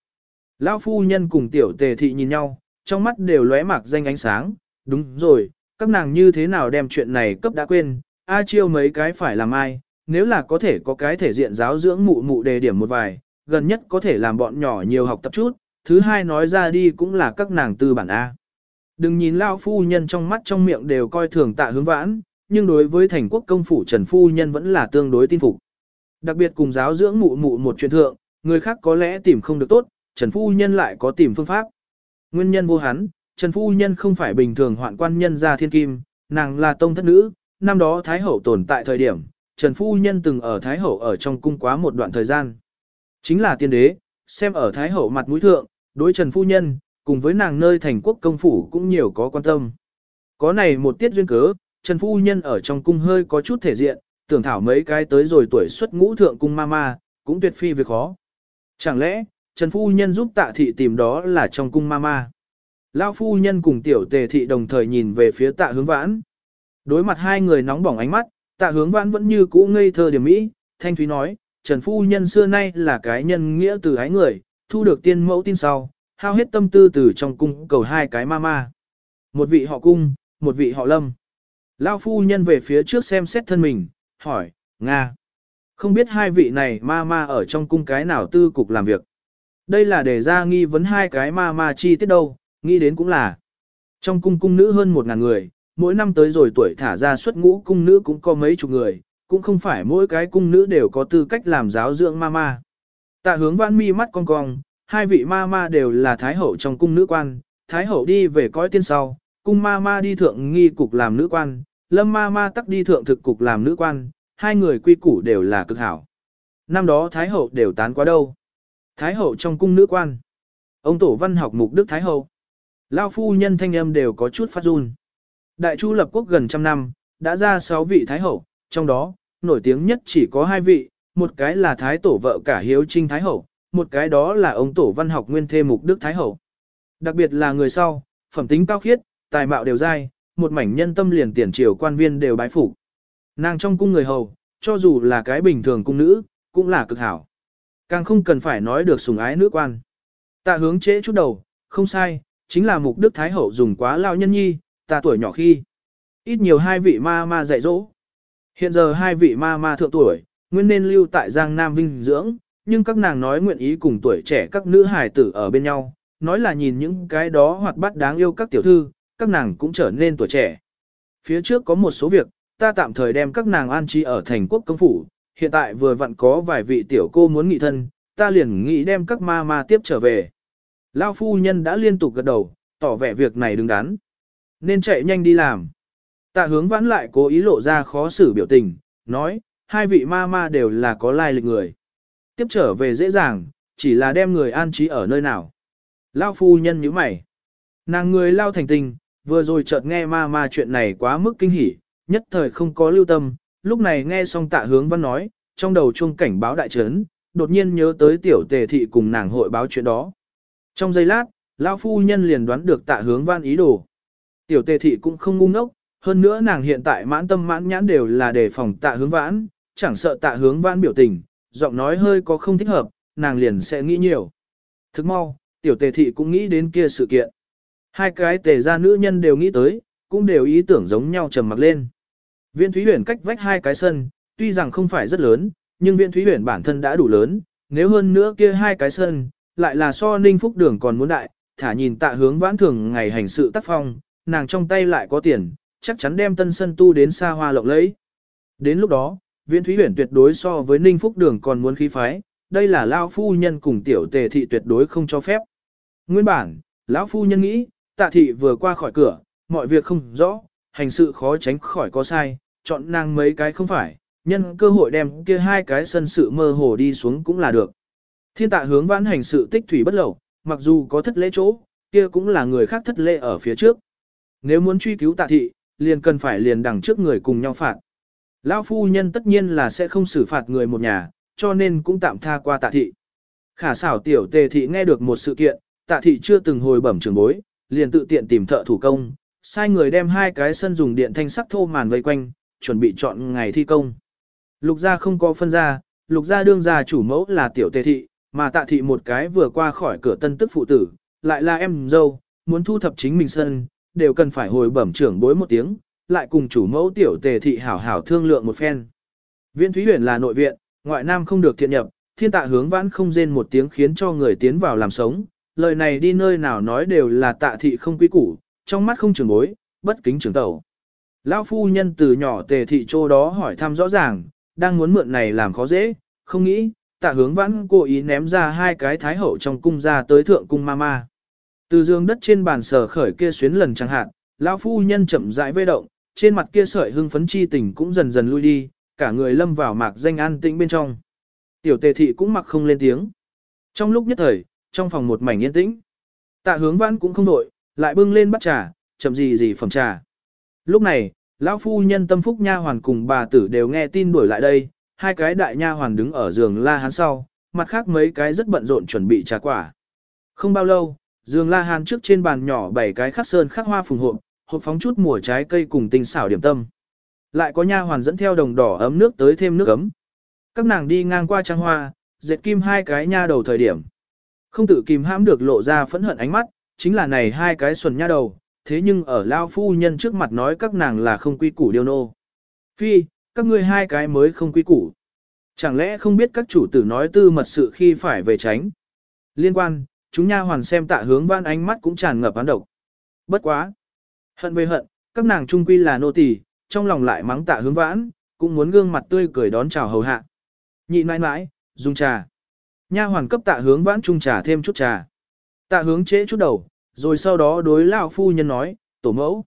Lão Phu Nhân cùng tiểu tề thị nhìn nhau, trong mắt đều lóe mạc danh ánh sáng, đúng rồi, các nàng như thế nào đem chuyện này cấp đã quên, A chiêu mấy cái phải làm ai, nếu là có thể có cái thể diện giáo dưỡng mụ mụ đề điểm một vài, gần nhất có thể làm bọn nhỏ nhiều học tập chút, thứ hai nói ra đi cũng là các nàng tư bản A. Đừng nhìn lao phu nhân trong mắt trong miệng đều coi thường tạ hướng vãn, nhưng đối với thành quốc công phủ Trần Phu Nhân vẫn là tương đối tin phục. Đặc biệt cùng giáo dưỡng mụ mụ một chuyện thượng, người khác có lẽ tìm không được tốt, Trần Phu Nhân lại có tìm phương pháp. Nguyên nhân vô hắn, Trần Phu Nhân không phải bình thường hoạn quan nhân gia thiên kim, nàng là tông thất nữ, năm đó Thái Hậu tồn tại thời điểm, Trần Phu Nhân từng ở Thái Hậu ở trong cung quá một đoạn thời gian. Chính là tiên đế, xem ở Thái Hậu mặt mũi thượng, đối Trần Phu Nhân, cùng với nàng nơi thành quốc công phủ cũng nhiều có quan tâm. Có này một tiết duyên cớ, Trần Phu Nhân ở trong cung hơi có chút thể diện, tưởng thảo mấy cái tới rồi tuổi xuất ngũ thượng cung ma ma, cũng tuyệt phi việc khó. Chẳng lẽ, Trần Phu Nhân giúp tạ thị tìm đó là trong cung ma ma. Lao Phu Nhân cùng tiểu tề thị đồng thời nhìn về phía tạ hướng vãn. Đối mặt hai người nóng bỏng ánh mắt, tạ hướng vãn vẫn như cũ ngây thơ điểm mỹ, thanh thúy nói, Trần Phu Nhân xưa nay là cái nhân nghĩa từ ái người, thu được tiên mẫu tin sau, hao hết tâm tư từ trong cung cầu hai cái ma ma. Một vị họ cung, một vị họ lâm. Lao phu nhân về phía trước xem xét thân mình, hỏi, Nga. Không biết hai vị này ma ma ở trong cung cái nào tư cục làm việc. Đây là để ra nghi vấn hai cái ma ma chi tiết đâu, nghĩ đến cũng là. Trong cung cung nữ hơn một ngàn người, mỗi năm tới rồi tuổi thả ra xuất ngũ cung nữ cũng có mấy chục người, cũng không phải mỗi cái cung nữ đều có tư cách làm giáo dưỡng ma ma. Tạ hướng vãn mi mắt cong cong, hai vị ma ma đều là thái hậu trong cung nữ quan, thái hậu đi về cõi tiên sau, cung ma ma đi thượng nghi cục làm nữ quan, lâm ma ma tắc đi thượng thực cục làm nữ quan, hai người quy củ đều là cực hảo. Năm đó thái hậu đều tán quá đâu. Thái hậu trong cung nữ quan. Ông tổ văn học mục đức thái hậu. Lao phu nhân thanh âm đều có chút phát run. Đại chu lập quốc gần trăm năm, đã ra sáu vị thái hậu, trong đó, nổi tiếng nhất chỉ có hai vị, một cái là thái tổ vợ cả hiếu trinh thái hậu, một cái đó là ông tổ văn học nguyên thê mục đức thái hậu. Đặc biệt là người sau, phẩm tính cao khiết, tài mạo đều dai, một mảnh nhân tâm liền tiền triều quan viên đều bái phục. Nàng trong cung người hầu, cho dù là cái bình thường cung nữ, cũng là cực hảo. Càng không cần phải nói được sủng ái nữ quan. Ta hướng trễ chút đầu, không sai, chính là mục đức thái hậu dùng quá lao nhân nhi, ta tuổi nhỏ khi. Ít nhiều hai vị ma ma dạy dỗ. Hiện giờ hai vị ma ma thượng tuổi, nguyên nên lưu tại Giang Nam Vinh dưỡng, nhưng các nàng nói nguyện ý cùng tuổi trẻ các nữ hài tử ở bên nhau, nói là nhìn những cái đó hoạt bát đáng yêu các tiểu thư, các nàng cũng trở nên tuổi trẻ. Phía trước có một số việc, ta tạm thời đem các nàng an trí ở thành quốc công phủ, hiện tại vừa vặn có vài vị tiểu cô muốn nghị thân, ta liền nghĩ đem các ma ma tiếp trở về. Lao phu nhân đã liên tục gật đầu, tỏ vẻ việc này đứng đắn. Nên chạy nhanh đi làm. Tạ hướng vãn lại cố ý lộ ra khó xử biểu tình, nói, hai vị ma ma đều là có lai lịch người. Tiếp trở về dễ dàng, chỉ là đem người an trí ở nơi nào. Lao phu nhân như mày. Nàng người lao thành tình, vừa rồi chợt nghe ma ma chuyện này quá mức kinh hỉ, nhất thời không có lưu tâm, lúc này nghe xong tạ hướng văn nói, trong đầu chuông cảnh báo đại trấn, đột nhiên nhớ tới tiểu tề thị cùng nàng hội báo chuyện đó. Trong giây lát, lão phu nhân liền đoán được tạ hướng văn ý đồ. Tiểu tề thị cũng không ngu ngốc, hơn nữa nàng hiện tại mãn tâm mãn nhãn đều là đề phòng tạ hướng vãn, chẳng sợ tạ hướng vãn biểu tình, giọng nói hơi có không thích hợp, nàng liền sẽ nghĩ nhiều. Thức mau, tiểu tề thị cũng nghĩ đến kia sự kiện. Hai cái tề gia nữ nhân đều nghĩ tới, cũng đều ý tưởng giống nhau trầm mặc lên. Viên Thúy Huyền cách vách hai cái sân, tuy rằng không phải rất lớn, nhưng Viên Thúy Huyền bản thân đã đủ lớn, nếu hơn nữa kia hai cái sân, lại là so Ninh Phúc Đường còn muốn đại, thả nhìn tạ hướng vãn thường ngày hành sự tác phong, nàng trong tay lại có tiền, chắc chắn đem tân sân tu đến xa hoa lộng lẫy. Đến lúc đó, Viên Thúy Huyền tuyệt đối so với Ninh Phúc Đường còn muốn khí phái, đây là lao phu nhân cùng tiểu tề thị tuyệt đối không cho phép. Nguyên bản, lão phu nhân nghĩ, tạ thị vừa qua khỏi cửa, mọi việc không rõ, hành sự khó tránh khỏi có sai, chọn nàng mấy cái không phải, nhân cơ hội đem kia hai cái sân sự mơ hồ đi xuống cũng là được. Thiên tạ hướng vãn hành sự tích thủy bất lậu, mặc dù có thất lễ chỗ, kia cũng là người khác thất lễ ở phía trước. Nếu muốn truy cứu tạ thị, liền cần phải liền đằng trước người cùng nhau phạt. Lão phu nhân tất nhiên là sẽ không xử phạt người một nhà, cho nên cũng tạm tha qua tạ thị. Khả xảo tiểu tề thị nghe được một sự kiện, tạ thị chưa từng hồi bẩm trường bối, liền tự tiện tìm thợ thủ công, sai người đem hai cái sân dùng điện thanh sắc thô màn vây quanh, chuẩn bị chọn ngày thi công. Lục gia không có phân gia lục gia đương gia chủ mẫu là tiểu tề thị, mà tạ thị một cái vừa qua khỏi cửa tân tức phụ tử, lại là em dâu, muốn thu thập chính mình sân, đều cần phải hồi bẩm trưởng bối một tiếng, lại cùng chủ mẫu tiểu tề thị hảo hảo thương lượng một phen. Viên Thúy Huyền là nội viện, ngoại nam không được thiện nhập, thiên tạ hướng vãn không rên một tiếng khiến cho người tiến vào làm sống, lời này đi nơi nào nói đều là tạ thị không quý củ, trong mắt không trường bối, bất kính trưởng tẩu. Lão phu nhân từ nhỏ tề thị chỗ đó hỏi thăm rõ ràng, đang muốn mượn này làm khó dễ, không nghĩ, tạ hướng vãn cố ý ném ra hai cái thái hậu trong cung ra tới thượng cung ma từ giường đất trên bàn sở khởi kia xuyến lần chẳng hạn, lão phu nhân chậm rãi vây động, trên mặt kia sợi hưng phấn chi tình cũng dần dần lui đi, cả người lâm vào mạc danh an tĩnh bên trong. Tiểu tề thị cũng mặc không lên tiếng. Trong lúc nhất thời, trong phòng một mảnh yên tĩnh. Tạ hướng vãn cũng không đội, lại bưng lên bắt trà, chậm gì gì phẩm trà. Lúc này, lão phu nhân tâm phúc nha hoàn cùng bà tử đều nghe tin đuổi lại đây, hai cái đại nha hoàn đứng ở giường la hán sau, mặt khác mấy cái rất bận rộn chuẩn bị trà quả. Không bao lâu, Dương la hán trước trên bàn nhỏ bảy cái khắc sơn khắc hoa phùng hộp, hộp phóng chút mùa trái cây cùng tinh xảo điểm tâm. Lại có nha hoàn dẫn theo đồng đỏ ấm nước tới thêm nước ấm. Các nàng đi ngang qua trang hoa, dệt kim hai cái nha đầu thời điểm. Không tự kìm hãm được lộ ra phẫn hận ánh mắt, chính là này hai cái xuẩn nha đầu, thế nhưng ở lao phu nhân trước mặt nói các nàng là không quy củ điều nô. Phi, các ngươi hai cái mới không quy củ. Chẳng lẽ không biết các chủ tử nói tư mật sự khi phải về tránh. Liên quan, chúng nha hoàn xem tạ hướng văn ánh mắt cũng tràn ngập án độc. Bất quá. Hận về hận, các nàng trung quy là nô tỳ, trong lòng lại mắng tạ hướng vãn, cũng muốn gương mặt tươi cười đón chào hầu hạ. Nhị mãi mãi, dùng trà. Nha hoàn cấp tạ hướng vãn trung trà thêm chút trà. Tạ hướng trễ chút đầu, rồi sau đó đối lão phu nhân nói, tổ mẫu.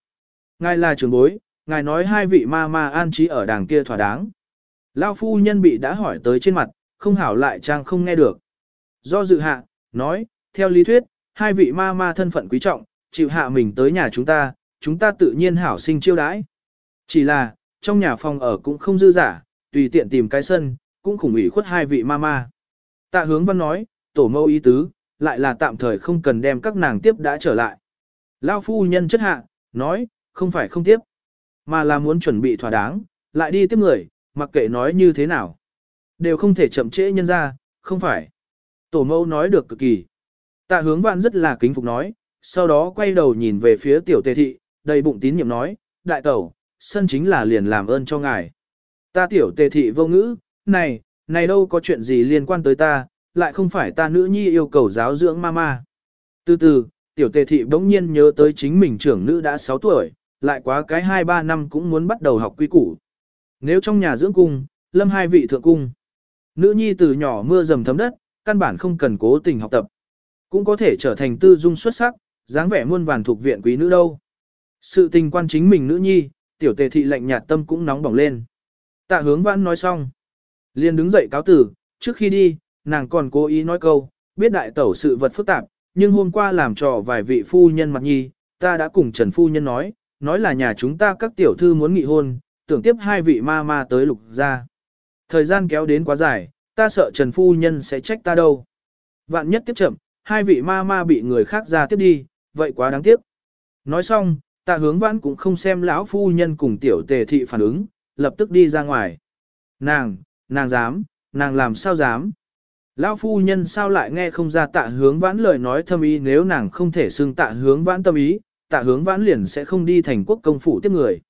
Ngài là trưởng bối, ngài nói hai vị ma ma an trí ở đàng kia thỏa đáng. Lão phu nhân bị đã hỏi tới trên mặt, không hảo lại trang không nghe được. Do dự hạ, nói, theo lý thuyết, hai vị ma ma thân phận quý trọng, chịu hạ mình tới nhà chúng ta, chúng ta tự nhiên hảo sinh chiêu đãi. Chỉ là, trong nhà phòng ở cũng không dư giả, tùy tiện tìm cái sân, cũng khủng ủy khuất hai vị ma ma. Tạ hướng văn nói, tổ mâu ý tứ, lại là tạm thời không cần đem các nàng tiếp đã trở lại. Lao phu nhân chất hạ, nói, không phải không tiếp, mà là muốn chuẩn bị thỏa đáng, lại đi tiếp người, mặc kệ nói như thế nào. Đều không thể chậm trễ nhân ra, không phải. Tổ mâu nói được cực kỳ. Tạ hướng vạn rất là kính phục nói, sau đó quay đầu nhìn về phía tiểu tề thị, đầy bụng tín nhiệm nói, đại tẩu, sân chính là liền làm ơn cho ngài. Ta tiểu tề thị vô ngữ, này, này đâu có chuyện gì liên quan tới ta, lại không phải ta nữ nhi yêu cầu giáo dưỡng mama. Từ từ, tiểu tề thị bỗng nhiên nhớ tới chính mình trưởng nữ đã 6 tuổi, lại quá cái 2-3 năm cũng muốn bắt đầu học quy củ. Nếu trong nhà dưỡng cung, lâm hai vị thượng cung. Nữ nhi từ nhỏ mưa dầm thấm đất, căn bản không cần cố tình học tập. Cũng có thể trở thành tư dung xuất sắc, dáng vẻ muôn vàn thuộc viện quý nữ đâu. Sự tình quan chính mình nữ nhi, tiểu tề thị lạnh nhạt tâm cũng nóng bỏng lên. Tạ hướng vãn nói xong. liền đứng dậy cáo tử, trước khi đi, nàng còn cố ý nói câu, biết đại tẩu sự vật phức tạp, nhưng hôm qua làm trò vài vị phu nhân mặt nhi, ta đã cùng Trần Phu Nhân nói, nói là nhà chúng ta các tiểu thư muốn nghị hôn, tưởng tiếp hai vị ma ma tới lục ra. Thời gian kéo đến quá dài, ta sợ Trần Phu Nhân sẽ trách ta đâu. Vạn nhất tiếp chậm, hai vị ma ma bị người khác ra tiếp đi, vậy quá đáng tiếc. Nói xong, tạ hướng vãn cũng không xem lão phu nhân cùng tiểu tề thị phản ứng, lập tức đi ra ngoài. Nàng, nàng dám, nàng làm sao dám. Lão phu nhân sao lại nghe không ra tạ hướng vãn lời nói thâm ý nếu nàng không thể xưng tạ hướng vãn tâm ý, tạ hướng vãn liền sẽ không đi thành quốc công phủ tiếp người.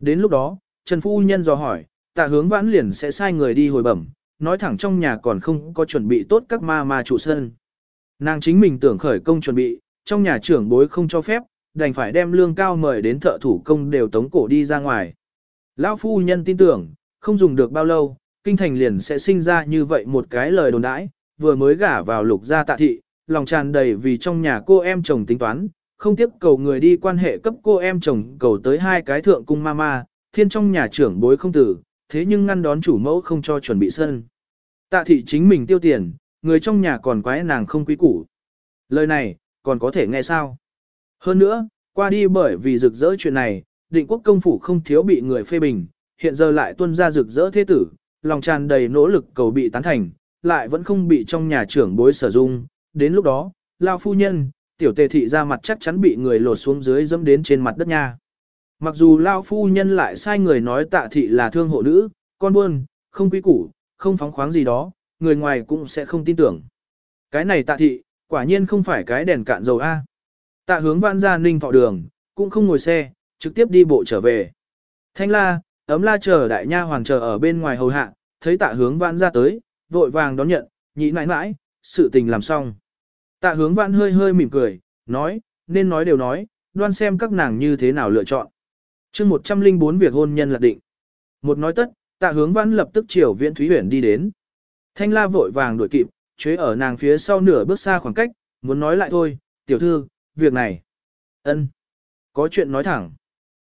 Đến lúc đó, Trần phu nhân dò hỏi, tạ hướng vãn liền sẽ sai người đi hồi bẩm, nói thẳng trong nhà còn không có chuẩn bị tốt các ma ma trụ sân. Nàng chính mình tưởng khởi công chuẩn bị, trong nhà trưởng bối không cho phép, đành phải đem lương cao mời đến thợ thủ công đều tống cổ đi ra ngoài. Lão phu nhân tin tưởng, không dùng được bao lâu, kinh thành liền sẽ sinh ra như vậy một cái lời đồn đãi, vừa mới gả vào lục gia tạ thị, lòng tràn đầy vì trong nhà cô em chồng tính toán, không tiếp cầu người đi quan hệ cấp cô em chồng cầu tới hai cái thượng cung mama, thiên trong nhà trưởng bối không tử, thế nhưng ngăn đón chủ mẫu không cho chuẩn bị sân. Tạ thị chính mình tiêu tiền, người trong nhà còn quái nàng không quý củ. Lời này, còn có thể nghe sao? Hơn nữa, qua đi bởi vì rực rỡ chuyện này, định quốc công phủ không thiếu bị người phê bình, hiện giờ lại tuân ra rực rỡ thế tử, lòng tràn đầy nỗ lực cầu bị tán thành, lại vẫn không bị trong nhà trưởng bối sử dụng. Đến lúc đó, lao phu nhân, tiểu tề thị ra mặt chắc chắn bị người lột xuống dưới dẫm đến trên mặt đất nha. Mặc dù lao phu nhân lại sai người nói tạ thị là thương hộ nữ, con buôn, không quý củ, không phóng khoáng gì đó, người ngoài cũng sẽ không tin tưởng. Cái này tạ thị, quả nhiên không phải cái đèn cạn dầu A. Tạ hướng vãn ra ninh thọ đường, cũng không ngồi xe, trực tiếp đi bộ trở về. Thanh la, ấm la chờ đại nha hoàng chờ ở bên ngoài hầu hạ, thấy tạ hướng vãn ra tới, vội vàng đón nhận, nhị mãi mãi, sự tình làm xong. Tạ hướng vãn hơi hơi mỉm cười, nói, nên nói đều nói, đoan xem các nàng như thế nào lựa chọn. chương 104 việc hôn nhân lạc định. Một nói tất, tạ hướng vãn lập tức chiều viễn thúy huyển đi đến. Thanh la vội vàng đuổi kịp, chế ở nàng phía sau nửa bước xa khoảng cách, muốn nói lại thôi, tiểu thư, việc này. ân, Có chuyện nói thẳng.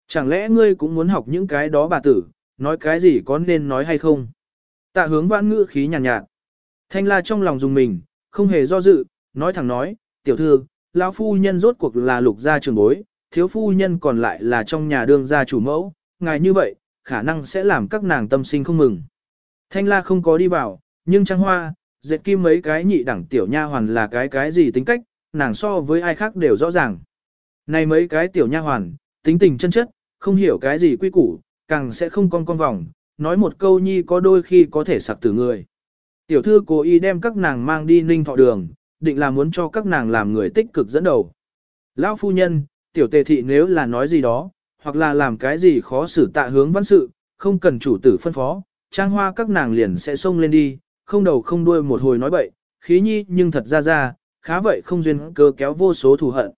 Chẳng lẽ ngươi cũng muốn học những cái đó bà tử, nói cái gì có nên nói hay không? Tạ hướng vãn ngữ khí nhàn nhạt, nhạt. Thanh la trong lòng dùng mình, không hề do dự, nói thẳng nói, tiểu thư, lão phu nhân rốt cuộc là lục gia trường bối, thiếu phu nhân còn lại là trong nhà đương gia chủ mẫu, ngài như vậy, khả năng sẽ làm các nàng tâm sinh không mừng. Thanh la không có đi vào, nhưng trang hoa, dệt kim mấy cái nhị đẳng tiểu nha hoàn là cái cái gì tính cách, nàng so với ai khác đều rõ ràng. Này mấy cái tiểu nha hoàn, tính tình chân chất, không hiểu cái gì quy củ, càng sẽ không con con vòng, nói một câu nhi có đôi khi có thể sặc tử người. Tiểu thư cố ý đem các nàng mang đi ninh thọ đường, định là muốn cho các nàng làm người tích cực dẫn đầu. Lão phu nhân, tiểu tề thị nếu là nói gì đó, hoặc là làm cái gì khó xử tạ hướng văn sự, không cần chủ tử phân phó, trang hoa các nàng liền sẽ xông lên đi, không đầu không đuôi một hồi nói bậy, khí nhi nhưng thật ra ra, khá vậy không duyên cơ kéo vô số thù hận.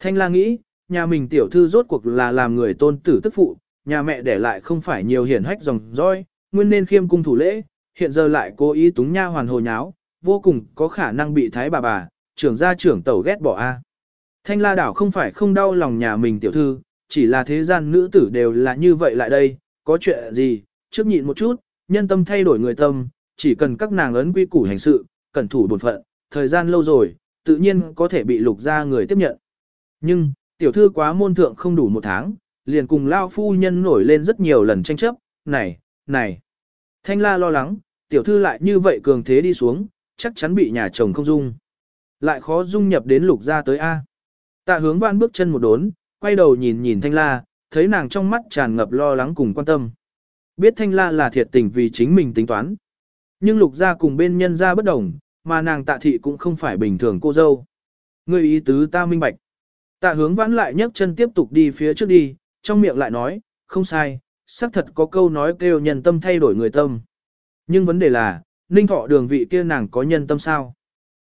Thanh la nghĩ, nhà mình tiểu thư rốt cuộc là làm người tôn tử tức phụ, nhà mẹ để lại không phải nhiều hiển hách dòng roi, nguyên nên khiêm cung thủ lễ, hiện giờ lại cố ý túng nha hoàn hồ nháo, vô cùng có khả năng bị thái bà bà, trưởng gia trưởng tẩu ghét bỏ a. Thanh la đảo không phải không đau lòng nhà mình tiểu thư, chỉ là thế gian nữ tử đều là như vậy lại đây, có chuyện gì, trước nhịn một chút, nhân tâm thay đổi người tâm, chỉ cần các nàng ấn quy củ hành sự, cẩn thủ bổn phận, thời gian lâu rồi, tự nhiên có thể bị lục gia người tiếp nhận. Nhưng, tiểu thư quá môn thượng không đủ một tháng, liền cùng lao phu nhân nổi lên rất nhiều lần tranh chấp, này, này. Thanh la lo lắng, tiểu thư lại như vậy cường thế đi xuống, chắc chắn bị nhà chồng không dung. Lại khó dung nhập đến lục gia tới A. Tạ hướng văn bước chân một đốn, quay đầu nhìn nhìn thanh la, thấy nàng trong mắt tràn ngập lo lắng cùng quan tâm. Biết thanh la là thiệt tình vì chính mình tính toán. Nhưng lục gia cùng bên nhân gia bất đồng, mà nàng tạ thị cũng không phải bình thường cô dâu. Người ý tứ ta minh bạch. Tạ hướng vãn lại nhấc chân tiếp tục đi phía trước đi, trong miệng lại nói, không sai, xác thật có câu nói kêu nhân tâm thay đổi người tâm. Nhưng vấn đề là, ninh thọ đường vị kia nàng có nhân tâm sao?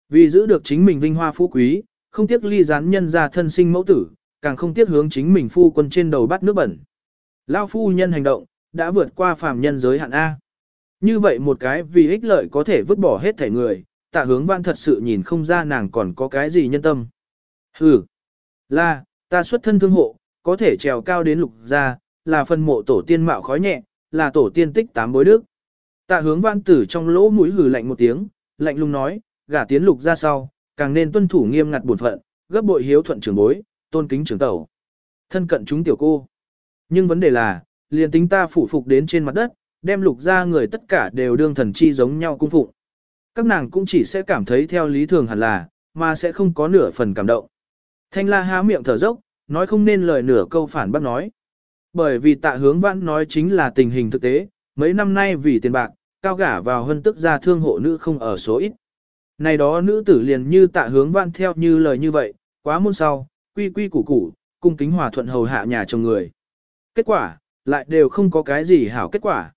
Vì giữ được chính mình vinh hoa phú quý, không tiếc ly gián nhân ra thân sinh mẫu tử, càng không tiếc hướng chính mình phu quân trên đầu bắt nước bẩn. Lao phu nhân hành động, đã vượt qua phàm nhân giới hạn A. Như vậy một cái vì ích lợi có thể vứt bỏ hết thể người, tạ hướng văn thật sự nhìn không ra nàng còn có cái gì nhân tâm. Hừ, là, ta xuất thân thương hộ, có thể trèo cao đến lục gia, là phân mộ tổ tiên mạo khói nhẹ, là tổ tiên tích tám bối đức. Tạ hướng văn tử trong lỗ mũi hừ lạnh một tiếng, lạnh lùng nói, gả tiến lục ra sau, càng nên tuân thủ nghiêm ngặt bổn phận, gấp bội hiếu thuận trưởng bối, tôn kính trưởng tẩu. Thân cận chúng tiểu cô. Nhưng vấn đề là, liền tính ta phủ phục đến trên mặt đất, đem lục ra người tất cả đều đương thần chi giống nhau cung phụng. Các nàng cũng chỉ sẽ cảm thấy theo lý thường hẳn là, mà sẽ không có nửa phần cảm động. Thanh la há miệng thở dốc, nói không nên lời nửa câu phản bác nói. Bởi vì tạ hướng vãn nói chính là tình hình thực tế, mấy năm nay vì tiền bạc, cao gả vào hân tức gia thương hộ nữ không ở số ít. Này đó nữ tử liền như tạ hướng vãn theo như lời như vậy, quá môn sau, quy quy củ củ, cung kính hòa thuận hầu hạ nhà chồng người. Kết quả, lại đều không có cái gì hảo kết quả.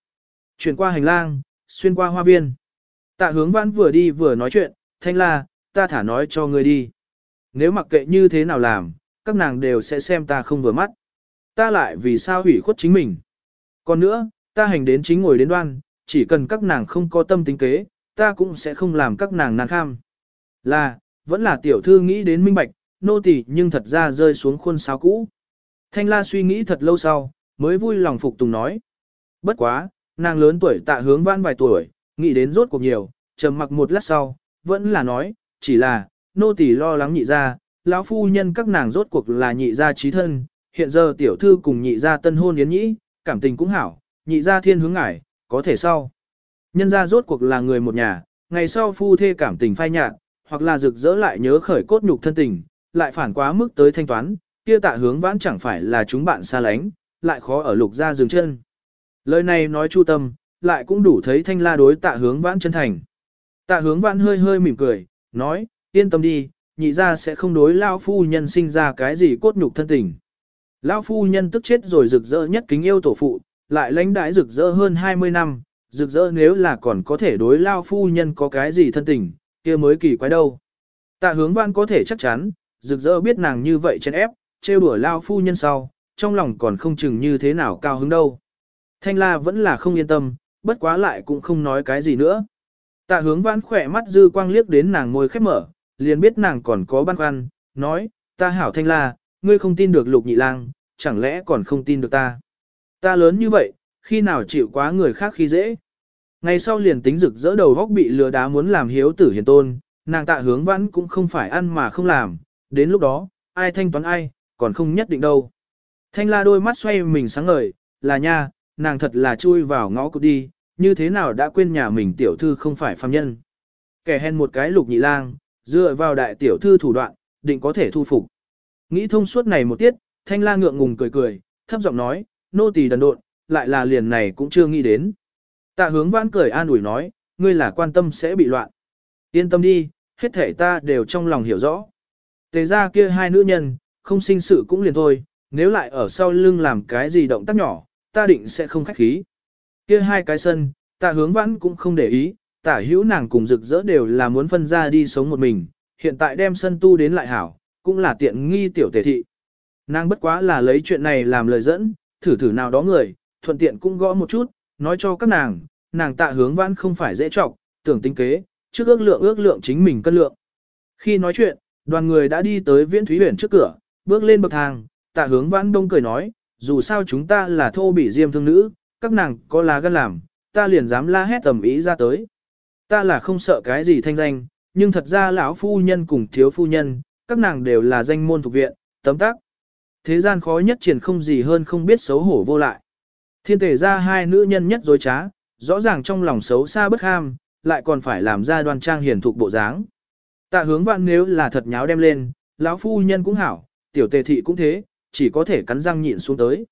Chuyển qua hành lang, xuyên qua hoa viên. Tạ hướng vãn vừa đi vừa nói chuyện, thanh la, ta thả nói cho ngươi đi. Nếu mặc kệ như thế nào làm, các nàng đều sẽ xem ta không vừa mắt. Ta lại vì sao hủy khuất chính mình. Còn nữa, ta hành đến chính ngồi đến đoan, chỉ cần các nàng không có tâm tính kế, ta cũng sẽ không làm các nàng nàng kham. Là, vẫn là tiểu thư nghĩ đến minh bạch, nô tỳ nhưng thật ra rơi xuống khuôn sáo cũ. Thanh la suy nghĩ thật lâu sau, mới vui lòng phục tùng nói. Bất quá, nàng lớn tuổi tạ hướng vãn vài tuổi, nghĩ đến rốt cuộc nhiều, trầm mặc một lát sau, vẫn là nói, chỉ là, nô tỳ lo lắng nhị ra, lão phu nhân các nàng rốt cuộc là nhị gia trí thân, hiện giờ tiểu thư cùng nhị gia tân hôn yến nhĩ, cảm tình cũng hảo, nhị gia thiên hướng ngải, có thể sau. Nhân gia rốt cuộc là người một nhà, ngày sau phu thê cảm tình phai nhạt, hoặc là rực rỡ lại nhớ khởi cốt nhục thân tình, lại phản quá mức tới thanh toán, kia tạ hướng vãn chẳng phải là chúng bạn xa lánh, lại khó ở lục gia dừng chân. Lời này nói chu tâm, lại cũng đủ thấy thanh la đối tạ hướng vãn chân thành. Tạ hướng vãn hơi hơi mỉm cười, nói, yên tâm đi, nhị gia sẽ không đối lao phu nhân sinh ra cái gì cốt nhục thân tình. Lao phu nhân tức chết rồi rực rỡ nhất kính yêu tổ phụ, lại lãnh đãi rực rỡ hơn 20 năm, rực rỡ nếu là còn có thể đối lao phu nhân có cái gì thân tình, kia mới kỳ quái đâu. Tạ hướng văn có thể chắc chắn, rực rỡ biết nàng như vậy chen ép, trêu đuổi lao phu nhân sau, trong lòng còn không chừng như thế nào cao hứng đâu. Thanh la vẫn là không yên tâm, bất quá lại cũng không nói cái gì nữa. Tạ hướng Vãn khỏe mắt dư quang liếc đến nàng môi khép mở, liền biết nàng còn có băn khoăn, nói, ta hảo thanh la, ngươi không tin được lục nhị lang, chẳng lẽ còn không tin được ta. Ta lớn như vậy, khi nào chịu quá người khác khi dễ. Ngày sau liền tính rực rỡ đầu góc bị lừa đá muốn làm hiếu tử hiền tôn, nàng tạ hướng vãn cũng không phải ăn mà không làm, đến lúc đó, ai thanh toán ai, còn không nhất định đâu. Thanh la đôi mắt xoay mình sáng ngời, là nha, nàng thật là chui vào ngõ cụt đi, như thế nào đã quên nhà mình tiểu thư không phải phàm nhân. Kẻ hèn một cái lục nhị lang, dựa vào đại tiểu thư thủ đoạn, định có thể thu phục. Nghĩ thông suốt này một tiết, thanh la ngượng ngùng cười cười, thấp giọng nói, nô tỳ đần độn, lại là liền này cũng chưa nghĩ đến. Tạ hướng vãn cười an ủi nói, ngươi là quan tâm sẽ bị loạn. Yên tâm đi, hết thể ta đều trong lòng hiểu rõ. Tề ra kia hai nữ nhân, không sinh sự cũng liền thôi, nếu lại ở sau lưng làm cái gì động tác nhỏ, ta định sẽ không khách khí. Kia hai cái sân, tạ hướng vãn cũng không để ý, tả hữu nàng cùng rực rỡ đều là muốn phân ra đi sống một mình, hiện tại đem sân tu đến lại hảo, cũng là tiện nghi tiểu tề thị. Nàng bất quá là lấy chuyện này làm lời dẫn, thử thử nào đó người, thuận tiện cũng gõ một chút, nói cho các nàng, nàng tạ hướng vãn không phải dễ trọng, tưởng tính kế, trước ước lượng ước lượng chính mình cân lượng. Khi nói chuyện, đoàn người đã đi tới viễn thúy huyền trước cửa, bước lên bậc thang, tạ hướng vãn đông cười nói, dù sao chúng ta là thô bị diêm thương nữ, các nàng có lá gan làm, ta liền dám la hét tầm ý ra tới. Ta là không sợ cái gì thanh danh, nhưng thật ra lão phu nhân cùng thiếu phu nhân, các nàng đều là danh môn thuộc viện, tấm tác. Thế gian khó nhất triển không gì hơn không biết xấu hổ vô lại. Thiên tể ra hai nữ nhân nhất dối trá, rõ ràng trong lòng xấu xa bất ham, lại còn phải làm ra đoan trang hiền thục bộ dáng. Tạ hướng vạn nếu là thật nháo đem lên, lão phu nhân cũng hảo, tiểu tề thị cũng thế, chỉ có thể cắn răng nhịn xuống tới.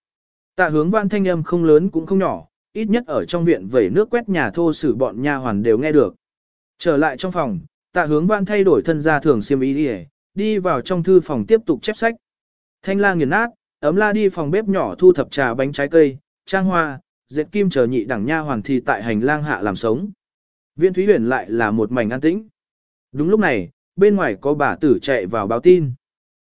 Tạ hướng văn thanh âm không lớn cũng không nhỏ, ít nhất ở trong viện vẩy nước quét nhà thô sử bọn nha hoàn đều nghe được. Trở lại trong phòng, tạ hướng văn thay đổi thân ra thường xiêm ý đi, đi vào trong thư phòng tiếp tục chép sách. Thanh la nghiền nát, ấm la đi phòng bếp nhỏ thu thập trà bánh trái cây, trang hoa, dệt kim chờ nhị đẳng nha hoàn thì tại hành lang hạ làm sống. Viên Thúy Huyền lại là một mảnh an tĩnh. Đúng lúc này, bên ngoài có bà tử chạy vào báo tin.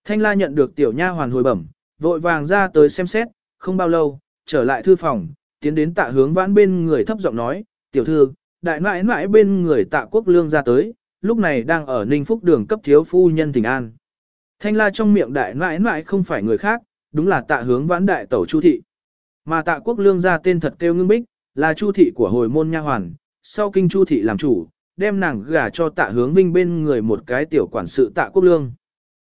Thanh la nhận được tiểu nha hoàn hồi bẩm, vội vàng ra tới xem xét, không bao lâu, trở lại thư phòng, tiến đến tạ hướng vãn bên người thấp giọng nói, tiểu thư, đại nãi nãi bên người tạ quốc lương ra tới, lúc này đang ở ninh phúc đường cấp thiếu phu nhân tỉnh an. Thanh la trong miệng đại nãi nãi không phải người khác, đúng là tạ hướng vãn đại tẩu chu thị. Mà tạ quốc lương ra tên thật kêu ngưng bích, là chu thị của hồi môn nha hoàn, sau kinh chu thị làm chủ, đem nàng gả cho tạ hướng vinh bên người một cái tiểu quản sự tạ quốc lương.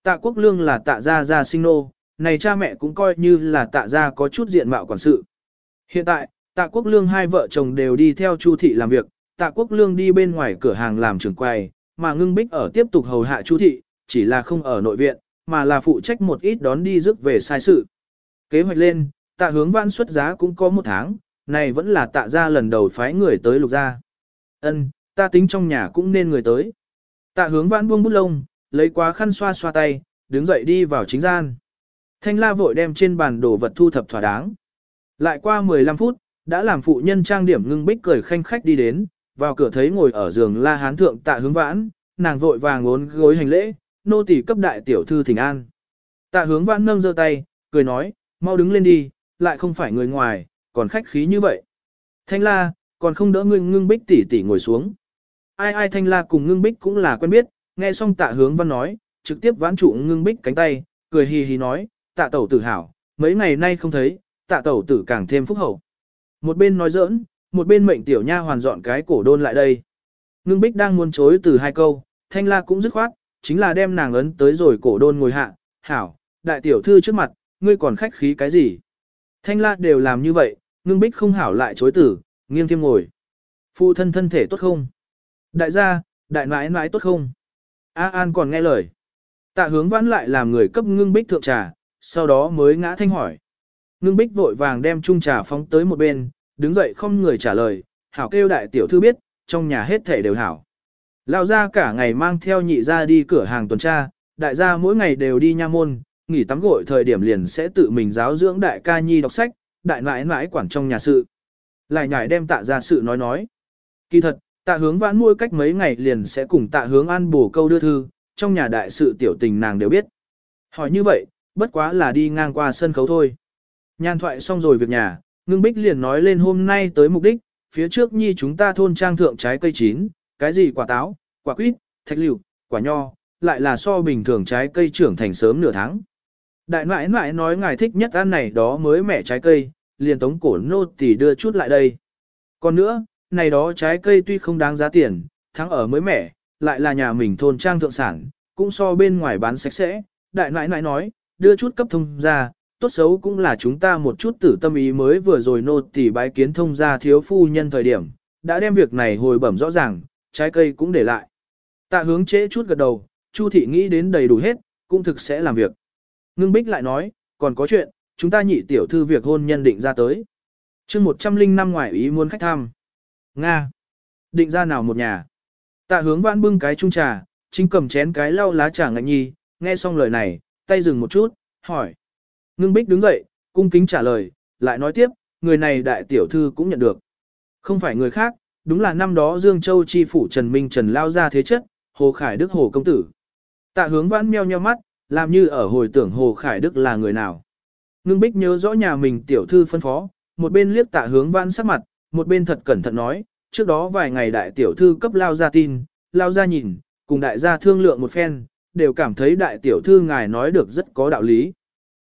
Tạ quốc lương là tạ gia gia sinh nô, này cha mẹ cũng coi như là tạ gia có chút diện mạo quản sự. Hiện tại, Tạ Quốc Lương hai vợ chồng đều đi theo Chu thị làm việc, Tạ Quốc Lương đi bên ngoài cửa hàng làm trưởng quầy, mà Ngưng Bích ở tiếp tục hầu hạ Chu thị, chỉ là không ở nội viện, mà là phụ trách một ít đón đi rước về sai sự. Kế hoạch lên, Tạ Hướng Vãn xuất giá cũng có một tháng, này vẫn là Tạ gia lần đầu phái người tới lục gia. Ân, ta tính trong nhà cũng nên người tới. Tạ Hướng Vãn buông bút lông, lấy quá khăn xoa xoa tay, đứng dậy đi vào chính gian. Thanh la vội đem trên bàn đồ vật thu thập thỏa đáng. Lại qua 15 phút, đã làm phụ nhân trang điểm ngưng bích cười khanh khách đi đến, vào cửa thấy ngồi ở giường la hán thượng tạ hướng vãn, nàng vội vàng ngốn gối hành lễ, nô tỳ cấp đại tiểu thư thỉnh an. Tạ hướng vãn nâng giơ tay, cười nói, mau đứng lên đi, lại không phải người ngoài, còn khách khí như vậy. Thanh la, còn không đỡ ngươi ngưng bích tỷ tỷ ngồi xuống. Ai ai thanh la cùng ngưng bích cũng là quen biết, nghe xong tạ hướng văn nói, trực tiếp vãn trụ ngưng bích cánh tay, cười hì hì nói, tạ tẩu tử hảo, mấy ngày nay không thấy, tạ tẩu tử càng thêm phúc hậu. Một bên nói giỡn, một bên mệnh tiểu nha hoàn dọn cái cổ đôn lại đây. Ngưng bích đang muốn chối từ hai câu, thanh la cũng dứt khoát, chính là đem nàng ấn tới rồi cổ đôn ngồi hạ, hảo, đại tiểu thư trước mặt, ngươi còn khách khí cái gì. Thanh la đều làm như vậy, ngưng bích không hảo lại chối tử, nghiêng thêm ngồi. Phụ thân thân thể tốt không? Đại gia, đại nãi nãi tốt không? A An còn nghe lời. Tạ hướng vãn lại làm người cấp ngưng bích thượng trà, sau đó mới ngã thanh hỏi. Ngưng bích vội vàng đem chung trà phóng tới một bên, đứng dậy không người trả lời, hảo kêu đại tiểu thư biết, trong nhà hết thể đều hảo. Lao ra cả ngày mang theo nhị ra đi cửa hàng tuần tra, đại gia mỗi ngày đều đi nha môn, nghỉ tắm gội thời điểm liền sẽ tự mình giáo dưỡng đại ca nhi đọc sách, đại nãi nãi quản trong nhà sự. Lại nhảy đem tạ ra sự nói nói. Kỳ thật, tạ hướng vãn nuôi cách mấy ngày liền sẽ cùng tạ hướng an bổ câu đưa thư, trong nhà đại sự tiểu tình nàng đều biết. Hỏi như vậy, bất quá là đi ngang qua sân khấu thôi. Nhan thoại xong rồi việc nhà, ngưng bích liền nói lên hôm nay tới mục đích, phía trước nhi chúng ta thôn trang thượng trái cây chín, cái gì quả táo, quả quýt, thạch liệu, quả nho, lại là so bình thường trái cây trưởng thành sớm nửa tháng. Đại nãi nãi nói ngài thích nhất ăn này đó mới mẻ trái cây, liền tống cổ nô tỷ đưa chút lại đây. Còn nữa, này đó trái cây tuy không đáng giá tiền, thắng ở mới mẻ, lại là nhà mình thôn trang thượng sản, cũng so bên ngoài bán sạch sẽ. Đại nãi nãi nói, đưa chút cấp thông ra, tốt xấu cũng là chúng ta một chút tử tâm ý mới vừa rồi nô tỳ bái kiến thông ra thiếu phu nhân thời điểm, đã đem việc này hồi bẩm rõ ràng, trái cây cũng để lại. Tạ hướng chế chút gật đầu, Chu thị nghĩ đến đầy đủ hết, cũng thực sẽ làm việc. Ngưng bích lại nói, còn có chuyện, chúng ta nhị tiểu thư việc hôn nhân định ra tới. chương 105 ngoài ý muốn khách thăm. Nga. Định ra nào một nhà. Tạ hướng vãn bưng cái chung trà, chính cầm chén cái lau lá trà ngạnh nhi, nghe xong lời này, tay dừng một chút, hỏi. Ngưng bích đứng dậy, cung kính trả lời, lại nói tiếp, người này đại tiểu thư cũng nhận được. Không phải người khác, đúng là năm đó Dương Châu chi phủ Trần Minh Trần lao ra thế chất, Hồ Khải Đức Hồ Công Tử. Tạ hướng vãn meo nheo mắt, làm như ở hồi tưởng Hồ Khải Đức là người nào. Ngưng bích nhớ rõ nhà mình tiểu thư phân phó, một bên liếc tạ hướng vãn sắc mặt, một bên thật cẩn thận nói, trước đó vài ngày đại tiểu thư cấp lao ra tin, lao ra nhìn, cùng đại gia thương lượng một phen, đều cảm thấy đại tiểu thư ngài nói được rất có đạo lý.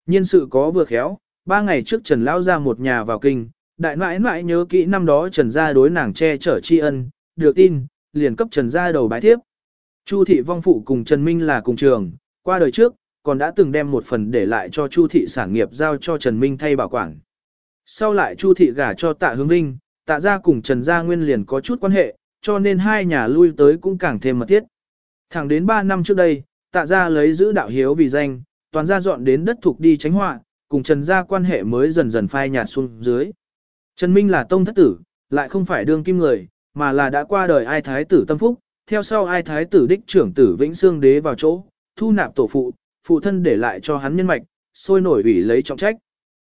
Nhân sự có vừa khéo, ba ngày trước Trần Lao ra một nhà vào kinh, đại nãi nãi nhớ kỹ năm đó Trần gia đối nàng che chở tri ân, được tin, liền cấp Trần gia đầu bái tiếp. Chu thị vong phụ cùng Trần Minh là cùng trường, qua đời trước, còn đã từng đem một phần để lại cho Chu thị sản nghiệp giao cho Trần Minh thay bảo quản. Sau lại Chu thị gả cho Tạ Hướng Vinh, Tạ gia cùng Trần gia nguyên liền có chút quan hệ, cho nên hai nhà lui tới cũng càng thêm mật thiết. Thẳng đến 3 năm trước đây, Tạ gia lấy giữ đạo hiếu vì danh, toàn gia dọn đến đất thuộc đi tránh họa, cùng Trần gia quan hệ mới dần dần phai nhạt xuống dưới. Trần Minh là tông thất tử, lại không phải đương kim người, mà là đã qua đời ai thái tử tâm phúc, theo sau ai thái tử đích trưởng tử Vĩnh Xương đế vào chỗ, thu nạp tổ phụ, phụ thân để lại cho hắn nhân mạch, sôi nổi ủy lấy trọng trách.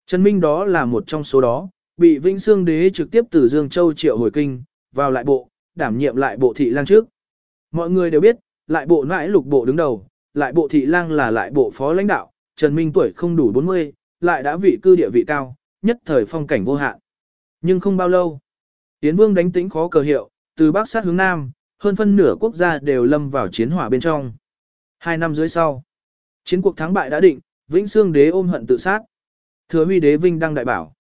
Trần Minh đó là một trong số đó, bị Vĩnh Xương đế trực tiếp từ Dương Châu triệu hồi kinh, vào lại bộ, đảm nhiệm lại bộ thị lang trước. Mọi người đều biết, lại bộ nãi lục bộ đứng đầu, lại bộ thị lang là lại bộ phó lãnh đạo, Trần Minh tuổi không đủ 40, lại đã vị cư địa vị cao, nhất thời phong cảnh vô hạn. Nhưng không bao lâu, Tiến Vương đánh tính khó cờ hiệu, từ Bắc sát hướng Nam, hơn phân nửa quốc gia đều lâm vào chiến hỏa bên trong. Hai năm dưới sau, chiến cuộc thắng bại đã định, Vĩnh Xương đế ôm hận tự sát. Thừa huy đế vinh đăng đại bảo.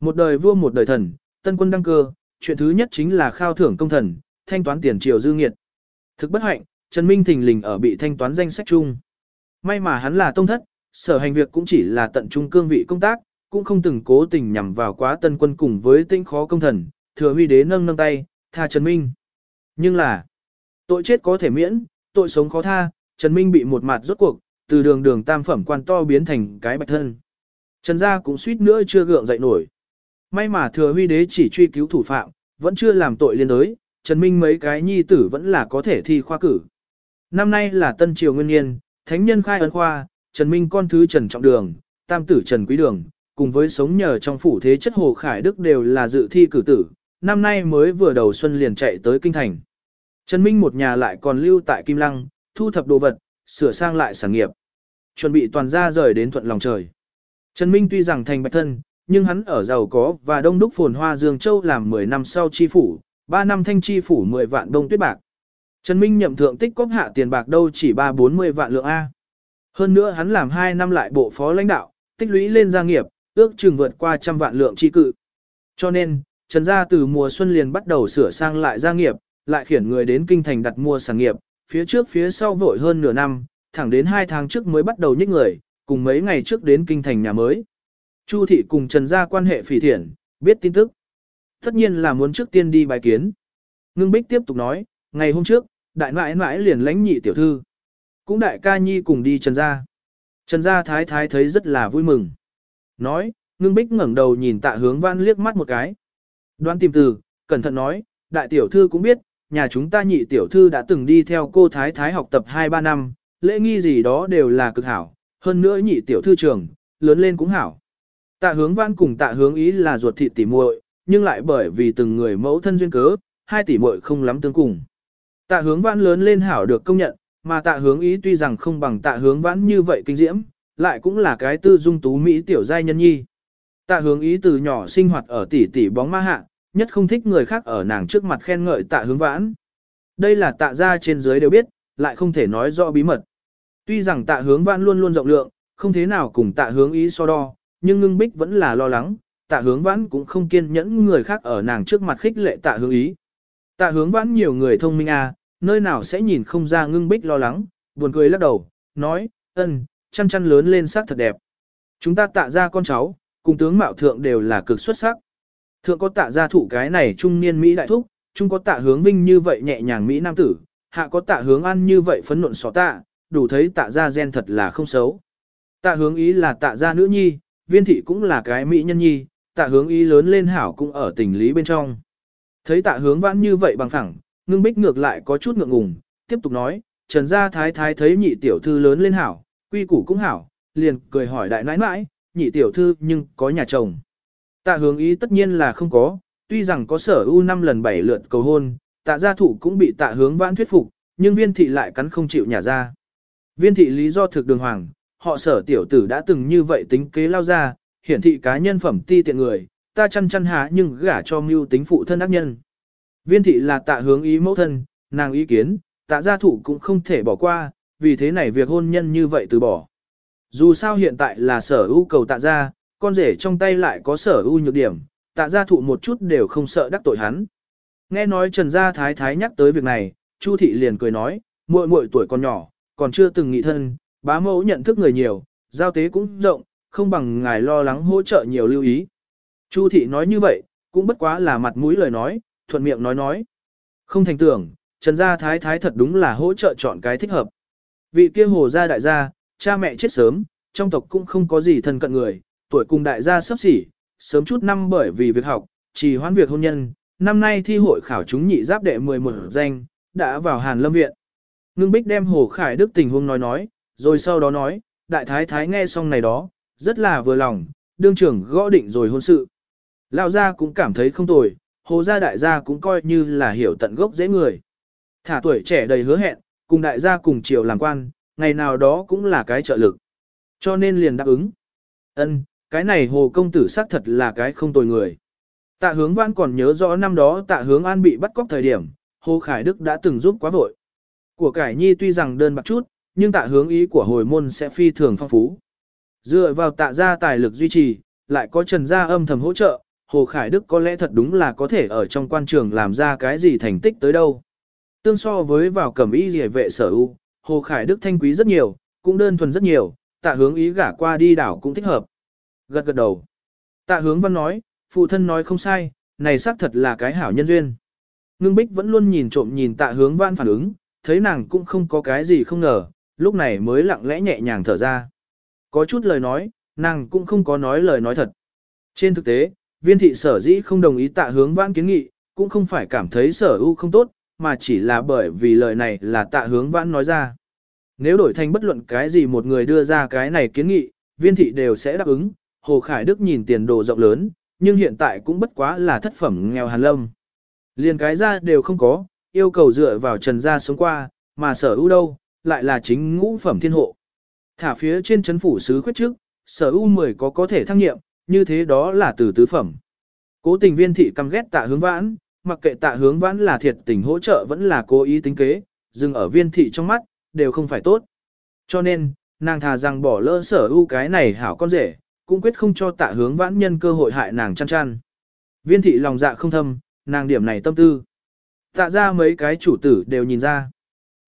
Một đời vua một đời thần, tân quân đăng cơ, chuyện thứ nhất chính là khao thưởng công thần, thanh toán tiền triều dư nghiệt. Thực bất hạnh, Trần Minh thình lình ở bị thanh toán danh sách chung. May mà hắn là tông thất, sở hành việc cũng chỉ là tận trung cương vị công tác, cũng không từng cố tình nhằm vào quá tân quân cùng với tinh khó công thần, thừa huy đế nâng nâng tay, tha Trần Minh. Nhưng là, tội chết có thể miễn, tội sống khó tha, Trần Minh bị một mặt rốt cuộc, từ đường đường tam phẩm quan to biến thành cái bạch thân. Trần gia cũng suýt nữa chưa gượng dậy nổi. May mà thừa huy đế chỉ truy cứu thủ phạm, vẫn chưa làm tội liên đới, Trần Minh mấy cái nhi tử vẫn là có thể thi khoa cử. Năm nay là tân triều nguyên niên, thánh nhân khai ấn khoa, Trần Minh con thứ Trần Trọng Đường, tam tử Trần Quý Đường, cùng với sống nhờ trong phủ thế chất Hồ Khải Đức đều là dự thi cử tử, năm nay mới vừa đầu xuân liền chạy tới kinh thành. Trần Minh một nhà lại còn lưu tại Kim Lăng, thu thập đồ vật, sửa sang lại sản nghiệp. Chuẩn bị toàn gia rời đến thuận lòng trời. Trần Minh tuy rằng thành bạch thân, nhưng hắn ở giàu có và đông đúc phồn hoa Dương Châu làm 10 năm sau chi phủ, 3 năm thanh chi phủ 10 vạn đông tuyết bạc. Trần Minh nhậm thượng tích cóp hạ tiền bạc đâu chỉ 3-40 vạn lượng A. Hơn nữa hắn làm 2 năm lại bộ phó lãnh đạo, tích lũy lên gia nghiệp, ước chừng vượt qua trăm vạn lượng chi cự. Cho nên, Trần gia từ mùa xuân liền bắt đầu sửa sang lại gia nghiệp, lại khiển người đến kinh thành đặt mua sản nghiệp, phía trước phía sau vội hơn nửa năm, thẳng đến 2 tháng trước mới bắt đầu nhích người, cùng mấy ngày trước đến kinh thành nhà mới. Chu thị cùng Trần gia quan hệ phỉ thiện, biết tin tức. Tất nhiên là muốn trước tiên đi bài kiến. Ngưng Bích tiếp tục nói, ngày hôm trước, đại mãi mãi liền lãnh nhị tiểu thư. Cũng đại ca nhi cùng đi Trần gia. Trần gia thái thái thấy rất là vui mừng. Nói, ngưng Bích ngẩng đầu nhìn tạ hướng văn liếc mắt một cái. đoan tìm từ, cẩn thận nói, đại tiểu thư cũng biết, nhà chúng ta nhị tiểu thư đã từng đi theo cô thái thái học tập 2-3 năm, lễ nghi gì đó đều là cực hảo, hơn nữa nhị tiểu thư trường, lớn lên cũng hảo. Tạ hướng văn cùng tạ hướng ý là ruột thịt tỉ muội, nhưng lại bởi vì từng người mẫu thân duyên cớ, hai tỷ muội không lắm tương cùng. Tạ hướng vãn lớn lên hảo được công nhận, mà tạ hướng ý tuy rằng không bằng tạ hướng vãn như vậy kinh diễm, lại cũng là cái tư dung tú Mỹ tiểu giai nhân nhi. Tạ hướng ý từ nhỏ sinh hoạt ở tỷ tỷ bóng ma hạ, nhất không thích người khác ở nàng trước mặt khen ngợi tạ hướng vãn. Đây là tạ gia trên dưới đều biết, lại không thể nói rõ bí mật. Tuy rằng tạ hướng vãn luôn luôn rộng lượng, không thế nào cùng tạ hướng ý so đo, nhưng ngưng bích vẫn là lo lắng, tạ hướng vãn cũng không kiên nhẫn người khác ở nàng trước mặt khích lệ tạ hướng ý. Tạ hướng vãn nhiều người thông minh à, nơi nào sẽ nhìn không ra ngưng bích lo lắng, buồn cười lắc đầu, nói, ân, chăn chăn lớn lên sắc thật đẹp. Chúng ta tạ ra con cháu, cùng tướng mạo thượng đều là cực xuất sắc. Thượng có tạ gia thủ cái này trung niên Mỹ đại thúc, trung có tạ hướng vinh như vậy nhẹ nhàng Mỹ nam tử, hạ có tạ hướng ăn như vậy phấn nộn xó tạ, đủ thấy tạ gia gen thật là không xấu. Tạ hướng ý là tạ gia nữ nhi, viên thị cũng là cái Mỹ nhân nhi, tạ hướng ý lớn lên hảo cũng ở tình lý bên trong. Thấy tạ hướng vãn như vậy bằng phẳng ngưng bích ngược lại có chút ngượng ngùng, tiếp tục nói, trần gia thái thái thấy nhị tiểu thư lớn lên hảo, quy củ cũng hảo, liền cười hỏi đại nãi nãi, nhị tiểu thư nhưng có nhà chồng. Tạ hướng ý tất nhiên là không có, tuy rằng có sở ưu năm lần bảy lượt cầu hôn, tạ gia thủ cũng bị tạ hướng vãn thuyết phục, nhưng viên thị lại cắn không chịu nhà ra. Viên thị lý do thực đường hoàng, họ sở tiểu tử đã từng như vậy tính kế lao ra, hiển thị cá nhân phẩm ti tiện người, ta chăn chăn há nhưng gả cho mưu tính phụ thân ác nhân. Viên thị là tạ hướng ý mẫu thân, nàng ý kiến, tạ gia thủ cũng không thể bỏ qua, vì thế này việc hôn nhân như vậy từ bỏ. Dù sao hiện tại là sở ưu cầu tạ gia, con rể trong tay lại có sở ưu nhược điểm, tạ gia thụ một chút đều không sợ đắc tội hắn. Nghe nói Trần Gia Thái Thái nhắc tới việc này, Chu Thị liền cười nói, muội muội tuổi còn nhỏ, còn chưa từng nghị thân, bá mẫu nhận thức người nhiều, giao tế cũng rộng, không bằng ngài lo lắng hỗ trợ nhiều lưu ý. Chu Thị nói như vậy, cũng bất quá là mặt mũi lời nói, thuận miệng nói nói. Không thành tưởng, Trần Gia Thái Thái thật đúng là hỗ trợ chọn cái thích hợp. Vị kia hồ gia đại gia, cha mẹ chết sớm, trong tộc cũng không có gì thân cận người, tuổi cùng đại gia sắp xỉ, sớm chút năm bởi vì việc học, chỉ hoãn việc hôn nhân, năm nay thi hội khảo chúng nhị giáp đệ 11 danh, đã vào Hàn Lâm Viện. Ngưng Bích đem Hồ Khải Đức tình huống nói nói, rồi sau đó nói, đại thái thái nghe xong này đó, rất là vừa lòng, đương trưởng gõ định rồi hôn sự. Lão gia cũng cảm thấy không tồi, hồ gia đại gia cũng coi như là hiểu tận gốc dễ người. Thả tuổi trẻ đầy hứa hẹn, cùng đại gia cùng chiều làm quan, ngày nào đó cũng là cái trợ lực. Cho nên liền đáp ứng. Ân, cái này hồ công tử xác thật là cái không tồi người. Tạ hướng văn còn nhớ rõ năm đó tạ hướng an bị bắt cóc thời điểm, hồ khải đức đã từng giúp quá vội. Của cải nhi tuy rằng đơn bạc chút, nhưng tạ hướng ý của hồi môn sẽ phi thường phong phú. Dựa vào tạ gia tài lực duy trì, lại có trần gia âm thầm hỗ trợ, hồ khải đức có lẽ thật đúng là có thể ở trong quan trường làm ra cái gì thành tích tới đâu. Tương so với vào cẩm y rìa vệ sở u, hồ khải đức thanh quý rất nhiều, cũng đơn thuần rất nhiều, tạ hướng ý gả qua đi đảo cũng thích hợp gật gật đầu. Tạ hướng văn nói, phụ thân nói không sai, này xác thật là cái hảo nhân duyên. Ngưng bích vẫn luôn nhìn trộm nhìn tạ hướng văn phản ứng, thấy nàng cũng không có cái gì không ngờ, lúc này mới lặng lẽ nhẹ nhàng thở ra. Có chút lời nói, nàng cũng không có nói lời nói thật. Trên thực tế, viên thị sở dĩ không đồng ý tạ hướng vãn kiến nghị, cũng không phải cảm thấy sở ưu không tốt, mà chỉ là bởi vì lời này là tạ hướng vãn nói ra. Nếu đổi thành bất luận cái gì một người đưa ra cái này kiến nghị, viên thị đều sẽ đáp ứng, Hồ Khải Đức nhìn tiền đồ rộng lớn, nhưng hiện tại cũng bất quá là thất phẩm nghèo hàn lâm. Liền cái ra đều không có, yêu cầu dựa vào trần gia sống qua, mà sở ưu đâu, lại là chính ngũ phẩm thiên hộ. Thả phía trên chấn phủ sứ khuyết trước, sở ưu 10 có có thể thăng nhiệm, như thế đó là từ tứ phẩm. Cố tình viên thị căm ghét tạ hướng vãn, mặc kệ tạ hướng vãn là thiệt tình hỗ trợ vẫn là cố ý tính kế, dừng ở viên thị trong mắt, đều không phải tốt. Cho nên, nàng thà rằng bỏ lỡ sở ưu cái này hảo con rể, cũng quyết không cho tạ hướng vãn nhân cơ hội hại nàng chăn chăn. Viên thị lòng dạ không thâm, nàng điểm này tâm tư. Tạ ra mấy cái chủ tử đều nhìn ra.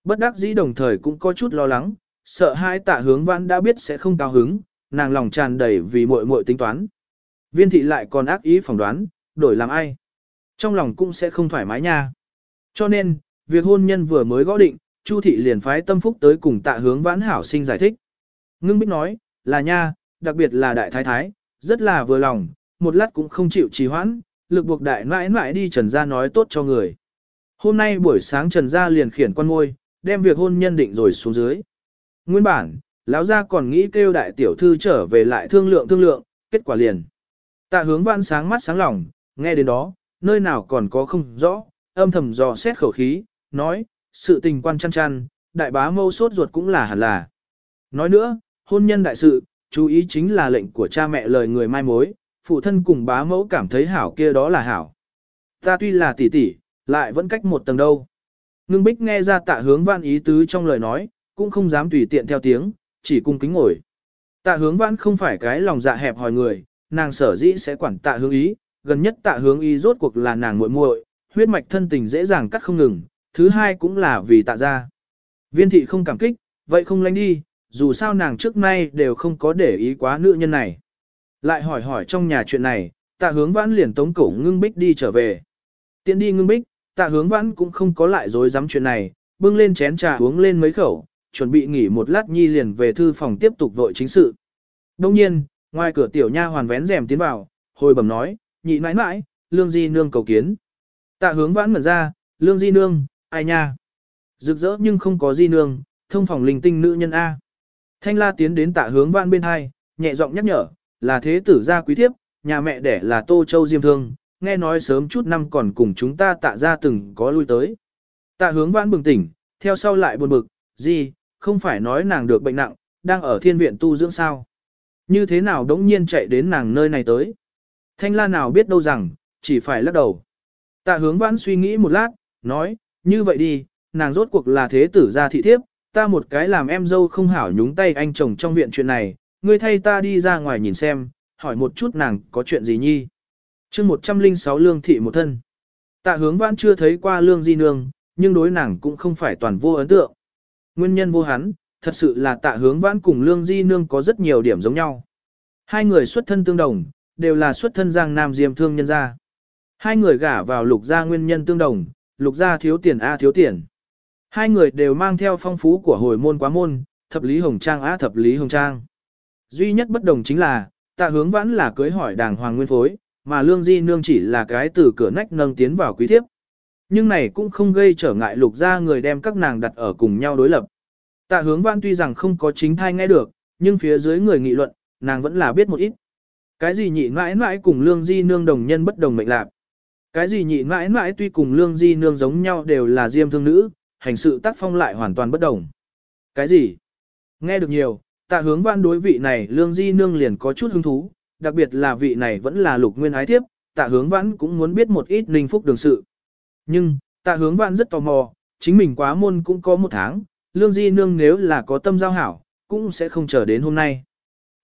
Bất đắc dĩ đồng thời cũng có chút lo lắng, sợ hai tạ hướng vãn đã biết sẽ không cao hứng, nàng lòng tràn đầy vì muội muội tính toán. Viên thị lại còn ác ý phỏng đoán, đổi làm ai. Trong lòng cũng sẽ không thoải mái nha. Cho nên, việc hôn nhân vừa mới gõ định, Chu thị liền phái tâm phúc tới cùng tạ hướng vãn hảo sinh giải thích. Ngưng bích nói, là nha, đặc biệt là đại thái thái, rất là vừa lòng, một lát cũng không chịu trì hoãn, lực buộc đại mãi mãi đi trần gia nói tốt cho người. Hôm nay buổi sáng trần gia liền khiển quan ngôi, đem việc hôn nhân định rồi xuống dưới. Nguyên bản, lão gia còn nghĩ kêu đại tiểu thư trở về lại thương lượng thương lượng, kết quả liền. Tạ hướng vãn sáng mắt sáng lòng, nghe đến đó, nơi nào còn có không rõ, âm thầm dò xét khẩu khí, nói, sự tình quan chăn chăn, đại bá mâu sốt ruột cũng là hẳn là. Nói nữa, hôn nhân đại sự, chú ý chính là lệnh của cha mẹ lời người mai mối, phụ thân cùng bá mẫu cảm thấy hảo kia đó là hảo. Ta tuy là tỷ tỷ, lại vẫn cách một tầng đâu. Ngưng bích nghe ra tạ hướng văn ý tứ trong lời nói, cũng không dám tùy tiện theo tiếng, chỉ cung kính ngồi. Tạ hướng Vãn không phải cái lòng dạ hẹp hòi người, nàng sở dĩ sẽ quản tạ hướng ý, gần nhất tạ hướng ý rốt cuộc là nàng muội muội, huyết mạch thân tình dễ dàng cắt không ngừng, thứ hai cũng là vì tạ ra. Viên thị không cảm kích, vậy không lánh đi, dù sao nàng trước nay đều không có để ý quá nữ nhân này. Lại hỏi hỏi trong nhà chuyện này, tạ hướng vãn liền tống cổ ngưng bích đi trở về. Tiện đi ngưng bích, tạ hướng vãn cũng không có lại dối dám chuyện này, bưng lên chén trà uống lên mấy khẩu, chuẩn bị nghỉ một lát nhi liền về thư phòng tiếp tục vội chính sự. Đông nhiên, ngoài cửa tiểu nha hoàn vén rèm tiến vào, hồi bẩm nói, nhị mãi mãi, lương di nương cầu kiến. Tạ hướng vãn mở ra, lương di nương, ai nha. Rực rỡ nhưng không có di nương, thông phòng linh tinh nữ nhân A. Thanh la tiến đến tạ hướng vãn bên hai, nhẹ giọng nhắc nhở, là thế tử gia quý thiếp, nhà mẹ đẻ là Tô Châu Diêm Thương, nghe nói sớm chút năm còn cùng chúng ta tạ ra từng có lui tới. Tạ hướng vãn bừng tỉnh, theo sau lại buồn bực, gì, không phải nói nàng được bệnh nặng, đang ở thiên viện tu dưỡng sao. Như thế nào đống nhiên chạy đến nàng nơi này tới. Thanh la nào biết đâu rằng, chỉ phải lắc đầu. Tạ hướng vãn suy nghĩ một lát, nói, như vậy đi, nàng rốt cuộc là thế tử gia thị thiếp, ta một cái làm em dâu không hảo nhúng tay anh chồng trong viện chuyện này, ngươi thay ta đi ra ngoài nhìn xem, hỏi một chút nàng có chuyện gì nhi. chương 106 lương thị một thân. Tạ hướng vãn chưa thấy qua lương di nương, nhưng đối nàng cũng không phải toàn vô ấn tượng. Nguyên nhân vô hắn, thật sự là tạ hướng vãn cùng lương di nương có rất nhiều điểm giống nhau. Hai người xuất thân tương đồng, đều là xuất thân giang nam diêm thương nhân gia. Hai người gả vào lục gia nguyên nhân tương đồng, lục gia thiếu tiền A thiếu tiền. Hai người đều mang theo phong phú của hồi môn quá môn, thập lý hồng trang A thập lý hồng trang. Duy nhất bất đồng chính là, tạ hướng vãn là cưới hỏi đàng hoàng nguyên phối, mà lương di nương chỉ là cái từ cửa nách nâng tiến vào quý thiếp. Nhưng này cũng không gây trở ngại lục gia người đem các nàng đặt ở cùng nhau đối lập. Tạ hướng vãn tuy rằng không có chính thai nghe được, nhưng phía dưới người nghị luận, nàng vẫn là biết một ít. Cái gì nhị mãi mãi cùng lương di nương đồng nhân bất đồng mệnh lạc. Cái gì nhị mãi mãi tuy cùng lương di nương giống nhau đều là diêm thương nữ, hành sự tác phong lại hoàn toàn bất đồng. Cái gì? Nghe được nhiều, tạ hướng văn đối vị này lương di nương liền có chút hứng thú, đặc biệt là vị này vẫn là lục nguyên ái thiếp, tạ hướng văn cũng muốn biết một ít ninh phúc đường sự. Nhưng, tạ hướng vạn rất tò mò, chính mình quá môn cũng có một tháng, lương di nương nếu là có tâm giao hảo, cũng sẽ không chờ đến hôm nay.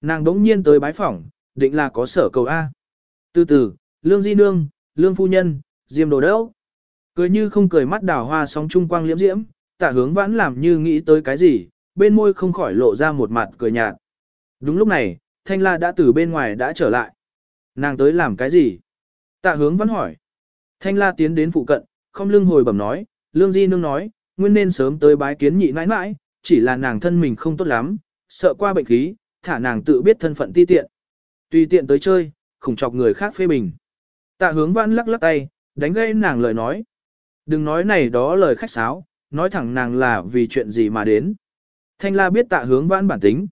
Nàng đống nhiên tới bái phỏng, định là có sở cầu A. Từ từ, lương di nương, lương phu nhân, diêm đồ đốc. Cười như không cười mắt đào hoa sóng trung quang liễm diễm, tạ hướng vãn làm như nghĩ tới cái gì, bên môi không khỏi lộ ra một mặt cười nhạt. Đúng lúc này, thanh la đã từ bên ngoài đã trở lại. Nàng tới làm cái gì? Tạ hướng Vãn hỏi. Thanh la tiến đến phụ cận, không lưng hồi bẩm nói, lương di nương nói, nguyên nên sớm tới bái kiến nhị nãi nãi, chỉ là nàng thân mình không tốt lắm, sợ qua bệnh khí, thả nàng tự biết thân phận ti tiện. Tùy tiện tới chơi, khủng chọc người khác phê bình. Tạ hướng văn lắc lắc tay, đánh gây nàng lời nói. Đừng nói này đó lời khách sáo, nói thẳng nàng là vì chuyện gì mà đến. Thanh la biết tạ hướng vãn bản tính.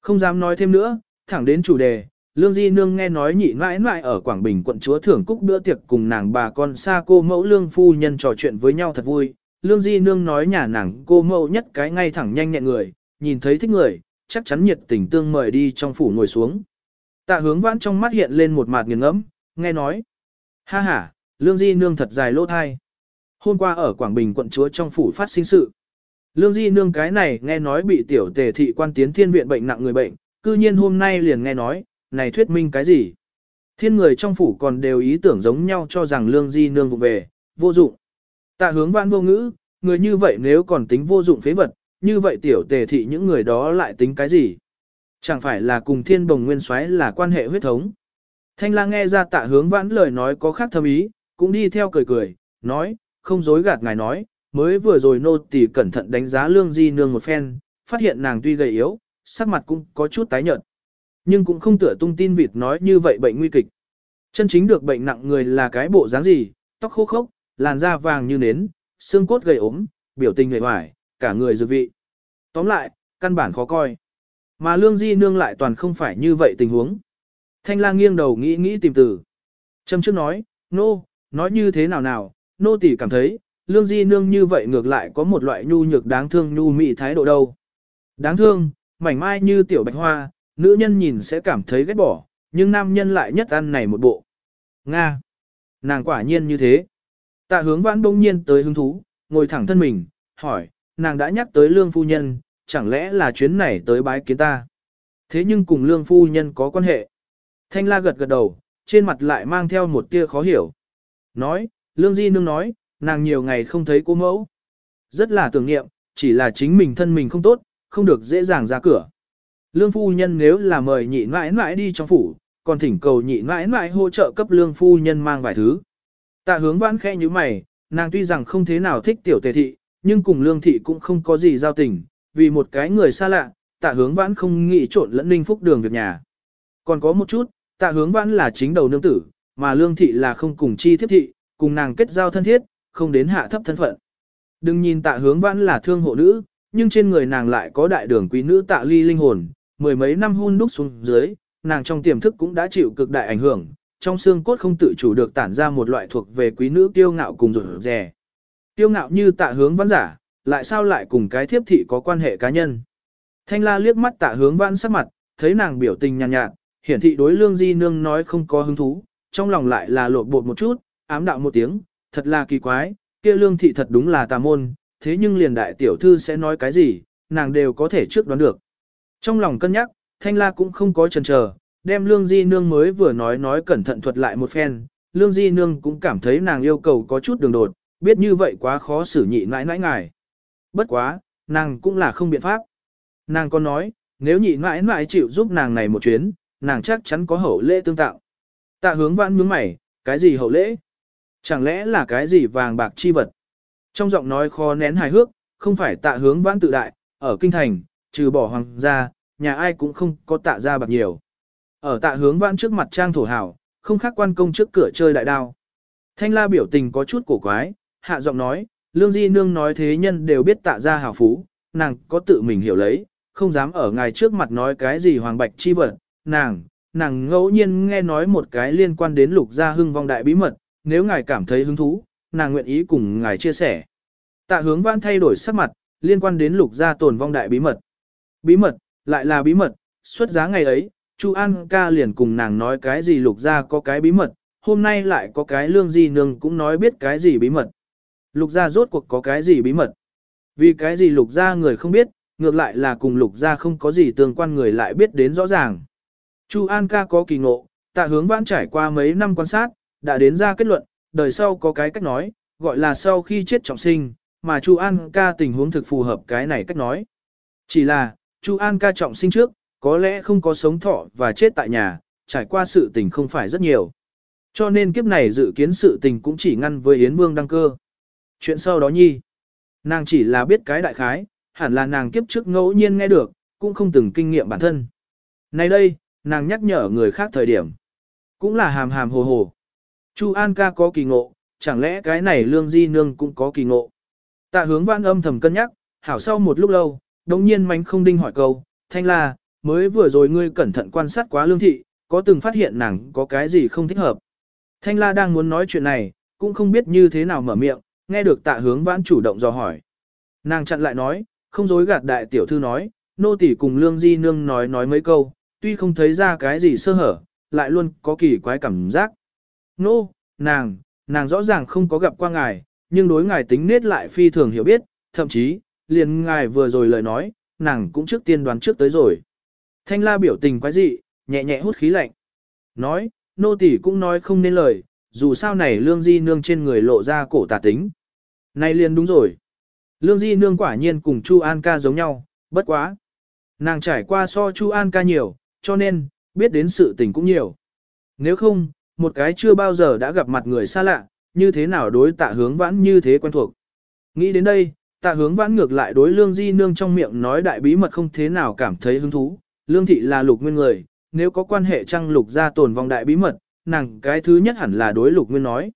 Không dám nói thêm nữa, thẳng đến chủ đề. Lương Di Nương nghe nói nhị mãi mãi ở Quảng Bình quận chúa thưởng cúc bữa tiệc cùng nàng bà con xa cô mẫu lương phu nhân trò chuyện với nhau thật vui. Lương Di Nương nói nhà nàng cô mẫu nhất cái ngay thẳng nhanh nhẹn người, nhìn thấy thích người, chắc chắn nhiệt tình tương mời đi trong phủ ngồi xuống. Tạ hướng vãn trong mắt hiện lên một mạt nghiền ngẫm, nghe nói. Ha ha, Lương Di Nương thật dài lỗ thai. Hôm qua ở Quảng Bình quận chúa trong phủ phát sinh sự. Lương Di Nương cái này nghe nói bị tiểu tề thị quan tiến thiên viện bệnh nặng người bệnh, cư nhiên hôm nay liền nghe nói, này thuyết minh cái gì? Thiên người trong phủ còn đều ý tưởng giống nhau cho rằng Lương Di Nương vụng về, vô dụng. Tạ hướng vãn vô ngữ, người như vậy nếu còn tính vô dụng phế vật, như vậy tiểu tề thị những người đó lại tính cái gì? Chẳng phải là cùng thiên bồng nguyên soái là quan hệ huyết thống. Thanh la nghe ra tạ hướng vãn lời nói có khác thâm ý, cũng đi theo cười cười, nói, không dối gạt ngài nói, mới vừa rồi nô tỳ cẩn thận đánh giá lương di nương một phen, phát hiện nàng tuy gầy yếu, sắc mặt cũng có chút tái nhợt. Nhưng cũng không tựa tung tin vịt nói như vậy bệnh nguy kịch. Chân chính được bệnh nặng người là cái bộ dáng gì, tóc khô khốc, làn da vàng như nến, xương cốt gầy ốm, biểu tình người hoài, cả người dược vị. Tóm lại, căn bản khó coi. Mà lương di nương lại toàn không phải như vậy tình huống. Thanh lang nghiêng đầu nghĩ nghĩ tìm từ. Trâm trước nói, nô, no, nói như thế nào nào, nô tỷ cảm thấy, lương di nương như vậy ngược lại có một loại nhu nhược đáng thương nhu mị thái độ đâu. Đáng thương, mảnh mai như tiểu bạch hoa, nữ nhân nhìn sẽ cảm thấy ghét bỏ, nhưng nam nhân lại nhất ăn này một bộ. Nga. Nàng quả nhiên như thế. Tạ hướng vãn bỗng nhiên tới hứng thú, ngồi thẳng thân mình, hỏi, nàng đã nhắc tới lương phu nhân, chẳng lẽ là chuyến này tới bái kiến ta. Thế nhưng cùng lương phu nhân có quan hệ. Thanh la gật gật đầu, trên mặt lại mang theo một tia khó hiểu. Nói, lương di nương nói, nàng nhiều ngày không thấy cô mẫu. Rất là tưởng niệm, chỉ là chính mình thân mình không tốt, không được dễ dàng ra cửa. Lương phu nhân nếu là mời nhị mãi mãi đi trong phủ, còn thỉnh cầu nhị mãi mãi hỗ trợ cấp lương phu nhân mang vài thứ. Tạ hướng vãn khẽ như mày, nàng tuy rằng không thế nào thích tiểu tề thị, nhưng cùng lương thị cũng không có gì giao tình, vì một cái người xa lạ, tạ hướng vãn không nghĩ trộn lẫn ninh phúc đường việc nhà. Còn có một chút, tạ hướng vãn là chính đầu nương tử, mà lương thị là không cùng chi thiết thị, cùng nàng kết giao thân thiết, không đến hạ thấp thân phận. Đừng nhìn tạ hướng vãn là thương hộ nữ, nhưng trên người nàng lại có đại đường quý nữ tạ ly linh hồn, mười mấy năm hun đúc xuống dưới, nàng trong tiềm thức cũng đã chịu cực đại ảnh hưởng, trong xương cốt không tự chủ được tản ra một loại thuộc về quý nữ kiêu ngạo cùng rủi rè. Kiêu ngạo như tạ hướng vãn giả, lại sao lại cùng cái thiếp thị có quan hệ cá nhân. Thanh la liếc mắt tạ hướng vãn sắc mặt, thấy nàng biểu tình nhàn nhạt, nhạt, hiển thị đối lương di nương nói không có hứng thú, trong lòng lại là lột bột một chút, ám đạo một tiếng, thật là kỳ quái, kia lương thị thật đúng là tà môn, thế nhưng liền đại tiểu thư sẽ nói cái gì, nàng đều có thể trước đoán được. Trong lòng cân nhắc, thanh la cũng không có chần chờ, đem lương di nương mới vừa nói nói cẩn thận thuật lại một phen, lương di nương cũng cảm thấy nàng yêu cầu có chút đường đột, biết như vậy quá khó xử nhị nãi nãi ngài. Bất quá, nàng cũng là không biện pháp. Nàng còn nói, nếu nhị nãi nãi chịu giúp nàng này một chuyến, nàng chắc chắn có hậu lễ tương tạo. Tạ hướng vãn nhướng mày, cái gì hậu lễ? Chẳng lẽ là cái gì vàng bạc chi vật? Trong giọng nói khó nén hài hước, không phải tạ hướng vãn tự đại, ở kinh thành, trừ bỏ hoàng gia, nhà ai cũng không có tạ ra bạc nhiều. Ở tạ hướng vãn trước mặt trang thổ hảo, không khác quan công trước cửa chơi đại đao. Thanh la biểu tình có chút cổ quái, hạ giọng nói, lương di nương nói thế nhân đều biết tạ ra hào phú, nàng có tự mình hiểu lấy, không dám ở ngài trước mặt nói cái gì hoàng bạch chi vật, nàng, nàng ngẫu nhiên nghe nói một cái liên quan đến lục gia hưng vong đại bí mật, nếu ngài cảm thấy hứng thú, nàng nguyện ý cùng ngài chia sẻ. Tạ hướng vãn thay đổi sắc mặt, liên quan đến lục gia tồn vong đại bí mật. Bí mật, lại là bí mật, xuất giá ngày ấy, Chu An ca liền cùng nàng nói cái gì lục gia có cái bí mật, hôm nay lại có cái lương di nương cũng nói biết cái gì bí mật. Lục gia rốt cuộc có cái gì bí mật. Vì cái gì lục gia người không biết, ngược lại là cùng lục gia không có gì tương quan người lại biết đến rõ ràng. Chu An ca có kỳ ngộ, tạ hướng vãn trải qua mấy năm quan sát, đã đến ra kết luận, đời sau có cái cách nói, gọi là sau khi chết trọng sinh, mà Chu An ca tình huống thực phù hợp cái này cách nói. Chỉ là, Chu An ca trọng sinh trước, có lẽ không có sống thọ và chết tại nhà, trải qua sự tình không phải rất nhiều. Cho nên kiếp này dự kiến sự tình cũng chỉ ngăn với Yến Vương đăng cơ. Chuyện sau đó nhi, nàng chỉ là biết cái đại khái, hẳn là nàng kiếp trước ngẫu nhiên nghe được, cũng không từng kinh nghiệm bản thân. Nay đây, nàng nhắc nhở người khác thời điểm, cũng là hàm hàm hồ hồ. Chu An ca có kỳ ngộ, chẳng lẽ cái này lương di nương cũng có kỳ ngộ. Tạ hướng văn âm thầm cân nhắc, hảo sau một lúc lâu, đồng nhiên mánh không đinh hỏi câu, thanh la, mới vừa rồi ngươi cẩn thận quan sát quá lương thị, có từng phát hiện nàng có cái gì không thích hợp. Thanh la đang muốn nói chuyện này, cũng không biết như thế nào mở miệng, nghe được tạ hướng vãn chủ động dò hỏi. Nàng chặn lại nói, không dối gạt đại tiểu thư nói, nô tỷ cùng lương di nương nói nói mấy câu, tuy không thấy ra cái gì sơ hở, lại luôn có kỳ quái cảm giác. Nô, nàng, nàng rõ ràng không có gặp qua ngài, nhưng đối ngài tính nết lại phi thường hiểu biết, thậm chí, liền ngài vừa rồi lời nói, nàng cũng trước tiên đoán trước tới rồi. Thanh la biểu tình quái dị, nhẹ nhẹ hút khí lạnh. Nói, nô tỷ cũng nói không nên lời, dù sao này lương di nương trên người lộ ra cổ tà tính. Này liền đúng rồi. Lương di nương quả nhiên cùng Chu An ca giống nhau, bất quá. Nàng trải qua so Chu An ca nhiều, cho nên, biết đến sự tình cũng nhiều. Nếu không, một cái chưa bao giờ đã gặp mặt người xa lạ, như thế nào đối tạ hướng vãn như thế quen thuộc. Nghĩ đến đây, tạ hướng vãn ngược lại đối lương di nương trong miệng nói đại bí mật không thế nào cảm thấy hứng thú. Lương thị là lục nguyên người, nếu có quan hệ trăng lục ra tồn vong đại bí mật, nàng cái thứ nhất hẳn là đối lục nguyên nói.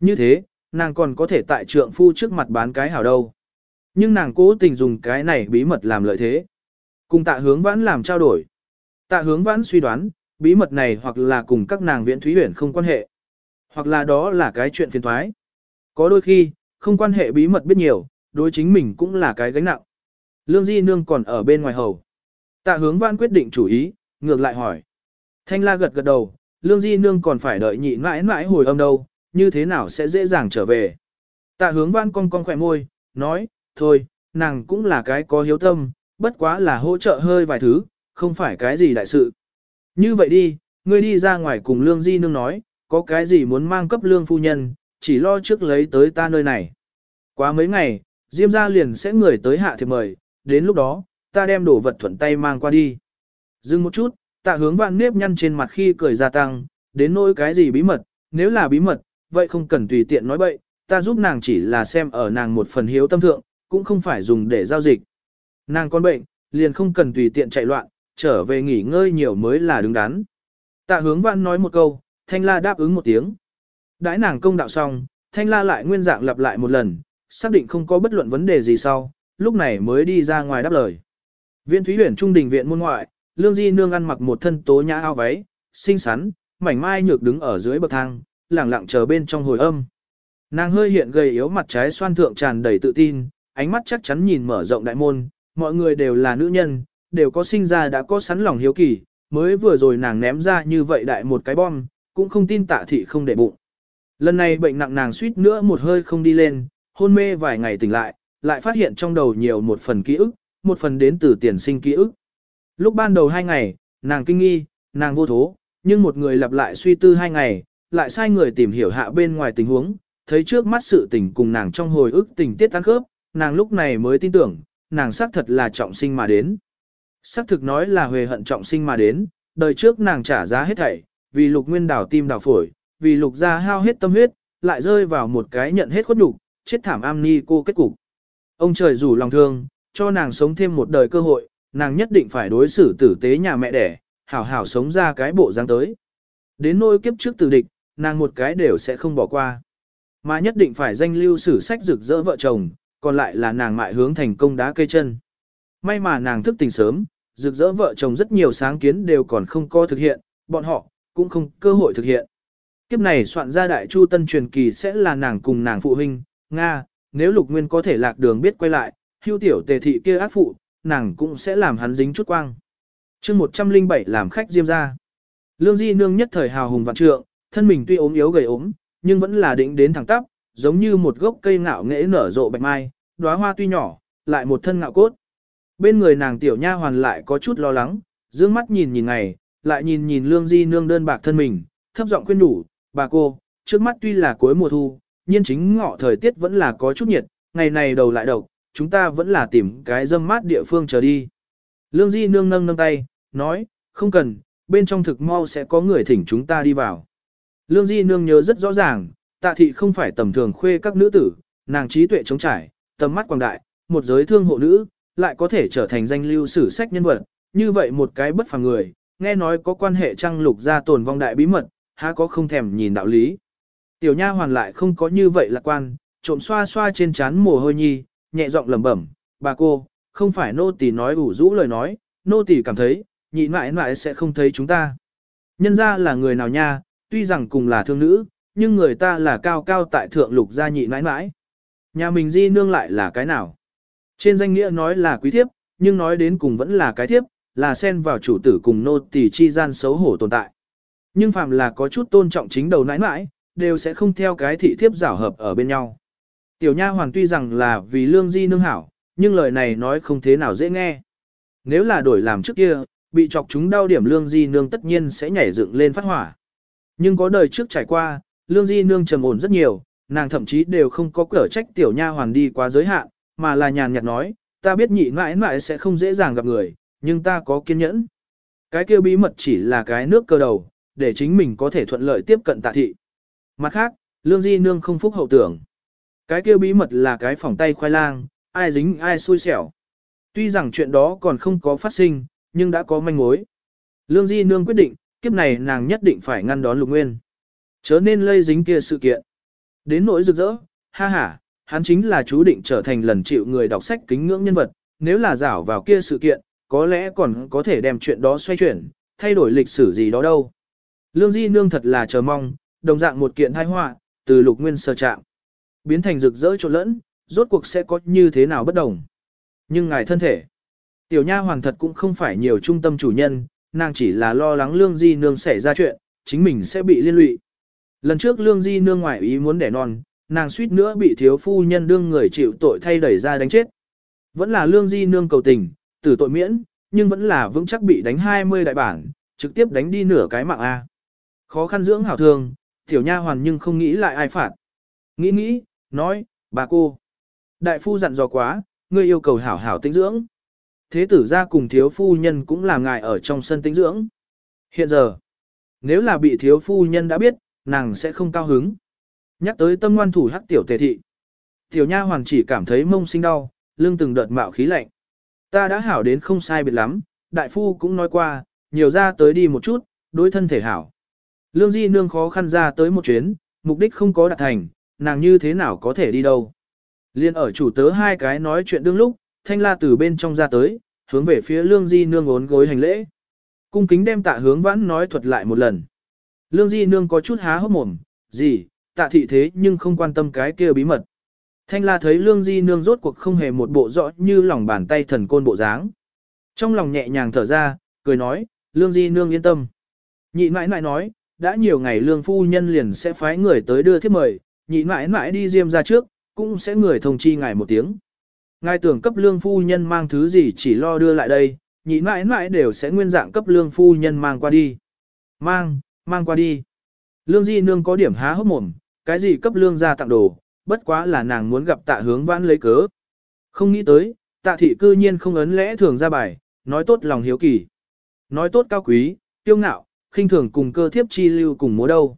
Như thế, nàng còn có thể tại trượng phu trước mặt bán cái hảo đâu. Nhưng nàng cố tình dùng cái này bí mật làm lợi thế. Cùng tạ hướng vãn làm trao đổi. Tạ hướng vãn suy đoán, bí mật này hoặc là cùng các nàng Viễn thúy huyển không quan hệ. Hoặc là đó là cái chuyện phiền thoái. Có đôi khi, không quan hệ bí mật biết nhiều, đối chính mình cũng là cái gánh nặng. Lương Di Nương còn ở bên ngoài hầu. Tạ hướng vãn quyết định chủ ý, ngược lại hỏi. Thanh la gật gật đầu, Lương Di Nương còn phải đợi nhị mãi mãi hồi âm đâu, như thế nào sẽ dễ dàng trở về. Tạ hướng vãn cong cong khỏe môi, nói, thôi, nàng cũng là cái có hiếu tâm, bất quá là hỗ trợ hơi vài thứ, không phải cái gì đại sự. Như vậy đi, ngươi đi ra ngoài cùng Lương Di Nương nói, có cái gì muốn mang cấp Lương Phu Nhân, chỉ lo trước lấy tới ta nơi này. Quá mấy ngày, Diêm gia liền sẽ người tới hạ thiệp mời, đến lúc đó, ta đem đồ vật thuận tay mang qua đi. Dừng một chút, tạ hướng vạn nếp nhăn trên mặt khi cười gia tăng, đến nỗi cái gì bí mật, nếu là bí mật, vậy không cần tùy tiện nói bậy, ta giúp nàng chỉ là xem ở nàng một phần hiếu tâm thượng, cũng không phải dùng để giao dịch. Nàng con bệnh, liền không cần tùy tiện chạy loạn, trở về nghỉ ngơi nhiều mới là đứng đắn. Tạ hướng vạn nói một câu, thanh la đáp ứng một tiếng. Đãi nàng công đạo xong, thanh la lại nguyên dạng lặp lại một lần, xác định không có bất luận vấn đề gì sau, lúc này mới đi ra ngoài đáp lời. Viện Thúy Huyền Trung đình viện môn ngoại, Lương Di Nương ăn mặc một thân tố nhã áo váy, xinh xắn, mảnh mai nhược đứng ở dưới bậc thang, lẳng lặng chờ bên trong hồi âm. Nàng hơi hiện gầy yếu mặt trái xoan thượng tràn đầy tự tin, ánh mắt chắc chắn nhìn mở rộng đại môn, mọi người đều là nữ nhân, đều có sinh ra đã có sẵn lòng hiếu kỳ, mới vừa rồi nàng ném ra như vậy đại một cái bom, cũng không tin tạ thị không để bụng. Lần này bệnh nặng nàng suýt nữa một hơi không đi lên, hôn mê vài ngày tỉnh lại, lại phát hiện trong đầu nhiều một phần ký ức, một phần đến từ tiền sinh ký ức. Lúc ban đầu hai ngày, nàng kinh nghi, nàng vô thố, nhưng một người lặp lại suy tư hai ngày, lại sai người tìm hiểu hạ bên ngoài tình huống, thấy trước mắt sự tình cùng nàng trong hồi ức tình tiết tan khớp, nàng lúc này mới tin tưởng, nàng xác thật là trọng sinh mà đến. Xác thực nói là huề hận trọng sinh mà đến, đời trước nàng trả giá hết thảy, vì lục nguyên đảo tim đảo phổi, vì lục gia hao hết tâm huyết, lại rơi vào một cái nhận hết khuất nhục, chết thảm am ni cô kết cục. Ông trời rủ lòng thương, cho nàng sống thêm một đời cơ hội, nàng nhất định phải đối xử tử tế nhà mẹ đẻ, hảo hảo sống ra cái bộ dáng tới. Đến nỗi kiếp trước tử địch, nàng một cái đều sẽ không bỏ qua. Mà nhất định phải danh lưu sử sách rực rỡ vợ chồng, còn lại là nàng mại hướng thành công đá cây chân. May mà nàng thức tỉnh sớm, rực rỡ vợ chồng rất nhiều sáng kiến đều còn không có thực hiện, bọn họ cũng không cơ hội thực hiện. Kiếp này soạn ra đại chu tân truyền kỳ sẽ là nàng cùng nàng phụ huynh, Nga, nếu lục nguyên có thể lạc đường biết quay lại, hưu tiểu tề thị kia ác phụ, nàng cũng sẽ làm hắn dính chút quang. chương 107 làm khách diêm ra. Lương di nương nhất thời hào hùng vạn trượng, thân mình tuy ốm yếu gầy ốm, nhưng vẫn là định đến thẳng tắp, giống như một gốc cây ngạo nghễ nở rộ bạch mai, đóa hoa tuy nhỏ, lại một thân ngạo cốt. Bên người nàng tiểu nha hoàn lại có chút lo lắng, dương mắt nhìn nhìn ngày, lại nhìn nhìn lương di nương đơn bạc thân mình, thấp giọng khuyên đủ, bà cô, trước mắt tuy là cuối mùa thu, nhiên chính ngọ thời tiết vẫn là có chút nhiệt, ngày này đầu lại độc, chúng ta vẫn là tìm cái dâm mát địa phương chờ đi. Lương di nương nâng nâng tay, nói, không cần, bên trong thực mau sẽ có người thỉnh chúng ta đi vào. Lương Di Nương nhớ rất rõ ràng, tạ thị không phải tầm thường khuê các nữ tử, nàng trí tuệ chống trải, tầm mắt quảng đại, một giới thương hộ nữ, lại có thể trở thành danh lưu sử sách nhân vật, như vậy một cái bất phàm người, nghe nói có quan hệ trăng lục gia tồn vong đại bí mật, há có không thèm nhìn đạo lý. Tiểu nha hoàn lại không có như vậy lạc quan, trộm xoa xoa trên trán mồ hôi nhi, nhẹ giọng lẩm bẩm, bà cô, không phải nô tỳ nói ủ rũ lời nói, nô tỳ cảm thấy, nhị mãi mãi sẽ không thấy chúng ta. Nhân ra là người nào nha, tuy rằng cùng là thương nữ, nhưng người ta là cao cao tại thượng lục gia nhị mãi mãi. Nhà mình di nương lại là cái nào? Trên danh nghĩa nói là quý thiếp, nhưng nói đến cùng vẫn là cái thiếp, là xen vào chủ tử cùng nô tỳ chi gian xấu hổ tồn tại. Nhưng phàm là có chút tôn trọng chính đầu nãi nãi, đều sẽ không theo cái thị thiếp giảo hợp ở bên nhau. Tiểu nha Hoàn tuy rằng là vì lương di nương hảo, nhưng lời này nói không thế nào dễ nghe. Nếu là đổi làm trước kia, bị chọc chúng đau điểm lương di nương tất nhiên sẽ nhảy dựng lên phát hỏa. Nhưng có đời trước trải qua, lương di nương trầm ổn rất nhiều, nàng thậm chí đều không có cửa trách tiểu nha hoàn đi quá giới hạn, mà là nhàn nhạt nói, ta biết nhị mãi mãi sẽ không dễ dàng gặp người, nhưng ta có kiên nhẫn. Cái kia bí mật chỉ là cái nước cơ đầu, để chính mình có thể thuận lợi tiếp cận tạ thị. Mặt khác, lương di nương không phúc hậu tưởng. Cái kia bí mật là cái phòng tay khoai lang, ai dính ai xui xẻo. Tuy rằng chuyện đó còn không có phát sinh, nhưng đã có manh mối. Lương di nương quyết định, kiếp này nàng nhất định phải ngăn đón lục nguyên. Chớ nên lây dính kia sự kiện. Đến nỗi rực rỡ, ha ha, hắn chính là chú định trở thành lần chịu người đọc sách kính ngưỡng nhân vật, nếu là rảo vào kia sự kiện, có lẽ còn có thể đem chuyện đó xoay chuyển, thay đổi lịch sử gì đó đâu. Lương Di Nương thật là chờ mong, đồng dạng một kiện thai họa từ lục nguyên sơ trạng, biến thành rực rỡ trộn lẫn, rốt cuộc sẽ có như thế nào bất đồng. Nhưng ngài thân thể, tiểu nha hoàng thật cũng không phải nhiều trung tâm chủ nhân, nàng chỉ là lo lắng Lương Di Nương xảy ra chuyện, chính mình sẽ bị liên lụy. Lần trước Lương Di Nương ngoại ý muốn đẻ non, nàng suýt nữa bị thiếu phu nhân đương người chịu tội thay đẩy ra đánh chết. Vẫn là Lương Di Nương cầu tình, tử tội miễn, nhưng vẫn là vững chắc bị đánh 20 đại bản, trực tiếp đánh đi nửa cái mạng A. Khó khăn dưỡng hảo thương, tiểu nha hoàn nhưng không nghĩ lại ai phạt. Nghĩ nghĩ, nói, bà cô. Đại phu dặn dò quá, ngươi yêu cầu hảo hảo tĩnh dưỡng. Thế tử ra cùng thiếu phu nhân cũng là ngài ở trong sân tĩnh dưỡng. Hiện giờ, nếu là bị thiếu phu nhân đã biết, nàng sẽ không cao hứng. Nhắc tới tâm ngoan thủ hắc tiểu tề thị. Tiểu nha hoàn chỉ cảm thấy mông sinh đau, lưng từng đợt mạo khí lạnh. Ta đã hảo đến không sai biệt lắm, đại phu cũng nói qua, nhiều ra tới đi một chút, đối thân thể hảo. Lương Di Nương khó khăn ra tới một chuyến, mục đích không có đạt thành, nàng như thế nào có thể đi đâu. Liên ở chủ tớ hai cái nói chuyện đương lúc, thanh la từ bên trong ra tới, hướng về phía Lương Di Nương ốn gối hành lễ. Cung kính đem tạ hướng vãn nói thuật lại một lần. Lương Di Nương có chút há hốc mồm, gì, tạ thị thế nhưng không quan tâm cái kia bí mật. Thanh la thấy Lương Di Nương rốt cuộc không hề một bộ rõ như lòng bàn tay thần côn bộ dáng. Trong lòng nhẹ nhàng thở ra, cười nói, Lương Di Nương yên tâm. Nhị mãi mãi nói, đã nhiều ngày lương phu nhân liền sẽ phái người tới đưa thiếp mời, nhị mãi mãi đi diêm ra trước, cũng sẽ người thông chi ngài một tiếng. Ngài tưởng cấp lương phu nhân mang thứ gì chỉ lo đưa lại đây, nhị mãi mãi đều sẽ nguyên dạng cấp lương phu nhân mang qua đi. Mang, mang qua đi. Lương di nương có điểm há hốc mồm, cái gì cấp lương ra tặng đồ, bất quá là nàng muốn gặp tạ hướng vãn lấy cớ. Không nghĩ tới, tạ thị cư nhiên không ấn lẽ thường ra bài, nói tốt lòng hiếu kỳ. Nói tốt cao quý, tiêu ngạo, khinh thường cùng cơ thiếp chi lưu cùng múa đâu.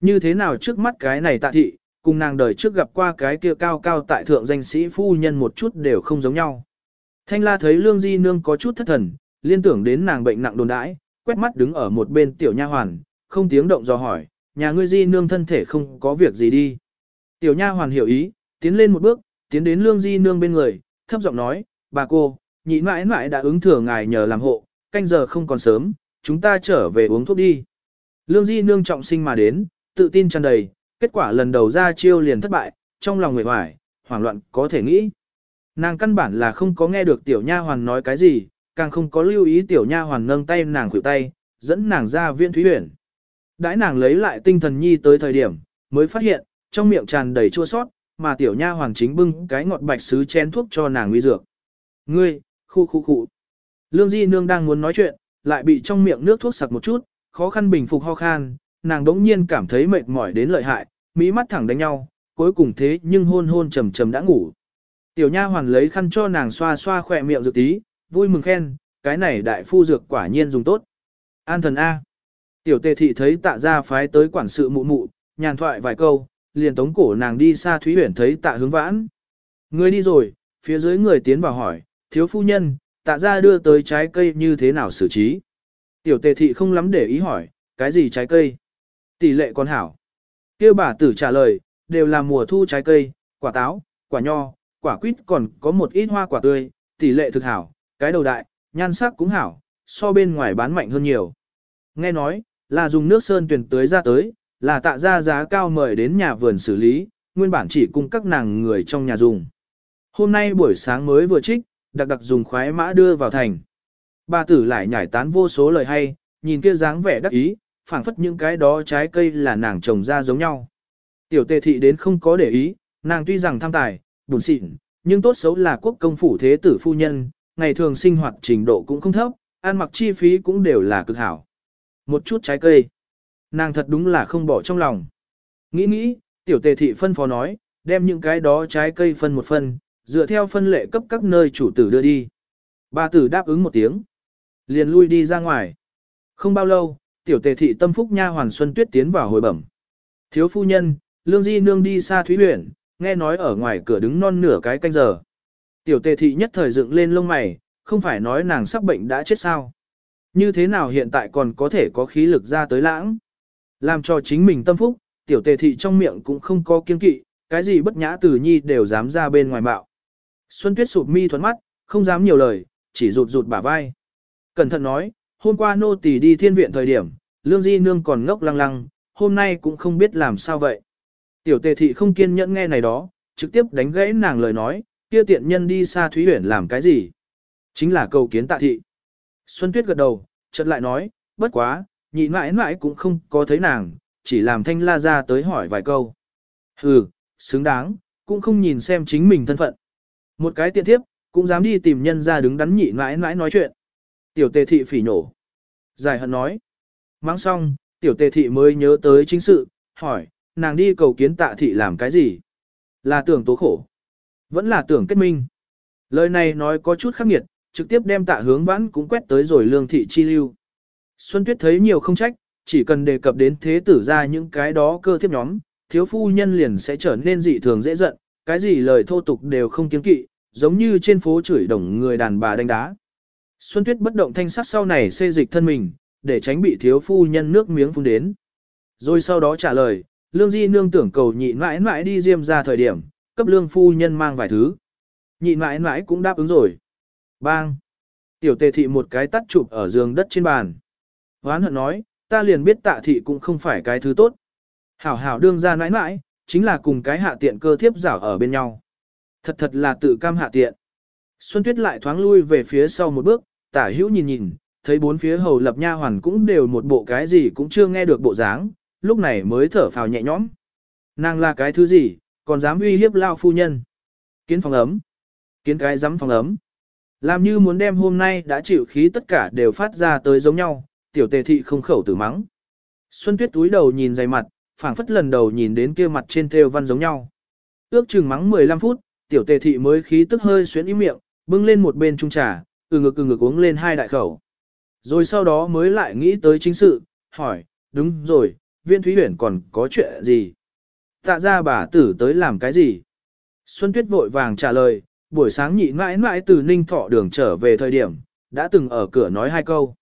Như thế nào trước mắt cái này tạ thị, cùng nàng đời trước gặp qua cái kia cao cao tại thượng danh sĩ phu nhân một chút đều không giống nhau. Thanh la thấy lương di nương có chút thất thần, liên tưởng đến nàng bệnh nặng đồn đãi, quét mắt đứng ở một bên tiểu nha hoàn, không tiếng động dò hỏi, nhà ngươi di nương thân thể không có việc gì đi. Tiểu nha hoàn hiểu ý, tiến lên một bước, tiến đến lương di nương bên người, thấp giọng nói, bà cô, nhị mãi mãi đã ứng thừa ngài nhờ làm hộ, canh giờ không còn sớm, chúng ta trở về uống thuốc đi. Lương Di nương trọng sinh mà đến, tự tin tràn đầy, kết quả lần đầu ra chiêu liền thất bại, trong lòng người hoài, hoảng loạn có thể nghĩ. Nàng căn bản là không có nghe được tiểu nha hoàn nói cái gì, càng không có lưu ý tiểu nha hoàn nâng tay nàng khuỷu tay, dẫn nàng ra viện thúy huyền. Đãi nàng lấy lại tinh thần nhi tới thời điểm, mới phát hiện, trong miệng tràn đầy chua sót, mà tiểu nha hoàn chính bưng cái ngọt bạch sứ chén thuốc cho nàng uy dược. Ngươi, khu khu khu. Lương Di Nương đang muốn nói chuyện, lại bị trong miệng nước thuốc sặc một chút, khó khăn bình phục ho khan, nàng đống nhiên cảm thấy mệt mỏi đến lợi hại, mỹ mắt thẳng đánh nhau, cuối cùng thế nhưng hôn hôn trầm trầm đã ngủ. Tiểu nha hoàn lấy khăn cho nàng xoa xoa khỏe miệng dược tí, vui mừng khen, cái này đại phu dược quả nhiên dùng tốt. An thần A. Tiểu tề thị thấy tạ gia phái tới quản sự mụ mụ, nhàn thoại vài câu, liền tống cổ nàng đi xa Thúy Huyền thấy tạ hướng vãn. Người đi rồi, phía dưới người tiến vào hỏi, thiếu phu nhân, tạ ra đưa tới trái cây như thế nào xử trí. Tiểu tề thị không lắm để ý hỏi, cái gì trái cây? Tỷ lệ con hảo. Kêu bà tử trả lời, đều là mùa thu trái cây, quả táo, quả nho, quả quýt còn có một ít hoa quả tươi, tỷ lệ thực hảo, cái đầu đại, nhan sắc cũng hảo, so bên ngoài bán mạnh hơn nhiều. Nghe nói, là dùng nước sơn tuyển tưới ra tới, là tạ ra giá cao mời đến nhà vườn xử lý, nguyên bản chỉ cung các nàng người trong nhà dùng. Hôm nay buổi sáng mới vừa trích, đặc đặc dùng khoái mã đưa vào thành. Bà tử lại nhảy tán vô số lời hay, nhìn kia dáng vẻ đắc ý, phảng phất những cái đó trái cây là nàng trồng ra giống nhau. Tiểu tề thị đến không có để ý, nàng tuy rằng tham tài, buồn xịn, nhưng tốt xấu là quốc công phủ thế tử phu nhân, ngày thường sinh hoạt trình độ cũng không thấp, ăn mặc chi phí cũng đều là cực hảo. Một chút trái cây, nàng thật đúng là không bỏ trong lòng. Nghĩ nghĩ, tiểu tề thị phân phó nói, đem những cái đó trái cây phân một phân, dựa theo phân lệ cấp các nơi chủ tử đưa đi. Bà tử đáp ứng một tiếng, liền lui đi ra ngoài. Không bao lâu, tiểu tề thị tâm phúc nha hoàn xuân tuyết tiến vào hồi bẩm. Thiếu phu nhân, lương di nương đi xa thúy huyện, nghe nói ở ngoài cửa đứng non nửa cái canh giờ. Tiểu tề thị nhất thời dựng lên lông mày, không phải nói nàng sắp bệnh đã chết sao. Như thế nào hiện tại còn có thể có khí lực ra tới lãng. Làm cho chính mình tâm phúc, tiểu tề thị trong miệng cũng không có kiên kỵ, cái gì bất nhã từ nhi đều dám ra bên ngoài bạo. Xuân tuyết sụp mi thuẫn mắt, không dám nhiều lời, chỉ rụt rụt bả vai. Cẩn thận nói, hôm qua nô tỳ đi thiên viện thời điểm, lương di nương còn ngốc lăng lăng, hôm nay cũng không biết làm sao vậy. Tiểu tề thị không kiên nhẫn nghe này đó, trực tiếp đánh gãy nàng lời nói, kia tiện nhân đi xa Thúy Huyển làm cái gì? Chính là cầu kiến tạ thị. Xuân Tuyết gật đầu, chợt lại nói, bất quá, nhị mãi mãi cũng không có thấy nàng, chỉ làm thanh la ra tới hỏi vài câu. Hừ, xứng đáng, cũng không nhìn xem chính mình thân phận. Một cái tiện thiếp, cũng dám đi tìm nhân ra đứng đắn nhị mãi mãi nói chuyện. Tiểu tề thị phỉ nổ. Giải hận nói. Mang xong, tiểu tề thị mới nhớ tới chính sự, hỏi, nàng đi cầu kiến tạ thị làm cái gì? Là tưởng tố khổ. Vẫn là tưởng kết minh. Lời này nói có chút khắc nghiệt, trực tiếp đem tạ hướng vãn cũng quét tới rồi lương thị chi lưu. Xuân Tuyết thấy nhiều không trách, chỉ cần đề cập đến thế tử ra những cái đó cơ thiếp nhóm, thiếu phu nhân liền sẽ trở nên dị thường dễ giận, cái gì lời thô tục đều không kiên kỵ, giống như trên phố chửi đồng người đàn bà đánh đá. Xuân Tuyết bất động thanh sắc sau này xê dịch thân mình, để tránh bị thiếu phu nhân nước miếng phun đến. Rồi sau đó trả lời, lương di nương tưởng cầu nhị mãi mãi đi diêm ra thời điểm, cấp lương phu nhân mang vài thứ. Nhị mãi mãi cũng đáp ứng rồi. Bang! Tiểu tề thị một cái tắt chụp ở giường đất trên bàn. Hoán hận nói, ta liền biết tạ thị cũng không phải cái thứ tốt. Hảo hảo đương ra mãi mãi, chính là cùng cái hạ tiện cơ thiếp giả ở bên nhau. Thật thật là tự cam hạ tiện. Xuân Tuyết lại thoáng lui về phía sau một bước, tả hữu nhìn nhìn, thấy bốn phía hầu lập nha hoàn cũng đều một bộ cái gì cũng chưa nghe được bộ dáng, lúc này mới thở phào nhẹ nhõm. Nàng là cái thứ gì, còn dám uy hiếp lao phu nhân. Kiến phòng ấm. Kiến cái dám phòng ấm. Làm như muốn đem hôm nay đã chịu khí tất cả đều phát ra tới giống nhau, tiểu tề thị không khẩu tử mắng. Xuân Tuyết túi đầu nhìn dày mặt, phảng phất lần đầu nhìn đến kia mặt trên thêu văn giống nhau. Ước chừng mắng 15 phút, tiểu tề thị mới khí tức hơi xuyến ý miệng, bưng lên một bên trung trà, từ ngực từ ngực uống lên hai đại khẩu. Rồi sau đó mới lại nghĩ tới chính sự, hỏi, đúng rồi, viên thúy huyển còn có chuyện gì? Tạ ra bà tử tới làm cái gì? Xuân Tuyết vội vàng trả lời, buổi sáng nhị mãi mãi từ Ninh Thọ đường trở về thời điểm, đã từng ở cửa nói hai câu.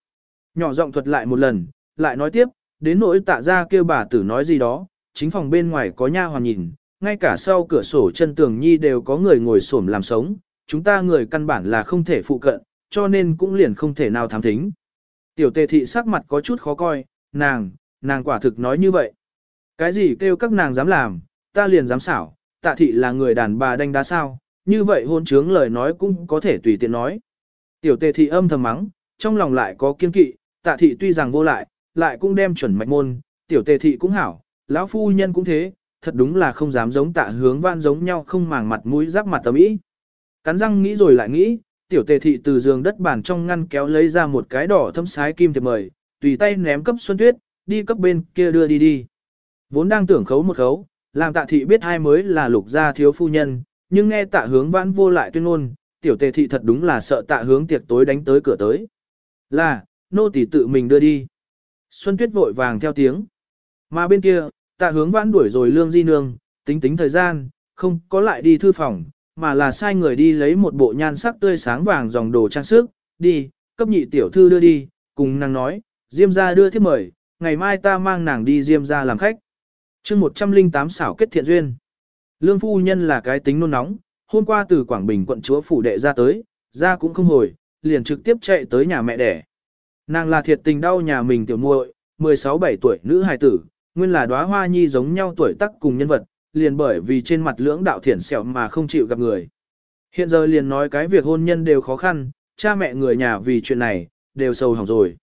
Nhỏ giọng thuật lại một lần, lại nói tiếp, đến nỗi tạ ra kêu bà tử nói gì đó, chính phòng bên ngoài có nha hoàn nhìn, ngay cả sau cửa sổ chân tường nhi đều có người ngồi xổm làm sống, chúng ta người căn bản là không thể phụ cận, cho nên cũng liền không thể nào thám thính. Tiểu tề thị sắc mặt có chút khó coi, nàng, nàng quả thực nói như vậy. Cái gì kêu các nàng dám làm, ta liền dám xảo, tạ thị là người đàn bà đanh đá sao, như vậy hôn trướng lời nói cũng có thể tùy tiện nói. Tiểu tề thị âm thầm mắng, trong lòng lại có kiên kỵ, tạ thị tuy rằng vô lại, lại cũng đem chuẩn mạch môn, tiểu tề thị cũng hảo, lão phu nhân cũng thế, thật đúng là không dám giống tạ hướng văn giống nhau không màng mặt mũi giáp mặt tầm ý. Cắn răng nghĩ rồi lại nghĩ, tiểu tề thị từ giường đất bàn trong ngăn kéo lấy ra một cái đỏ thâm sái kim thiệp mời, tùy tay ném cấp Xuân Tuyết, đi cấp bên kia đưa đi đi. Vốn đang tưởng khấu một khấu, làm tạ thị biết hai mới là lục gia thiếu phu nhân, nhưng nghe tạ hướng vãn vô lại tuyên ngôn, tiểu tề thị thật đúng là sợ tạ hướng tiệc tối đánh tới cửa tới. Là, nô tỳ tự mình đưa đi. Xuân Tuyết vội vàng theo tiếng. Mà bên kia, tạ hướng vãn đuổi rồi lương di nương, tính tính thời gian, không có lại đi thư phòng, mà là sai người đi lấy một bộ nhan sắc tươi sáng vàng dòng đồ trang sức, đi, cấp nhị tiểu thư đưa đi, cùng nàng nói, Diêm ra đưa thiếp mời, ngày mai ta mang nàng đi Diêm ra làm khách. chương 108 xảo kết thiện duyên. Lương phu nhân là cái tính nôn nóng, hôm qua từ Quảng Bình quận chúa phủ đệ ra tới, ra cũng không hồi, liền trực tiếp chạy tới nhà mẹ đẻ. Nàng là thiệt tình đau nhà mình tiểu muội, 16-17 tuổi nữ hài tử, nguyên là đóa hoa nhi giống nhau tuổi tác cùng nhân vật, liền bởi vì trên mặt lưỡng đạo thiển sẹo mà không chịu gặp người. Hiện giờ liền nói cái việc hôn nhân đều khó khăn, cha mẹ người nhà vì chuyện này, đều sầu hỏng rồi.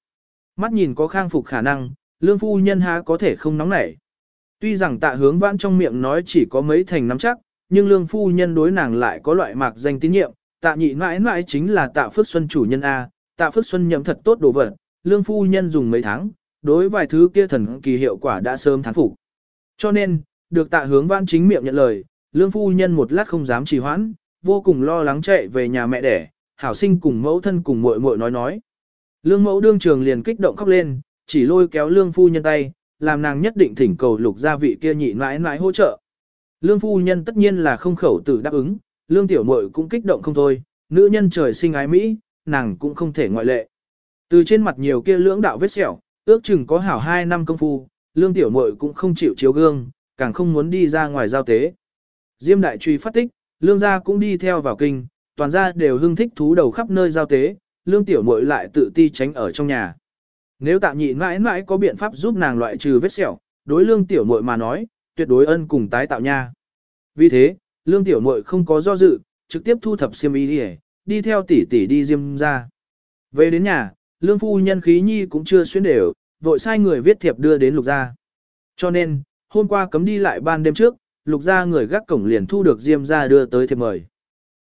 Mắt nhìn có khang phục khả năng, lương phu nhân há có thể không nóng nảy. Tuy rằng tạ hướng vãn trong miệng nói chỉ có mấy thành nắm chắc, nhưng lương phu nhân đối nàng lại có loại mạc danh tín nhiệm, tạ nhị mãi mãi chính là tạ phước xuân chủ nhân A, tạ phước xuân nhậm thật tốt đồ vật, lương phu nhân dùng mấy tháng, đối vài thứ kia thần kỳ hiệu quả đã sớm thán phục. Cho nên, được tạ hướng vãn chính miệng nhận lời, lương phu nhân một lát không dám trì hoãn, vô cùng lo lắng chạy về nhà mẹ đẻ, hảo sinh cùng mẫu thân cùng muội muội nói nói. Lương mẫu đương trường liền kích động khóc lên, chỉ lôi kéo lương phu nhân tay, làm nàng nhất định thỉnh cầu lục gia vị kia nhị mãi mãi hỗ trợ. Lương phu nhân tất nhiên là không khẩu tử đáp ứng, lương tiểu muội cũng kích động không thôi, nữ nhân trời sinh ái Mỹ, nàng cũng không thể ngoại lệ. Từ trên mặt nhiều kia lưỡng đạo vết sẹo, ước chừng có hảo hai năm công phu, lương tiểu muội cũng không chịu chiếu gương, càng không muốn đi ra ngoài giao tế. Diêm đại truy phát tích, lương gia cũng đi theo vào kinh, toàn gia đều hưng thích thú đầu khắp nơi giao tế, lương tiểu muội lại tự ti tránh ở trong nhà. Nếu tạm nhị mãi mãi có biện pháp giúp nàng loại trừ vết sẹo, đối lương tiểu muội mà nói, tuyệt đối ân cùng tái tạo nha. Vì thế, lương tiểu muội không có do dự, trực tiếp thu thập xiêm y đi, đi theo tỷ tỷ đi diêm ra. Về đến nhà, lương phu nhân khí nhi cũng chưa xuyên đều, vội sai người viết thiệp đưa đến lục gia. Cho nên, hôm qua cấm đi lại ban đêm trước, lục gia người gác cổng liền thu được diêm ra đưa tới thiệp mời.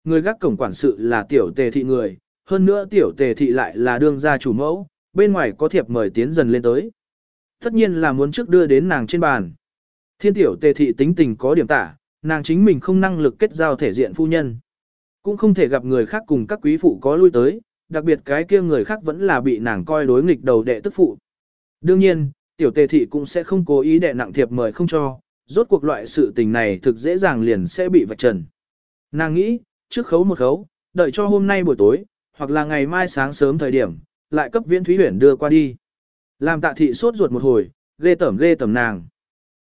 Người gác cổng quản sự là tiểu tề thị người, hơn nữa tiểu tề thị lại là đương gia chủ mẫu, bên ngoài có thiệp mời tiến dần lên tới. Tất nhiên là muốn trước đưa đến nàng trên bàn. Thiên tiểu tề thị tính tình có điểm tả, nàng chính mình không năng lực kết giao thể diện phu nhân. Cũng không thể gặp người khác cùng các quý phụ có lui tới, đặc biệt cái kia người khác vẫn là bị nàng coi đối nghịch đầu đệ tức phụ. Đương nhiên, tiểu tề thị cũng sẽ không cố ý đệ nặng thiệp mời không cho, rốt cuộc loại sự tình này thực dễ dàng liền sẽ bị vạch trần. Nàng nghĩ, trước khấu một khấu, đợi cho hôm nay buổi tối, hoặc là ngày mai sáng sớm thời điểm, lại cấp viễn thúy huyển đưa qua đi. Làm tạ thị sốt ruột một hồi, ghê tẩm ghê tẩm nàng.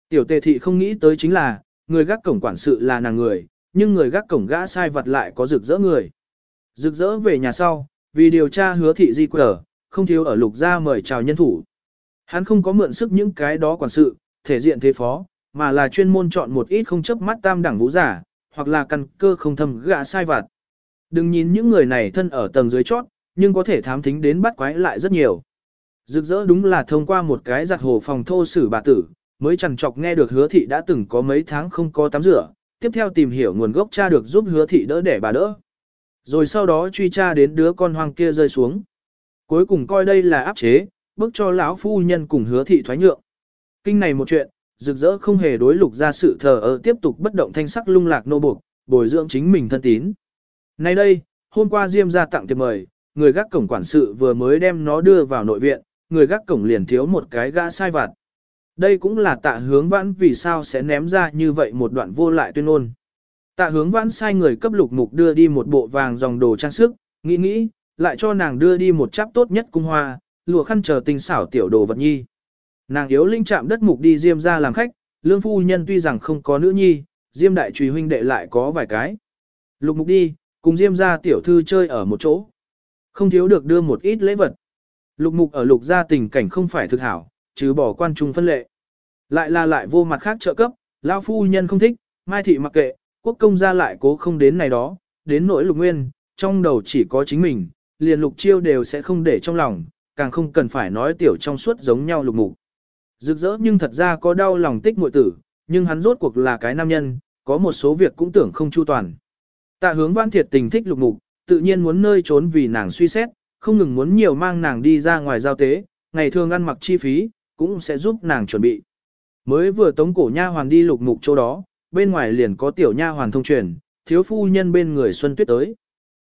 Tiểu tề thị không nghĩ tới chính là, người gác cổng quản sự là nàng người, nhưng người gác cổng gã sai vật lại có rực rỡ người. Rực rỡ về nhà sau, vì điều tra hứa thị di quở, không thiếu ở lục gia mời chào nhân thủ. Hắn không có mượn sức những cái đó quản sự, thể diện thế phó, mà là chuyên môn chọn một ít không chấp mắt tam đẳng vũ giả, hoặc là căn cơ không thâm gã sai vặt. Đừng nhìn những người này thân ở tầng dưới chót, nhưng có thể thám thính đến bắt quái lại rất nhiều. Rực rỡ đúng là thông qua một cái giặt hồ phòng thô sử bà tử, mới chẳng chọc nghe được hứa thị đã từng có mấy tháng không có tắm rửa, tiếp theo tìm hiểu nguồn gốc cha được giúp hứa thị đỡ để bà đỡ. Rồi sau đó truy tra đến đứa con hoang kia rơi xuống. Cuối cùng coi đây là áp chế, bức cho lão phu nhân cùng hứa thị thoái nhượng. Kinh này một chuyện, rực rỡ không hề đối lục ra sự thờ ơ tiếp tục bất động thanh sắc lung lạc nô buộc, bồi dưỡng chính mình thân tín. Nay đây, hôm qua Diêm ra tặng tiệp mời, người gác cổng quản sự vừa mới đem nó đưa vào nội viện, người gác cổng liền thiếu một cái gã sai vặt. Đây cũng là tạ hướng vãn vì sao sẽ ném ra như vậy một đoạn vô lại tuyên ôn. Tạ hướng vãn sai người cấp lục mục đưa đi một bộ vàng dòng đồ trang sức, nghĩ nghĩ, lại cho nàng đưa đi một cháp tốt nhất cung hoa, lùa khăn chờ tình xảo tiểu đồ vật nhi. Nàng yếu linh chạm đất mục đi diêm ra làm khách, lương phu nhân tuy rằng không có nữ nhi, diêm đại trùy huynh đệ lại có vài cái. Lục mục đi, cùng diêm ra tiểu thư chơi ở một chỗ. Không thiếu được đưa một ít lễ vật. Lục mục ở lục gia tình cảnh không phải thực hảo, chứ bỏ quan trung phân lệ. Lại là lại vô mặt khác trợ cấp, lão phu nhân không thích, mai thị mặc kệ, quốc công gia lại cố không đến này đó, đến nỗi lục nguyên, trong đầu chỉ có chính mình, liền lục chiêu đều sẽ không để trong lòng, càng không cần phải nói tiểu trong suốt giống nhau lục mục. Rực rỡ nhưng thật ra có đau lòng tích muội tử, nhưng hắn rốt cuộc là cái nam nhân, có một số việc cũng tưởng không chu toàn. Tạ hướng văn thiệt tình thích lục mục, tự nhiên muốn nơi trốn vì nàng suy xét, không ngừng muốn nhiều mang nàng đi ra ngoài giao tế, ngày thường ăn mặc chi phí, cũng sẽ giúp nàng chuẩn bị. Mới vừa tống cổ nha hoàn đi lục mục chỗ đó, bên ngoài liền có tiểu nha hoàn thông truyền, thiếu phu nhân bên người Xuân Tuyết tới.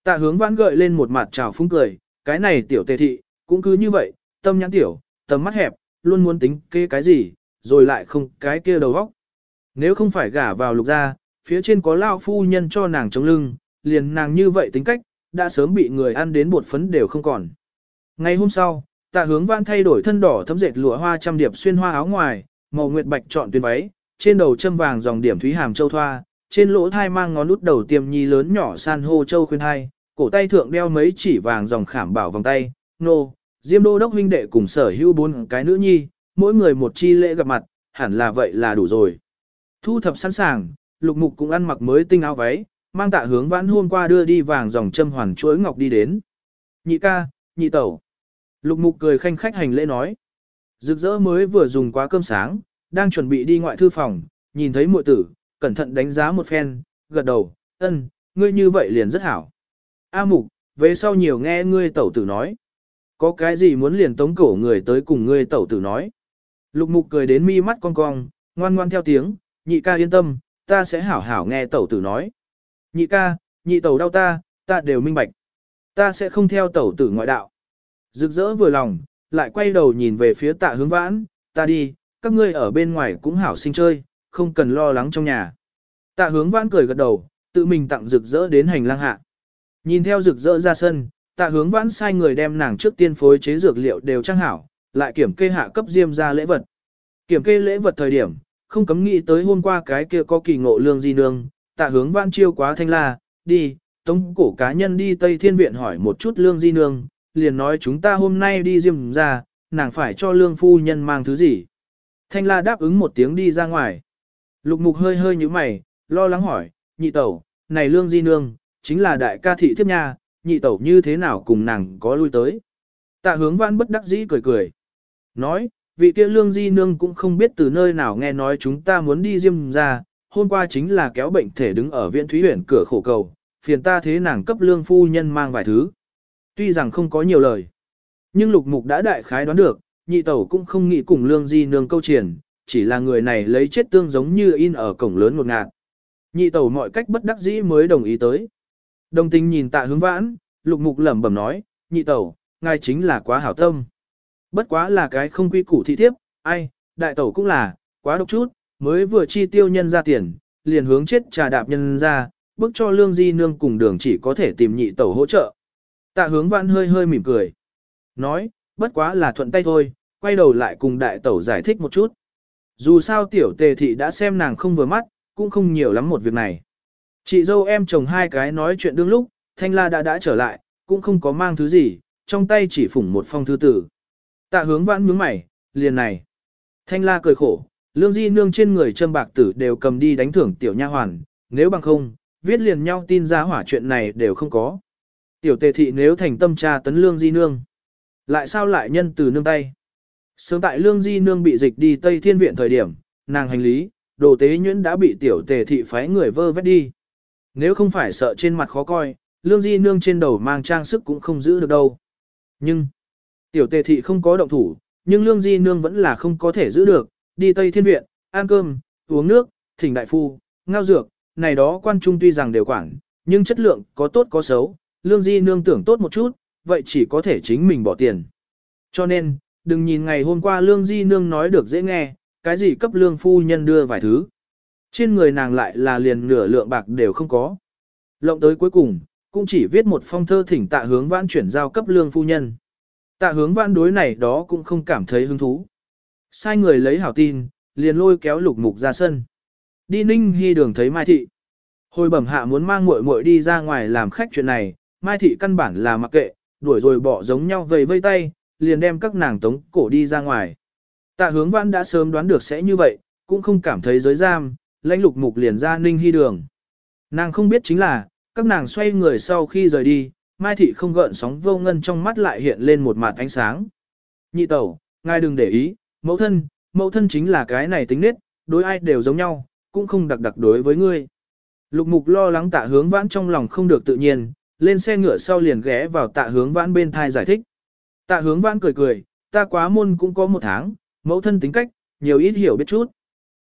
Tạ hướng vãn gợi lên một mặt trào phúng cười, cái này tiểu tề thị, cũng cứ như vậy, tâm nhãn tiểu, tầm mắt hẹp, luôn muốn tính kế cái gì, rồi lại không cái kia đầu góc. Nếu không phải gả vào lục gia, phía trên có lao phu nhân cho nàng chống lưng, liền nàng như vậy tính cách, đã sớm bị người ăn đến bột phấn đều không còn. Ngày hôm sau, tạ hướng văn thay đổi thân đỏ thấm dệt lụa hoa trăm điệp xuyên hoa áo ngoài, màu nguyệt bạch chọn tuyến váy, trên đầu châm vàng dòng điểm thúy hàm châu thoa, trên lỗ thai mang ngón út đầu tiêm nhi lớn nhỏ san hô châu khuyên hai, cổ tay thượng đeo mấy chỉ vàng dòng khảm bảo vòng tay, nô, diêm đô đốc huynh đệ cùng sở hữu bốn cái nữ nhi, mỗi người một chi lễ gặp mặt, hẳn là vậy là đủ rồi. Thu thập sẵn sàng, lục mục cũng ăn mặc mới tinh áo váy, mang tạ hướng vãn hôm qua đưa đi vàng dòng châm hoàn chuỗi ngọc đi đến. Nhị ca, nhị tẩu. Lục mục cười khanh khách hành lễ nói. Rực rỡ mới vừa dùng quá cơm sáng, đang chuẩn bị đi ngoại thư phòng, nhìn thấy muội tử, cẩn thận đánh giá một phen, gật đầu, ân, ngươi như vậy liền rất hảo. A mục, về sau nhiều nghe ngươi tẩu tử nói. Có cái gì muốn liền tống cổ người tới cùng ngươi tẩu tử nói. Lục mục cười đến mi mắt cong cong, ngoan ngoan theo tiếng, nhị ca yên tâm, ta sẽ hảo hảo nghe tẩu tử nói. Nhị ca, nhị tẩu đau ta, ta đều minh bạch. Ta sẽ không theo tẩu tử ngoại đạo. Rực rỡ vừa lòng, lại quay đầu nhìn về phía tạ hướng vãn, ta đi, các ngươi ở bên ngoài cũng hảo sinh chơi, không cần lo lắng trong nhà. Tạ hướng vãn cười gật đầu, tự mình tặng rực rỡ đến hành lang hạ. Nhìn theo rực rỡ ra sân, tạ hướng vãn sai người đem nàng trước tiên phối chế dược liệu đều trang hảo, lại kiểm kê hạ cấp diêm ra lễ vật. Kiểm kê lễ vật thời điểm, không cấm nghĩ tới hôm qua cái kia có kỳ ngộ lương di nương, tạ hướng vãn chiêu quá thanh la, đi, tống cổ cá nhân đi Tây Thiên Viện hỏi một chút lương di nương, liền nói chúng ta hôm nay đi diêm ra, nàng phải cho lương phu nhân mang thứ gì. Thanh la đáp ứng một tiếng đi ra ngoài. Lục mục hơi hơi như mày, lo lắng hỏi, nhị tẩu, này lương di nương, chính là đại ca thị thiếp nha, nhị tẩu như thế nào cùng nàng có lui tới. Tạ hướng văn bất đắc dĩ cười cười. Nói, vị kia lương di nương cũng không biết từ nơi nào nghe nói chúng ta muốn đi diêm ra, hôm qua chính là kéo bệnh thể đứng ở viện thúy huyện cửa khổ cầu, phiền ta thế nàng cấp lương phu nhân mang vài thứ. Tuy rằng không có nhiều lời, nhưng lục mục đã đại khái đoán được, nhị tẩu cũng không nghĩ cùng lương di nương câu triển, chỉ là người này lấy chết tương giống như in ở cổng lớn một ngạt. Nhị tẩu mọi cách bất đắc dĩ mới đồng ý tới. Đồng tình nhìn tạ hướng vãn, lục mục lẩm bẩm nói, nhị tẩu, ngài chính là quá hảo tâm. Bất quá là cái không quy củ thị thiếp, ai, đại tẩu cũng là, quá độc chút, mới vừa chi tiêu nhân ra tiền, liền hướng chết trà đạp nhân ra, bức cho lương di nương cùng đường chỉ có thể tìm nhị tẩu hỗ trợ. Tạ hướng vãn hơi hơi mỉm cười. Nói, bất quá là thuận tay thôi, quay đầu lại cùng đại tẩu giải thích một chút. Dù sao tiểu tề thị đã xem nàng không vừa mắt, cũng không nhiều lắm một việc này. Chị dâu em chồng hai cái nói chuyện đương lúc, thanh la đã đã trở lại, cũng không có mang thứ gì, trong tay chỉ phủng một phong thư tử. Tạ hướng vãn nhướng mày, liền này. Thanh la cười khổ, lương di nương trên người châm bạc tử đều cầm đi đánh thưởng tiểu nha hoàn, nếu bằng không, viết liền nhau tin ra hỏa chuyện này đều không có. Tiểu tề thị nếu thành tâm tra tấn lương di nương. Lại sao lại nhân từ nương tay? Sớm tại lương di nương bị dịch đi Tây Thiên Viện thời điểm, nàng hành lý, đồ tế nhuyễn đã bị tiểu tề thị phái người vơ vét đi. Nếu không phải sợ trên mặt khó coi, lương di nương trên đầu mang trang sức cũng không giữ được đâu. Nhưng, tiểu tề thị không có động thủ, nhưng lương di nương vẫn là không có thể giữ được, đi Tây Thiên Viện, ăn cơm, uống nước, thỉnh đại phu, ngao dược, này đó quan trung tuy rằng đều quản, nhưng chất lượng có tốt có xấu, lương di nương tưởng tốt một chút, vậy chỉ có thể chính mình bỏ tiền. Cho nên, đừng nhìn ngày hôm qua lương di nương nói được dễ nghe, cái gì cấp lương phu nhân đưa vài thứ. Trên người nàng lại là liền nửa lượng bạc đều không có. Lộng tới cuối cùng, cũng chỉ viết một phong thơ thỉnh tạ hướng vãn chuyển giao cấp lương phu nhân. Tạ hướng vãn đối này đó cũng không cảm thấy hứng thú. Sai người lấy hảo tin, liền lôi kéo lục mục ra sân. Đi ninh hy đường thấy Mai Thị. Hồi bẩm hạ muốn mang muội muội đi ra ngoài làm khách chuyện này, Mai Thị căn bản là mặc kệ, đuổi rồi bỏ giống nhau vầy vây tay, liền đem các nàng tống cổ đi ra ngoài. Tạ hướng văn đã sớm đoán được sẽ như vậy, cũng không cảm thấy giới giam, lãnh lục mục liền ra ninh hy đường. Nàng không biết chính là, các nàng xoay người sau khi rời đi, Mai Thị không gợn sóng vô ngân trong mắt lại hiện lên một mặt ánh sáng. Nhị tẩu, ngài đừng để ý, mẫu thân, mẫu thân chính là cái này tính nết, đối ai đều giống nhau, cũng không đặc đặc đối với ngươi. Lục mục lo lắng tạ hướng vãn trong lòng không được tự nhiên, lên xe ngựa sau liền ghé vào tạ hướng vãn bên thai giải thích. Tạ hướng vãn cười cười, ta quá môn cũng có một tháng, mẫu thân tính cách, nhiều ít hiểu biết chút.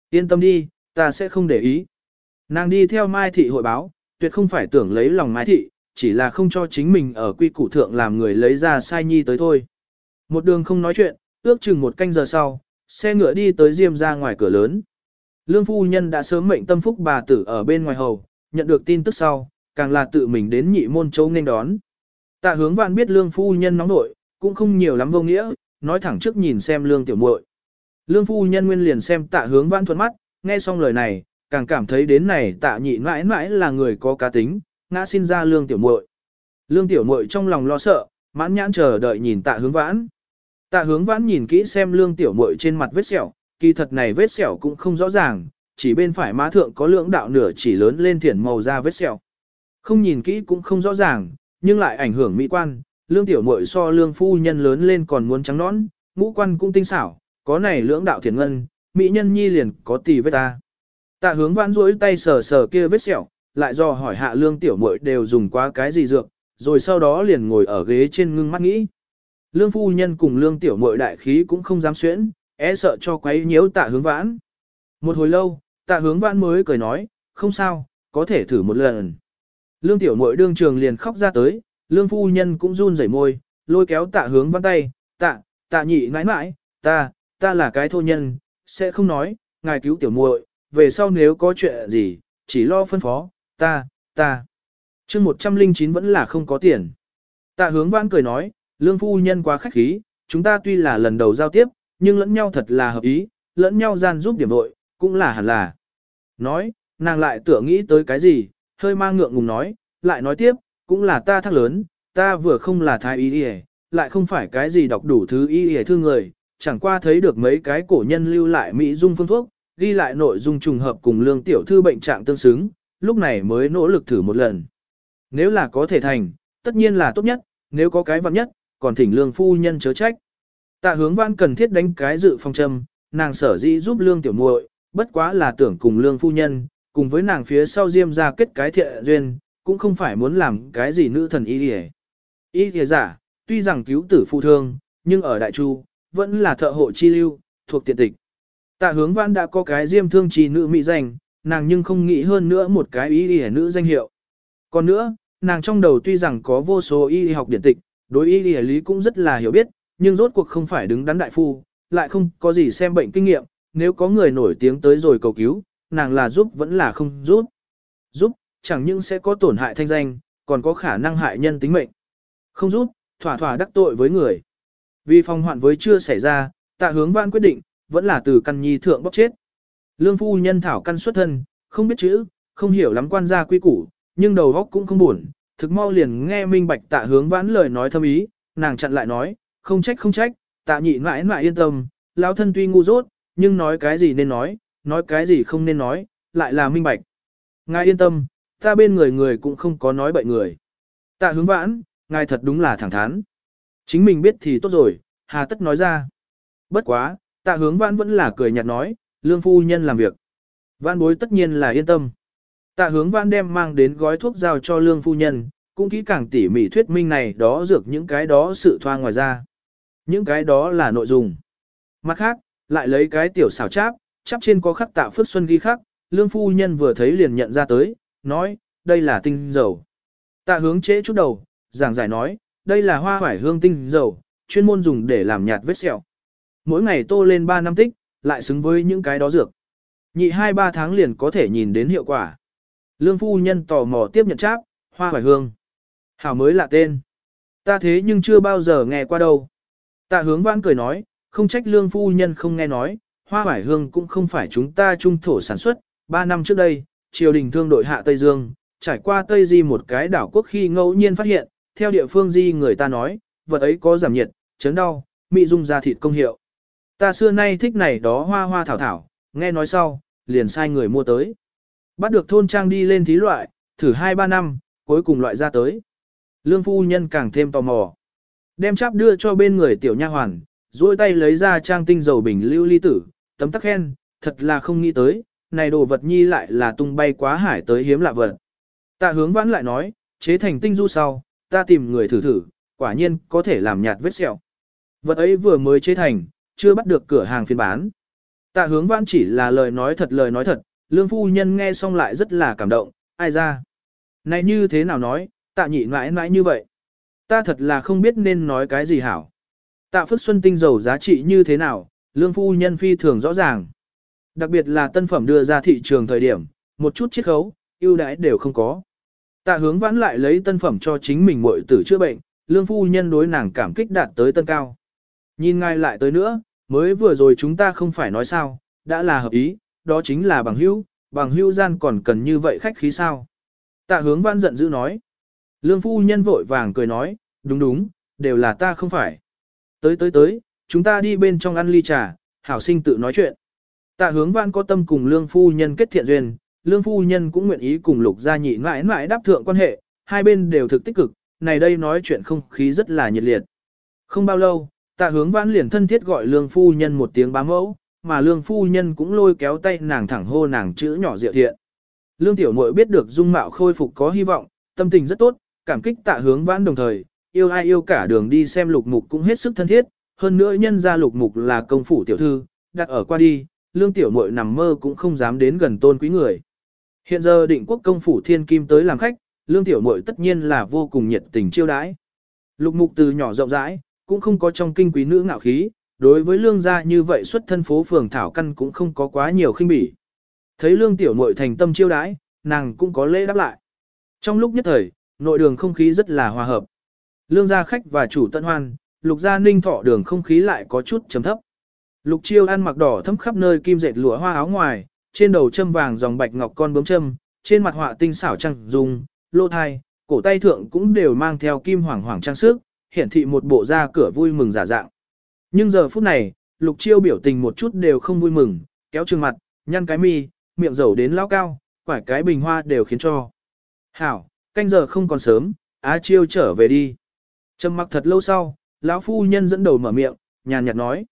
Yên tâm đi, ta sẽ không để ý. Nàng đi theo Mai Thị hội báo, tuyệt không phải tưởng lấy lòng Mai Thị, chỉ là không cho chính mình ở quy củ thượng làm người lấy ra sai nhi tới thôi. Một đường không nói chuyện, ước chừng một canh giờ sau, xe ngựa đi tới Diêm ra ngoài cửa lớn. Lương phu nhân đã sớm mệnh tâm phúc bà tử ở bên ngoài hầu, nhận được tin tức sau, càng là tự mình đến nhị môn châu nên đón. Tạ hướng vạn biết lương phu nhân nóng nội, cũng không nhiều lắm vô nghĩa, nói thẳng trước nhìn xem lương tiểu muội. Lương phu nhân nguyên liền xem tạ hướng vãn thuận mắt, nghe xong lời này, càng cảm thấy đến này tạ nhị mãi mãi là người có cá tính, ngã xin ra lương tiểu muội. Lương tiểu muội trong lòng lo sợ, mãn nhãn chờ đợi nhìn tạ hướng vãn. Tạ hướng vãn nhìn kỹ xem lương tiểu muội trên mặt vết sẹo, kỳ thật này vết sẹo cũng không rõ ràng, chỉ bên phải má thượng có lưỡng đạo nửa chỉ lớn lên thiển màu da vết sẹo. Không nhìn kỹ cũng không rõ ràng, nhưng lại ảnh hưởng mỹ quan, lương tiểu muội so lương phu nhân lớn lên còn muốn trắng nõn, ngũ quan cũng tinh xảo, có này lưỡng đạo thiền ngân, mỹ nhân nhi liền có tỷ với ta. Tạ hướng vãn duỗi tay sờ sờ kia vết sẹo, lại do hỏi hạ lương tiểu muội đều dùng quá cái gì dược, rồi sau đó liền ngồi ở ghế trên ngưng mắt nghĩ. Lương phu nhân cùng lương tiểu muội đại khí cũng không dám xuyễn, e sợ cho quấy nhiễu tạ hướng vãn. Một hồi lâu, tạ hướng vãn mới cười nói, không sao, có thể thử một lần. Lương tiểu muội đương trường liền khóc ra tới, lương phu nhân cũng run rẩy môi, lôi kéo tạ hướng Văn tay, tạ, tạ nhị nãi nãi, ta, ta là cái thô nhân, sẽ không nói, ngài cứu tiểu muội, về sau nếu có chuyện gì, chỉ lo phân phó, ta, ta. chương 109 vẫn là không có tiền. Tạ hướng Văn cười nói, lương phu nhân quá khách khí, chúng ta tuy là lần đầu giao tiếp, nhưng lẫn nhau thật là hợp ý, lẫn nhau gian giúp điểm vội, cũng là hẳn là. Nói, nàng lại tưởng nghĩ tới cái gì, hơi mang ngượng ngùng nói, lại nói tiếp, cũng là ta thắc lớn, ta vừa không là thái y y lại không phải cái gì đọc đủ thứ y y thương người, chẳng qua thấy được mấy cái cổ nhân lưu lại mỹ dung phương thuốc, ghi lại nội dung trùng hợp cùng lương tiểu thư bệnh trạng tương xứng, lúc này mới nỗ lực thử một lần. Nếu là có thể thành, tất nhiên là tốt nhất, nếu có cái vặn nhất, còn thỉnh lương phu nhân chớ trách. Tạ hướng văn cần thiết đánh cái dự phong châm, nàng sở dĩ giúp lương tiểu muội, bất quá là tưởng cùng lương phu nhân, cùng với nàng phía sau diêm ra kết cái thiện duyên, cũng không phải muốn làm cái gì nữ thần y hề. Y hề giả, tuy rằng cứu tử phụ thương, nhưng ở đại chu, vẫn là thợ hộ chi lưu, thuộc tiện tịch. Tạ hướng văn đã có cái diêm thương trì nữ mỹ danh, nàng nhưng không nghĩ hơn nữa một cái y hề nữ danh hiệu. Còn nữa, nàng trong đầu tuy rằng có vô số y học điển tịch, đối y hề lý cũng rất là hiểu biết, nhưng rốt cuộc không phải đứng đắn đại phu, lại không có gì xem bệnh kinh nghiệm, nếu có người nổi tiếng tới rồi cầu cứu, nàng là giúp vẫn là không giúp. Giúp, chẳng những sẽ có tổn hại thanh danh, còn có khả năng hại nhân tính mệnh. Không giúp, thỏa thỏa đắc tội với người. Vì phòng hoạn với chưa xảy ra, tạ hướng vãn quyết định, vẫn là từ căn nhi thượng bóc chết. Lương phu nhân thảo căn xuất thân, không biết chữ, không hiểu lắm quan gia quy củ, nhưng đầu óc cũng không buồn, thực mau liền nghe minh bạch tạ hướng vãn lời nói thâm ý, nàng chặn lại nói, không trách không trách, tạ nhị mãi mãi yên tâm, lão thân tuy ngu dốt, nhưng nói cái gì nên nói, nói cái gì không nên nói, lại là minh bạch. Ngài yên tâm, ta bên người người cũng không có nói bậy người. Tạ hướng vãn, ngài thật đúng là thẳng thắn. Chính mình biết thì tốt rồi, hà tất nói ra. Bất quá, tạ hướng vãn vẫn là cười nhạt nói, lương phu nhân làm việc. Vãn bối tất nhiên là yên tâm. Tạ hướng vãn đem mang đến gói thuốc giao cho lương phu nhân, cũng kỹ càng tỉ mỉ thuyết minh này đó dược những cái đó sự thoa ngoài ra. Những cái đó là nội dung. Mặt khác, lại lấy cái tiểu xảo cháp, chắp trên có khắc tạ phước xuân ghi khắc, lương phu nhân vừa thấy liền nhận ra tới, nói, đây là tinh dầu. Tạ hướng chế chút đầu, giảng giải nói, đây là hoa hoải hương tinh dầu, chuyên môn dùng để làm nhạt vết sẹo. Mỗi ngày tô lên 3 năm tích, lại xứng với những cái đó dược. Nhị 2-3 tháng liền có thể nhìn đến hiệu quả. Lương phu nhân tò mò tiếp nhận cháp, hoa hoải hương. Hảo mới là tên. Ta thế nhưng chưa bao giờ nghe qua đâu. Tạ hướng vãn cười nói, không trách lương phu nhân không nghe nói, hoa vải hương cũng không phải chúng ta trung thổ sản xuất. Ba năm trước đây, triều đình thương đội hạ Tây Dương, trải qua Tây Di một cái đảo quốc khi ngẫu nhiên phát hiện, theo địa phương Di người ta nói, vật ấy có giảm nhiệt, chấn đau, mị dung ra thịt công hiệu. Ta xưa nay thích này đó hoa hoa thảo thảo, nghe nói sau, liền sai người mua tới. Bắt được thôn trang đi lên thí loại, thử 2-3 năm, cuối cùng loại ra tới. Lương phu nhân càng thêm tò mò. Đem cháp đưa cho bên người tiểu nha hoàn, duỗi tay lấy ra trang tinh dầu bình lưu ly tử, tấm tắc khen, thật là không nghĩ tới, này đồ vật nhi lại là tung bay quá hải tới hiếm lạ vật. Tạ hướng vãn lại nói, chế thành tinh du sau, ta tìm người thử thử, quả nhiên có thể làm nhạt vết sẹo. Vật ấy vừa mới chế thành, chưa bắt được cửa hàng phiên bán. Tạ hướng vãn chỉ là lời nói thật lời nói thật, lương phu nhân nghe xong lại rất là cảm động, ai ra. Này như thế nào nói, tạ nhị mãi mãi như vậy. Ta thật là không biết nên nói cái gì hảo. Tạ Phước Xuân tinh dầu giá trị như thế nào, lương phu nhân phi thường rõ ràng. Đặc biệt là tân phẩm đưa ra thị trường thời điểm, một chút chiết khấu, ưu đãi đều không có. Tạ hướng vãn lại lấy tân phẩm cho chính mình muội tử chữa bệnh, lương phu nhân đối nàng cảm kích đạt tới tân cao. Nhìn ngay lại tới nữa, mới vừa rồi chúng ta không phải nói sao, đã là hợp ý, đó chính là bằng hữu, bằng hữu gian còn cần như vậy khách khí sao. Tạ hướng vãn giận dữ nói. Lương phu nhân vội vàng cười nói, đúng đúng, đều là ta không phải. Tới tới tới, chúng ta đi bên trong ăn ly trà, hảo sinh tự nói chuyện. Tạ hướng vãn có tâm cùng lương phu nhân kết thiện duyên, lương phu nhân cũng nguyện ý cùng lục gia nhị mãi mãi đáp thượng quan hệ, hai bên đều thực tích cực, này đây nói chuyện không khí rất là nhiệt liệt. Không bao lâu, tạ hướng vãn liền thân thiết gọi lương phu nhân một tiếng bá mẫu, mà lương phu nhân cũng lôi kéo tay nàng thẳng hô nàng chữ nhỏ diệu thiện. Lương tiểu muội biết được dung mạo khôi phục có hy vọng, tâm tình rất tốt, cảm kích tạ hướng vãn đồng thời, yêu ai yêu cả đường đi xem lục mục cũng hết sức thân thiết, hơn nữa nhân gia lục mục là công phủ tiểu thư, đặt ở qua đi, lương tiểu muội nằm mơ cũng không dám đến gần tôn quý người. Hiện giờ định quốc công phủ thiên kim tới làm khách, lương tiểu muội tất nhiên là vô cùng nhiệt tình chiêu đãi. Lục mục từ nhỏ rộng rãi, cũng không có trong kinh quý nữ ngạo khí, đối với lương gia như vậy xuất thân phố phường thảo căn cũng không có quá nhiều khinh bỉ. Thấy lương tiểu muội thành tâm chiêu đãi, nàng cũng có lễ đáp lại. Trong lúc nhất thời, nội đường không khí rất là hòa hợp. Lương gia khách và chủ tận hoan, lục gia ninh thọ đường không khí lại có chút trầm thấp. Lục chiêu ăn mặc đỏ thấm khắp nơi kim dệt lụa hoa áo ngoài, trên đầu châm vàng dòng bạch ngọc con bướm châm, trên mặt họa tinh xảo trăng dung, lô thai, cổ tay thượng cũng đều mang theo kim hoàng hoàng trang sức, hiển thị một bộ da cửa vui mừng giả dạng. Nhưng giờ phút này, lục chiêu biểu tình một chút đều không vui mừng, kéo trừng mặt, nhăn cái mi, miệng dầu đến lao cao, quải cái bình hoa đều khiến cho. Hảo, canh giờ không còn sớm, á chiêu trở về đi. Trầm mặc thật lâu sau, lão phu nhân dẫn đầu mở miệng, nhàn nhạt nói.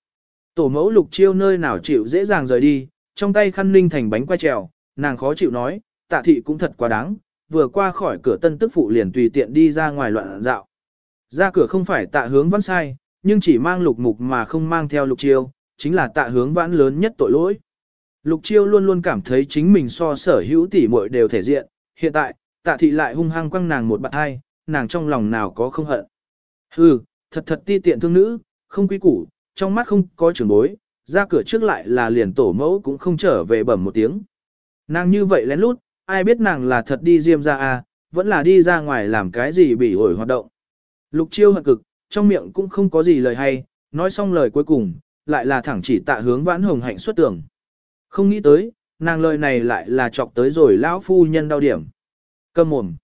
Tổ mẫu lục chiêu nơi nào chịu dễ dàng rời đi, trong tay khăn ninh thành bánh quay trèo, nàng khó chịu nói, tạ thị cũng thật quá đáng, vừa qua khỏi cửa tân tức phụ liền tùy tiện đi ra ngoài loạn dạo. Ra cửa không phải tạ hướng văn sai, nhưng chỉ mang lục mục mà không mang theo lục chiêu, chính là tạ hướng vãn lớn nhất tội lỗi. Lục chiêu luôn luôn cảm thấy chính mình so sở hữu tỷ muội đều thể diện, hiện tại, tạ thị lại hung hăng quăng nàng một bạt hai, nàng trong lòng nào có không hận. Hừ, thật thật ti tiện thương nữ, không quý củ, trong mắt không có trưởng bối, ra cửa trước lại là liền tổ mẫu cũng không trở về bẩm một tiếng. Nàng như vậy lén lút, ai biết nàng là thật đi diêm ra à, vẫn là đi ra ngoài làm cái gì bị ổi hoạt động. Lục chiêu hận cực, trong miệng cũng không có gì lời hay, nói xong lời cuối cùng, lại là thẳng chỉ tạ hướng vãn hồng hạnh xuất tưởng. Không nghĩ tới, nàng lời này lại là chọc tới rồi lão phu nhân đau điểm. Cầm mồm.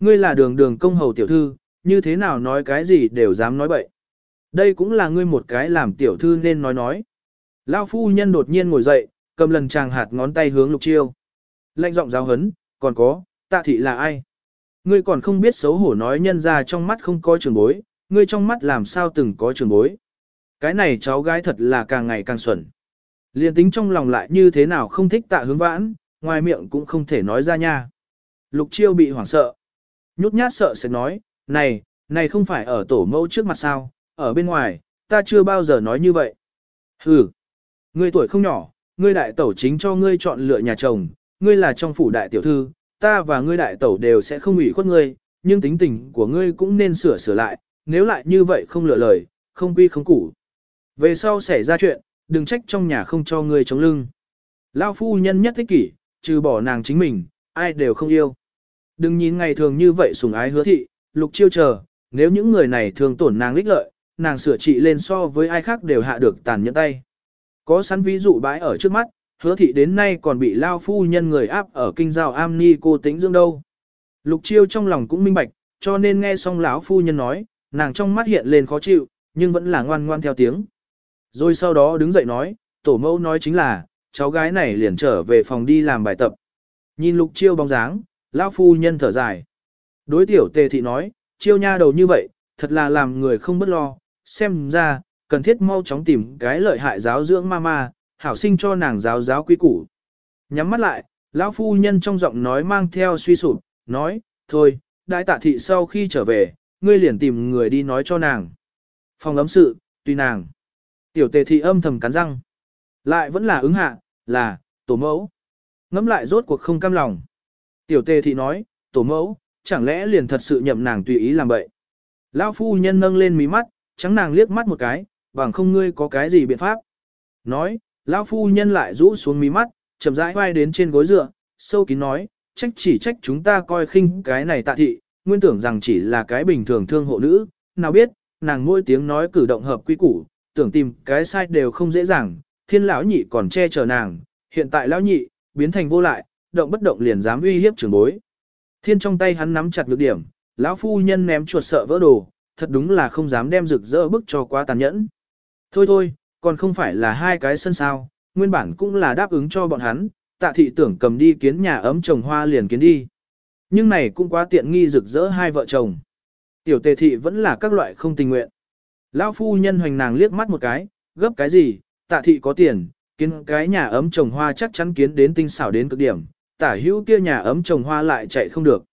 Ngươi là đường đường công hầu tiểu thư, như thế nào nói cái gì đều dám nói bậy. Đây cũng là ngươi một cái làm tiểu thư nên nói nói. Lão phu nhân đột nhiên ngồi dậy, cầm lần chàng hạt ngón tay hướng lục chiêu. Lạnh giọng giáo hấn, còn có, tạ thị là ai? Ngươi còn không biết xấu hổ nói nhân ra trong mắt không có trường bối, ngươi trong mắt làm sao từng có trường bối. Cái này cháu gái thật là càng ngày càng xuẩn. Liên tính trong lòng lại như thế nào không thích tạ hướng vãn, ngoài miệng cũng không thể nói ra nha. Lục chiêu bị hoảng sợ. Nhút nhát sợ sẽ nói, này, này không phải ở tổ mẫu trước mặt sao, ở bên ngoài, ta chưa bao giờ nói như vậy. Hừ, ngươi tuổi không nhỏ, ngươi đại tẩu chính cho ngươi chọn lựa nhà chồng, ngươi là trong phủ đại tiểu thư, ta và ngươi đại tẩu đều sẽ không ủy khuất ngươi, nhưng tính tình của ngươi cũng nên sửa sửa lại, nếu lại như vậy không lựa lời, không quy không củ. Về sau xảy ra chuyện, đừng trách trong nhà không cho ngươi chống lưng. Lao phu nhân nhất thích kỷ, trừ bỏ nàng chính mình, ai đều không yêu. Đừng nhìn ngày thường như vậy sùng ái hứa thị, lục chiêu chờ, nếu những người này thường tổn nàng lích lợi, nàng sửa trị lên so với ai khác đều hạ được tàn nhẫn tay. Có sẵn ví dụ bãi ở trước mắt, hứa thị đến nay còn bị lao phu nhân người áp ở kinh giao am ni cô tính dương đâu. Lục chiêu trong lòng cũng minh bạch, cho nên nghe xong lão phu nhân nói, nàng trong mắt hiện lên khó chịu, nhưng vẫn là ngoan ngoan theo tiếng. Rồi sau đó đứng dậy nói, tổ mẫu nói chính là, cháu gái này liền trở về phòng đi làm bài tập. Nhìn lục chiêu bóng dáng, lão phu nhân thở dài. Đối tiểu tề thị nói, chiêu nha đầu như vậy, thật là làm người không bất lo, xem ra, cần thiết mau chóng tìm cái lợi hại giáo dưỡng mama, hảo sinh cho nàng giáo giáo quy củ. Nhắm mắt lại, lão phu nhân trong giọng nói mang theo suy sụp, nói, thôi, đại tạ thị sau khi trở về, ngươi liền tìm người đi nói cho nàng. Phòng ấm sự, tùy nàng. Tiểu tề thị âm thầm cắn răng. Lại vẫn là ứng hạ, là, tổ mẫu. Ngắm lại rốt cuộc không cam lòng. Tiểu tề thị nói, tổ mẫu, chẳng lẽ liền thật sự nhậm nàng tùy ý làm vậy. Lão phu nhân nâng lên mí mắt, trắng nàng liếc mắt một cái, bằng không ngươi có cái gì biện pháp. Nói, lão phu nhân lại rũ xuống mí mắt, chậm rãi vai đến trên gối dựa, sâu kín nói, trách chỉ trách chúng ta coi khinh cái này tạ thị, nguyên tưởng rằng chỉ là cái bình thường thương hộ nữ, nào biết, nàng mỗi tiếng nói cử động hợp quy củ, tưởng tìm cái sai đều không dễ dàng, thiên lão nhị còn che chở nàng, hiện tại lão nhị, biến thành vô lại, động bất động liền dám uy hiếp trưởng bối. Thiên trong tay hắn nắm chặt nhược điểm, lão phu nhân ném chuột sợ vỡ đồ, thật đúng là không dám đem rực rỡ bức cho quá tàn nhẫn. Thôi thôi, còn không phải là hai cái sân sao, nguyên bản cũng là đáp ứng cho bọn hắn, tạ thị tưởng cầm đi kiến nhà ấm trồng hoa liền kiến đi. Nhưng này cũng quá tiện nghi rực rỡ hai vợ chồng. Tiểu tề thị vẫn là các loại không tình nguyện. Lão phu nhân hoành nàng liếc mắt một cái, gấp cái gì, tạ thị có tiền, kiến cái nhà ấm trồng hoa chắc chắn kiến đến tinh xảo đến cực điểm, tả hữu kia nhà ấm trồng hoa lại chạy không được.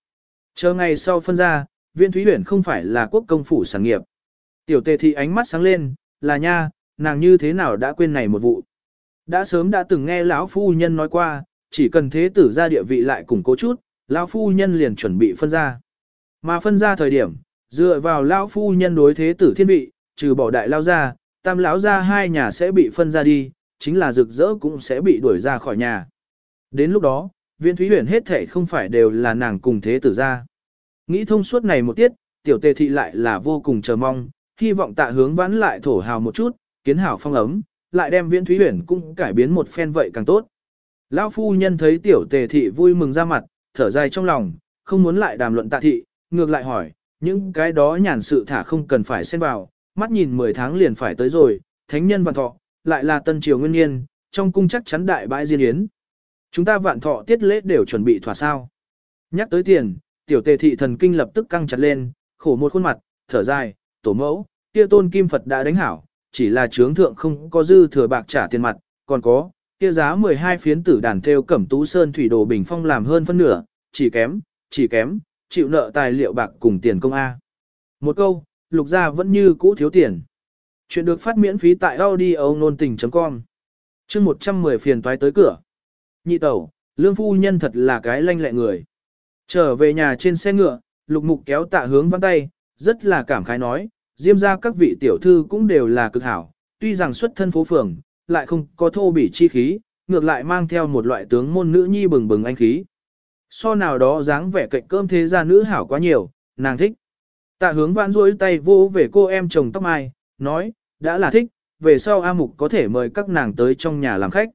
Chờ ngày sau phân ra, viên thúy huyển không phải là quốc công phủ sản nghiệp. Tiểu tề thị ánh mắt sáng lên, là nha, nàng như thế nào đã quên này một vụ. Đã sớm đã từng nghe lão phu nhân nói qua, chỉ cần thế tử ra địa vị lại củng cố chút, lão phu nhân liền chuẩn bị phân ra. Mà phân ra thời điểm, dựa vào lão phu nhân đối thế tử thiên vị, trừ bỏ đại lao ra, tam lão ra hai nhà sẽ bị phân ra đi, chính là rực rỡ cũng sẽ bị đuổi ra khỏi nhà. Đến lúc đó, viên thúy huyền hết thể không phải đều là nàng cùng thế tử ra. Nghĩ thông suốt này một tiết, tiểu tề thị lại là vô cùng chờ mong, hy vọng tạ hướng vãn lại thổ hào một chút, kiến hảo phong ấm, lại đem viên thúy huyền cũng cải biến một phen vậy càng tốt. Lão phu nhân thấy tiểu tề thị vui mừng ra mặt, thở dài trong lòng, không muốn lại đàm luận tạ thị, ngược lại hỏi, những cái đó nhàn sự thả không cần phải xen vào, mắt nhìn 10 tháng liền phải tới rồi, thánh nhân và thọ, lại là tân triều nguyên niên, trong cung chắc chắn đại bãi diên yến. Chúng ta vạn thọ tiết lễ đều chuẩn bị thỏa sao. Nhắc tới tiền, tiểu tề thị thần kinh lập tức căng chặt lên, khổ một khuôn mặt, thở dài, tổ mẫu, kia tôn kim Phật đã đánh hảo, chỉ là trướng thượng không có dư thừa bạc trả tiền mặt, còn có, kia giá 12 phiến tử đàn theo cẩm tú sơn thủy đồ bình phong làm hơn phân nửa, chỉ kém, chỉ kém, chịu nợ tài liệu bạc cùng tiền công A. Một câu, lục gia vẫn như cũ thiếu tiền. Chuyện được phát miễn phí tại audio nôn tình.com chương 110 phiền toái tới cửa. Nhị tẩu, lương phu nhân thật là cái lanh lẹ người. Trở về nhà trên xe ngựa, lục mục kéo tạ hướng văn tay, rất là cảm khái nói, diêm ra các vị tiểu thư cũng đều là cực hảo, tuy rằng xuất thân phố phường, lại không có thô bỉ chi khí, ngược lại mang theo một loại tướng môn nữ nhi bừng bừng anh khí. So nào đó dáng vẻ cạnh cơm thế gia nữ hảo quá nhiều, nàng thích. Tạ hướng vãn rối tay vô về cô em chồng tóc mai, nói, đã là thích, về sau A Mục có thể mời các nàng tới trong nhà làm khách.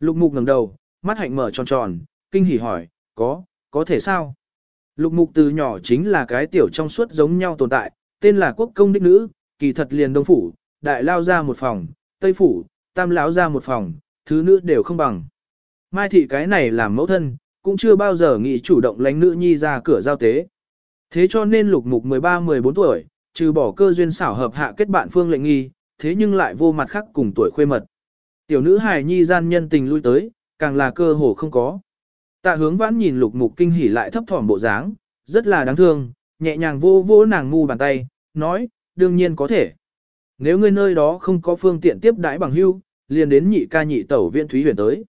Lục mục ngẩng đầu, mắt hạnh mở tròn tròn, kinh hỉ hỏi, có, có thể sao? Lục mục từ nhỏ chính là cái tiểu trong suốt giống nhau tồn tại, tên là quốc công đích nữ, kỳ thật liền đông phủ, đại lao ra một phòng, tây phủ, tam lão ra một phòng, thứ nữ đều không bằng. Mai thị cái này làm mẫu thân, cũng chưa bao giờ nghĩ chủ động lánh nữ nhi ra cửa giao tế. Thế cho nên lục mục 13-14 tuổi, trừ bỏ cơ duyên xảo hợp hạ kết bạn phương lệnh nghi, thế nhưng lại vô mặt khác cùng tuổi khuê mật. Tiểu nữ hài nhi gian nhân tình lui tới, càng là cơ hồ không có. Tạ hướng vãn nhìn lục mục kinh hỉ lại thấp thỏm bộ dáng, rất là đáng thương, nhẹ nhàng vô vô nàng ngu bàn tay, nói, đương nhiên có thể. Nếu ngươi nơi đó không có phương tiện tiếp đãi bằng hưu, liền đến nhị ca nhị tẩu viện thúy huyền tới.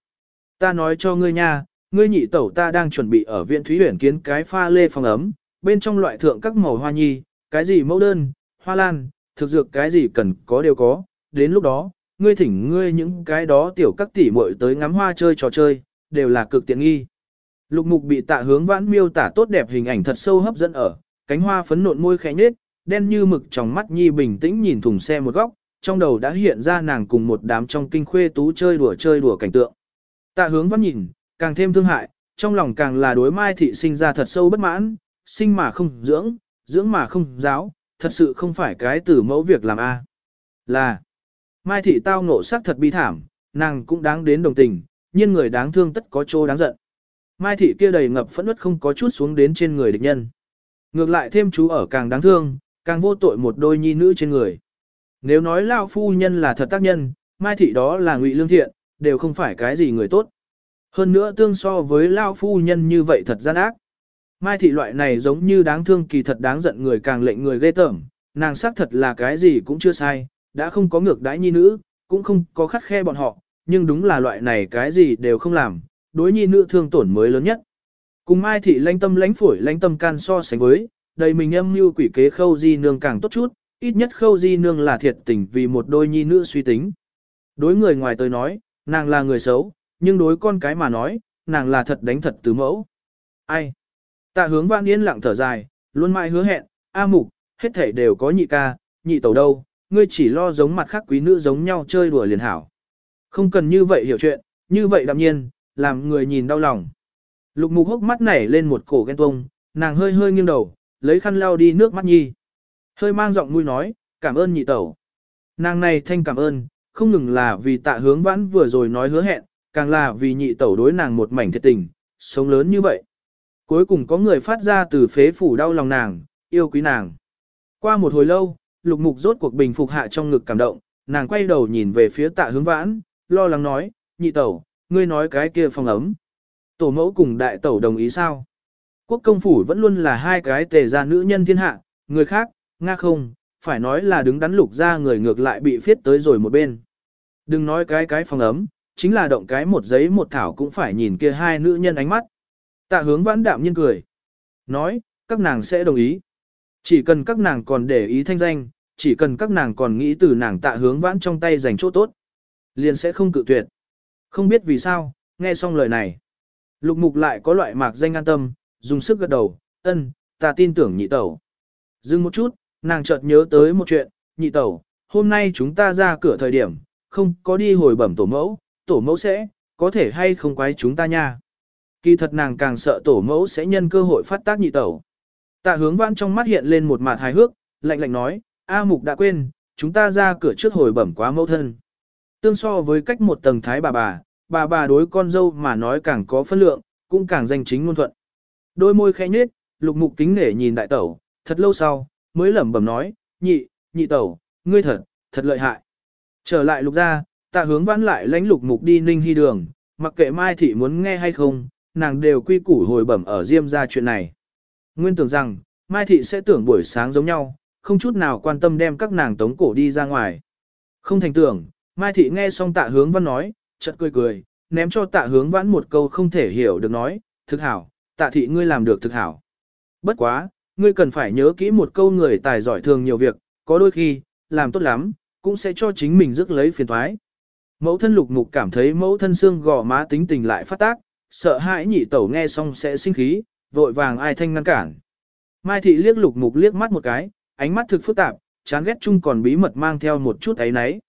Ta nói cho ngươi nha, ngươi nhị tẩu ta đang chuẩn bị ở viện thúy huyền kiến cái pha lê phòng ấm, bên trong loại thượng các màu hoa nhi, cái gì mẫu đơn, hoa lan, thực dược cái gì cần có đều có, đến lúc đó, ngươi thỉnh ngươi những cái đó tiểu các tỷ muội tới ngắm hoa chơi trò chơi, đều là cực tiện nghi. Lục mục bị tạ hướng vãn miêu tả tốt đẹp hình ảnh thật sâu hấp dẫn ở, cánh hoa phấn nộn môi khẽ nhếch, đen như mực trong mắt nhi bình tĩnh nhìn thùng xe một góc, trong đầu đã hiện ra nàng cùng một đám trong kinh khuê tú chơi đùa chơi đùa cảnh tượng. Tạ hướng vãn nhìn, càng thêm thương hại, trong lòng càng là đối mai thị sinh ra thật sâu bất mãn, sinh mà không dưỡng, dưỡng mà không giáo, thật sự không phải cái từ mẫu việc làm a. Là, mai thị tao ngộ sắc thật bi thảm, nàng cũng đáng đến đồng tình, nhưng người đáng thương tất có chỗ đáng giận. Mai thị kia đầy ngập phẫn nứt không có chút xuống đến trên người địch nhân. Ngược lại thêm chú ở càng đáng thương, càng vô tội một đôi nhi nữ trên người. Nếu nói lao phu nhân là thật tác nhân, mai thị đó là ngụy lương thiện, đều không phải cái gì người tốt. Hơn nữa tương so với lao phu nhân như vậy thật gian ác. Mai thị loại này giống như đáng thương kỳ thật đáng giận người càng lệnh người ghê tởm, nàng xác thật là cái gì cũng chưa sai, đã không có ngược đãi nhi nữ, cũng không có khắt khe bọn họ, nhưng đúng là loại này cái gì đều không làm, đối nhi nữ thương tổn mới lớn nhất. Cùng Mai thị lãnh tâm lãnh phổi lãnh tâm can so sánh với, đầy mình âm mưu quỷ kế khâu di nương càng tốt chút, ít nhất khâu di nương là thiệt tình vì một đôi nhi nữ suy tính. Đối người ngoài tôi nói, nàng là người xấu, nhưng đối con cái mà nói, nàng là thật đánh thật từ mẫu. Ai? Tạ hướng vang yên lặng thở dài, luôn mãi hứa hẹn, A mục, hết thể đều có nhị ca, nhị tẩu đâu, ngươi chỉ lo giống mặt khác quý nữ giống nhau chơi đùa liền hảo. Không cần như vậy hiểu chuyện, như vậy đạm nhiên, làm người nhìn đau lòng. Lục mục hốc mắt nảy lên một cổ ghen tuông, nàng hơi hơi nghiêng đầu, lấy khăn lau đi nước mắt nhi. Hơi mang giọng mũi nói, cảm ơn nhị tẩu. Nàng này thanh cảm ơn, không ngừng là vì tạ hướng vãn vừa rồi nói hứa hẹn, càng là vì nhị tẩu đối nàng một mảnh thiệt tình, sống lớn như vậy. Cuối cùng có người phát ra từ phế phủ đau lòng nàng, yêu quý nàng. Qua một hồi lâu, lục mục rốt cuộc bình phục hạ trong ngực cảm động, nàng quay đầu nhìn về phía tạ hướng vãn, lo lắng nói, nhị tẩu, ngươi nói cái kia phòng ấm. Tổ mẫu cùng đại tẩu đồng ý sao? Quốc công phủ vẫn luôn là hai cái tề gia nữ nhân thiên hạ, người khác, nga không, phải nói là đứng đắn lục ra người ngược lại bị phiết tới rồi một bên. Đừng nói cái cái phòng ấm, chính là động cái một giấy một thảo cũng phải nhìn kia hai nữ nhân ánh mắt. Tạ hướng vãn đạm nhiên cười. Nói, các nàng sẽ đồng ý. Chỉ cần các nàng còn để ý thanh danh, chỉ cần các nàng còn nghĩ từ nàng tạ hướng vãn trong tay dành chỗ tốt. Liền sẽ không cự tuyệt. Không biết vì sao, nghe xong lời này. Lục mục lại có loại mạc danh an tâm, dùng sức gật đầu, ân, ta tin tưởng nhị tẩu. Dừng một chút, nàng chợt nhớ tới một chuyện, nhị tẩu, hôm nay chúng ta ra cửa thời điểm, không có đi hồi bẩm tổ mẫu, tổ mẫu sẽ, có thể hay không quái chúng ta nha. Kỳ thật nàng càng sợ tổ mẫu sẽ nhân cơ hội phát tác nhị tẩu. Tạ hướng vãn trong mắt hiện lên một mặt hài hước, lạnh lạnh nói, A mục đã quên, chúng ta ra cửa trước hồi bẩm quá mẫu thân. Tương so với cách một tầng thái bà bà, bà bà đối con dâu mà nói càng có phân lượng, cũng càng danh chính ngôn thuận. Đôi môi khẽ nhếch, lục mục kính nể nhìn đại tẩu, thật lâu sau, mới lẩm bẩm nói, nhị, nhị tẩu, ngươi thật, thật lợi hại. Trở lại lục ra, tạ hướng vãn lại lãnh lục mục đi ninh hy đường, mặc kệ mai thị muốn nghe hay không, nàng đều quy củ hồi bẩm ở diêm ra chuyện này. Nguyên tưởng rằng, mai thị sẽ tưởng buổi sáng giống nhau, không chút nào quan tâm đem các nàng tống cổ đi ra ngoài. Không thành tưởng, mai thị nghe xong tạ hướng văn nói, chợt cười cười, ném cho tạ hướng vãn một câu không thể hiểu được nói, thực hảo, tạ thị ngươi làm được thực hảo. Bất quá, ngươi cần phải nhớ kỹ một câu người tài giỏi thường nhiều việc, có đôi khi, làm tốt lắm, cũng sẽ cho chính mình rước lấy phiền thoái. Mẫu thân lục mục cảm thấy mẫu thân xương gò má tính tình lại phát tác, sợ hãi nhị tẩu nghe xong sẽ sinh khí, vội vàng ai thanh ngăn cản. Mai thị liếc lục mục liếc mắt một cái, ánh mắt thực phức tạp, chán ghét chung còn bí mật mang theo một chút ấy náy.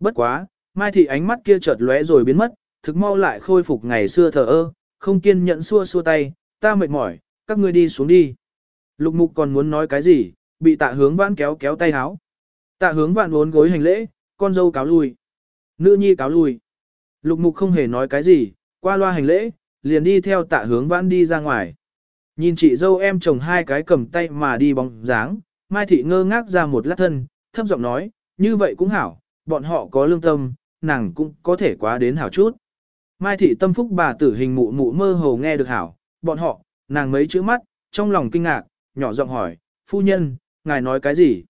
Bất quá, Mai thị ánh mắt kia chợt lóe rồi biến mất, thực mau lại khôi phục ngày xưa thờ ơ, không kiên nhẫn xua xua tay, ta mệt mỏi, các ngươi đi xuống đi. Lục mục còn muốn nói cái gì, bị tạ hướng vãn kéo kéo tay háo. Tạ hướng vãn uốn gối hành lễ, con dâu cáo lui. Nữ nhi cáo lui. Lục mục không hề nói cái gì, qua loa hành lễ, liền đi theo tạ hướng vãn đi ra ngoài. Nhìn chị dâu em chồng hai cái cầm tay mà đi bóng dáng, Mai Thị ngơ ngác ra một lát thân, thấp giọng nói, như vậy cũng hảo, bọn họ có lương tâm, nàng cũng có thể quá đến hảo chút. Mai Thị tâm phúc bà tử hình mụ mụ mơ hồ nghe được hảo, bọn họ, nàng mấy chữ mắt, trong lòng kinh ngạc, nhỏ giọng hỏi, phu nhân, ngài nói cái gì?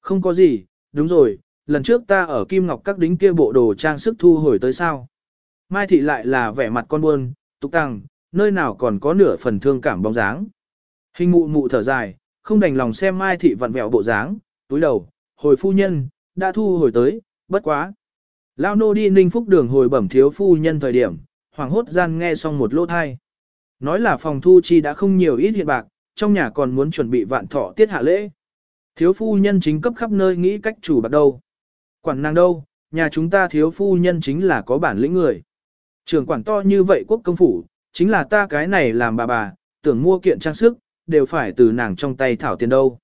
Không có gì, đúng rồi, lần trước ta ở Kim Ngọc các đính kia bộ đồ trang sức thu hồi tới sao? Mai Thị lại là vẻ mặt con buồn tục tăng, nơi nào còn có nửa phần thương cảm bóng dáng. Hình mụ mụ thở dài, không đành lòng xem Mai Thị vặn vẹo bộ dáng, túi đầu, hồi phu nhân, đã thu hồi tới, bất quá. Lao nô đi ninh phúc đường hồi bẩm thiếu phu nhân thời điểm, hoàng hốt gian nghe xong một lỗ thai. Nói là phòng thu chi đã không nhiều ít hiện bạc, trong nhà còn muốn chuẩn bị vạn thọ tiết hạ lễ. Thiếu phu nhân chính cấp khắp nơi nghĩ cách chủ bạc đâu. Quản nàng đâu, nhà chúng ta thiếu phu nhân chính là có bản lĩnh người. Trường quản to như vậy quốc công phủ, chính là ta cái này làm bà bà, tưởng mua kiện trang sức, đều phải từ nàng trong tay thảo tiền đâu.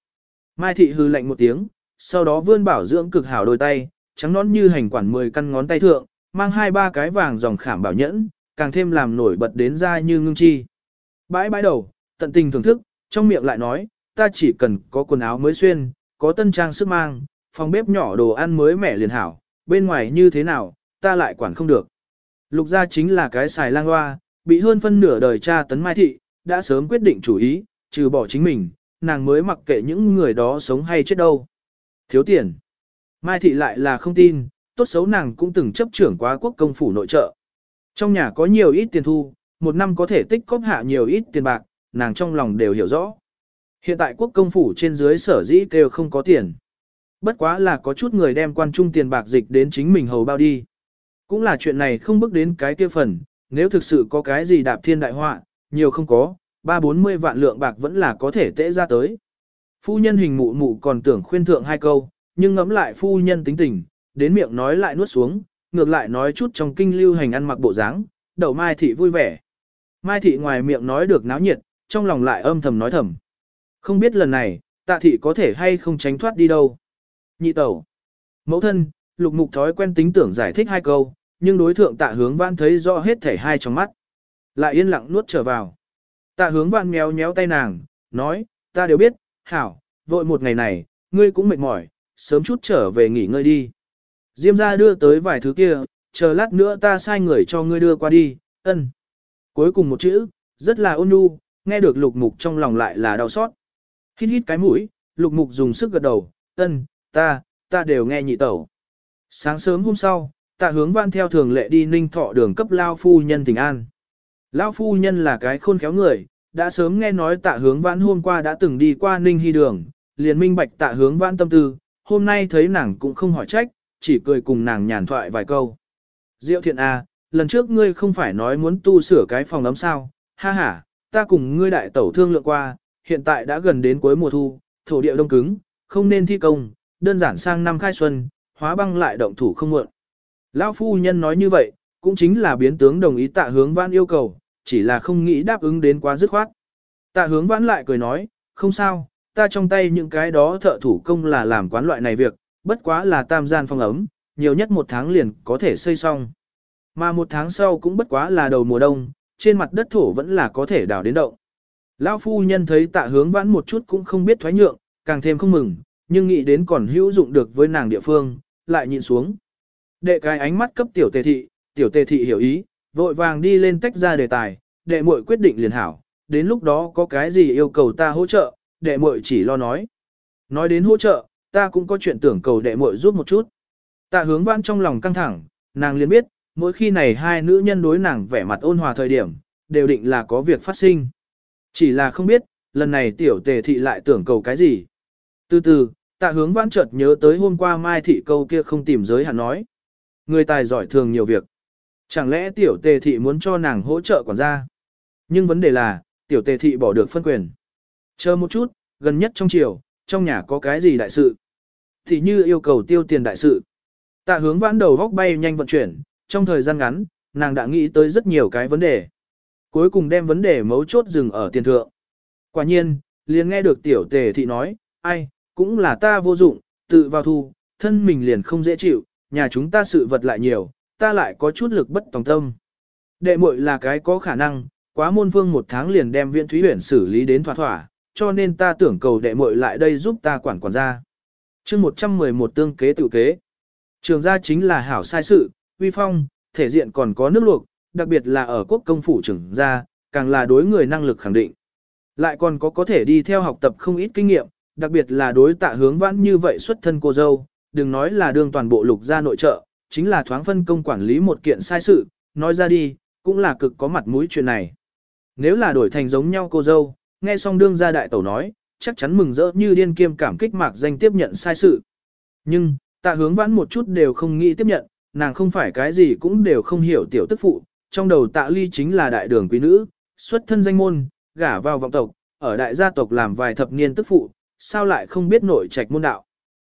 Mai thị hư lạnh một tiếng, sau đó vươn bảo dưỡng cực hảo đôi tay, trắng nón như hành quản 10 căn ngón tay thượng, mang hai ba cái vàng dòng khảm bảo nhẫn, càng thêm làm nổi bật đến ra như ngưng chi. Bãi bãi đầu, tận tình thưởng thức, trong miệng lại nói, ta chỉ cần có quần áo mới xuyên, có tân trang sức mang, phòng bếp nhỏ đồ ăn mới mẻ liền hảo, bên ngoài như thế nào, ta lại quản không được. Lục gia chính là cái xài lang hoa, bị hơn phân nửa đời cha tấn mai thị, đã sớm quyết định chủ ý, trừ bỏ chính mình, nàng mới mặc kệ những người đó sống hay chết đâu. Thiếu tiền. Mai thị lại là không tin, tốt xấu nàng cũng từng chấp trưởng quá quốc công phủ nội trợ. Trong nhà có nhiều ít tiền thu, một năm có thể tích cóp hạ nhiều ít tiền bạc, nàng trong lòng đều hiểu rõ. Hiện tại quốc công phủ trên dưới sở dĩ kêu không có tiền. bất quá là có chút người đem quan trung tiền bạc dịch đến chính mình hầu bao đi. Cũng là chuyện này không bước đến cái kia phần, nếu thực sự có cái gì đạp thiên đại họa, nhiều không có, ba bốn mươi vạn lượng bạc vẫn là có thể tễ ra tới. Phu nhân hình mụ mụ còn tưởng khuyên thượng hai câu, nhưng ngẫm lại phu nhân tính tình, đến miệng nói lại nuốt xuống, ngược lại nói chút trong kinh lưu hành ăn mặc bộ dáng, đầu Mai Thị vui vẻ. Mai Thị ngoài miệng nói được náo nhiệt, trong lòng lại âm thầm nói thầm. Không biết lần này, tạ thị có thể hay không tránh thoát đi đâu. Nhị tẩu. Mẫu thân, lục mục thói quen tính tưởng giải thích hai câu, nhưng đối thượng tạ hướng vãn thấy rõ hết thể hai trong mắt. Lại yên lặng nuốt trở vào. Tạ hướng vãn méo méo tay nàng, nói, ta đều biết, hảo, vội một ngày này, ngươi cũng mệt mỏi, sớm chút trở về nghỉ ngơi đi. Diêm ra đưa tới vài thứ kia, chờ lát nữa ta sai người cho ngươi đưa qua đi, ân. Cuối cùng một chữ, rất là ôn nhu, nghe được lục mục trong lòng lại là đau xót. Hít hít cái mũi, lục mục dùng sức gật đầu, ân, ta, ta đều nghe nhị tẩu. Sáng sớm hôm sau, tạ hướng văn theo thường lệ đi ninh thọ đường cấp lao phu nhân tình an. Lao phu nhân là cái khôn khéo người, đã sớm nghe nói tạ hướng vãn hôm qua đã từng đi qua ninh hy đường, liền minh bạch tạ hướng vãn tâm tư, hôm nay thấy nàng cũng không hỏi trách, chỉ cười cùng nàng nhàn thoại vài câu. Diệu thiện à, lần trước ngươi không phải nói muốn tu sửa cái phòng ấm sao, ha ha, ta cùng ngươi đại tẩu thương lượng qua, hiện tại đã gần đến cuối mùa thu, thổ địa đông cứng, không nên thi công, đơn giản sang năm khai xuân, hóa băng lại động thủ không muộn. Lão phu nhân nói như vậy, cũng chính là biến tướng đồng ý tạ hướng vãn yêu cầu, chỉ là không nghĩ đáp ứng đến quá dứt khoát. Tạ hướng vãn lại cười nói, không sao, ta trong tay những cái đó thợ thủ công là làm quán loại này việc, bất quá là tam gian phong ấm, nhiều nhất một tháng liền có thể xây xong. Mà một tháng sau cũng bất quá là đầu mùa đông, trên mặt đất thổ vẫn là có thể đào đến động. Lão phu nhân thấy tạ hướng vãn một chút cũng không biết thoái nhượng, càng thêm không mừng, nhưng nghĩ đến còn hữu dụng được với nàng địa phương, lại nhìn xuống. Đệ cái ánh mắt cấp tiểu tề thị, tiểu tề thị hiểu ý, vội vàng đi lên tách ra đề tài, đệ muội quyết định liền hảo, đến lúc đó có cái gì yêu cầu ta hỗ trợ, đệ muội chỉ lo nói. Nói đến hỗ trợ, ta cũng có chuyện tưởng cầu đệ muội giúp một chút. Tạ hướng vãn trong lòng căng thẳng, nàng liền biết, mỗi khi này hai nữ nhân đối nàng vẻ mặt ôn hòa thời điểm, đều định là có việc phát sinh. Chỉ là không biết, lần này tiểu tề thị lại tưởng cầu cái gì. Từ từ, tạ hướng vãn chợt nhớ tới hôm qua mai thị câu kia không tìm giới hạn nói. Người tài giỏi thường nhiều việc. Chẳng lẽ tiểu tề thị muốn cho nàng hỗ trợ quản gia? Nhưng vấn đề là, tiểu tề thị bỏ được phân quyền. Chờ một chút, gần nhất trong chiều, trong nhà có cái gì đại sự? Thì như yêu cầu tiêu tiền đại sự. Tạ hướng vãn đầu góc bay nhanh vận chuyển, trong thời gian ngắn, nàng đã nghĩ tới rất nhiều cái vấn đề. Cuối cùng đem vấn đề mấu chốt dừng ở tiền thượng. Quả nhiên, liền nghe được tiểu tề thị nói, ai, cũng là ta vô dụng, tự vào thu, thân mình liền không dễ chịu, nhà chúng ta sự vật lại nhiều, ta lại có chút lực bất tòng tâm. Đệ muội là cái có khả năng, quá môn vương một tháng liền đem viện thúy huyển xử lý đến thỏa thỏa, cho nên ta tưởng cầu đệ muội lại đây giúp ta quản quản gia. chương 111 tương kế tự kế. Trường gia chính là hảo sai sự, uy phong, thể diện còn có nước luộc, đặc biệt là ở quốc công phủ trưởng gia, càng là đối người năng lực khẳng định. Lại còn có có thể đi theo học tập không ít kinh nghiệm, đặc biệt là đối tạ hướng vãn như vậy xuất thân cô dâu, đừng nói là đương toàn bộ lục gia nội trợ, chính là thoáng phân công quản lý một kiện sai sự, nói ra đi, cũng là cực có mặt mũi chuyện này. Nếu là đổi thành giống nhau cô dâu, nghe xong đương gia đại tẩu nói, chắc chắn mừng rỡ như điên kiêm cảm kích mạc danh tiếp nhận sai sự. Nhưng, tạ hướng vãn một chút đều không nghĩ tiếp nhận, nàng không phải cái gì cũng đều không hiểu tiểu tức phụ, trong đầu tạ ly chính là đại đường quý nữ, xuất thân danh môn, gả vào vọng tộc, ở đại gia tộc làm vài thập niên tức phụ, sao lại không biết nội trạch môn đạo.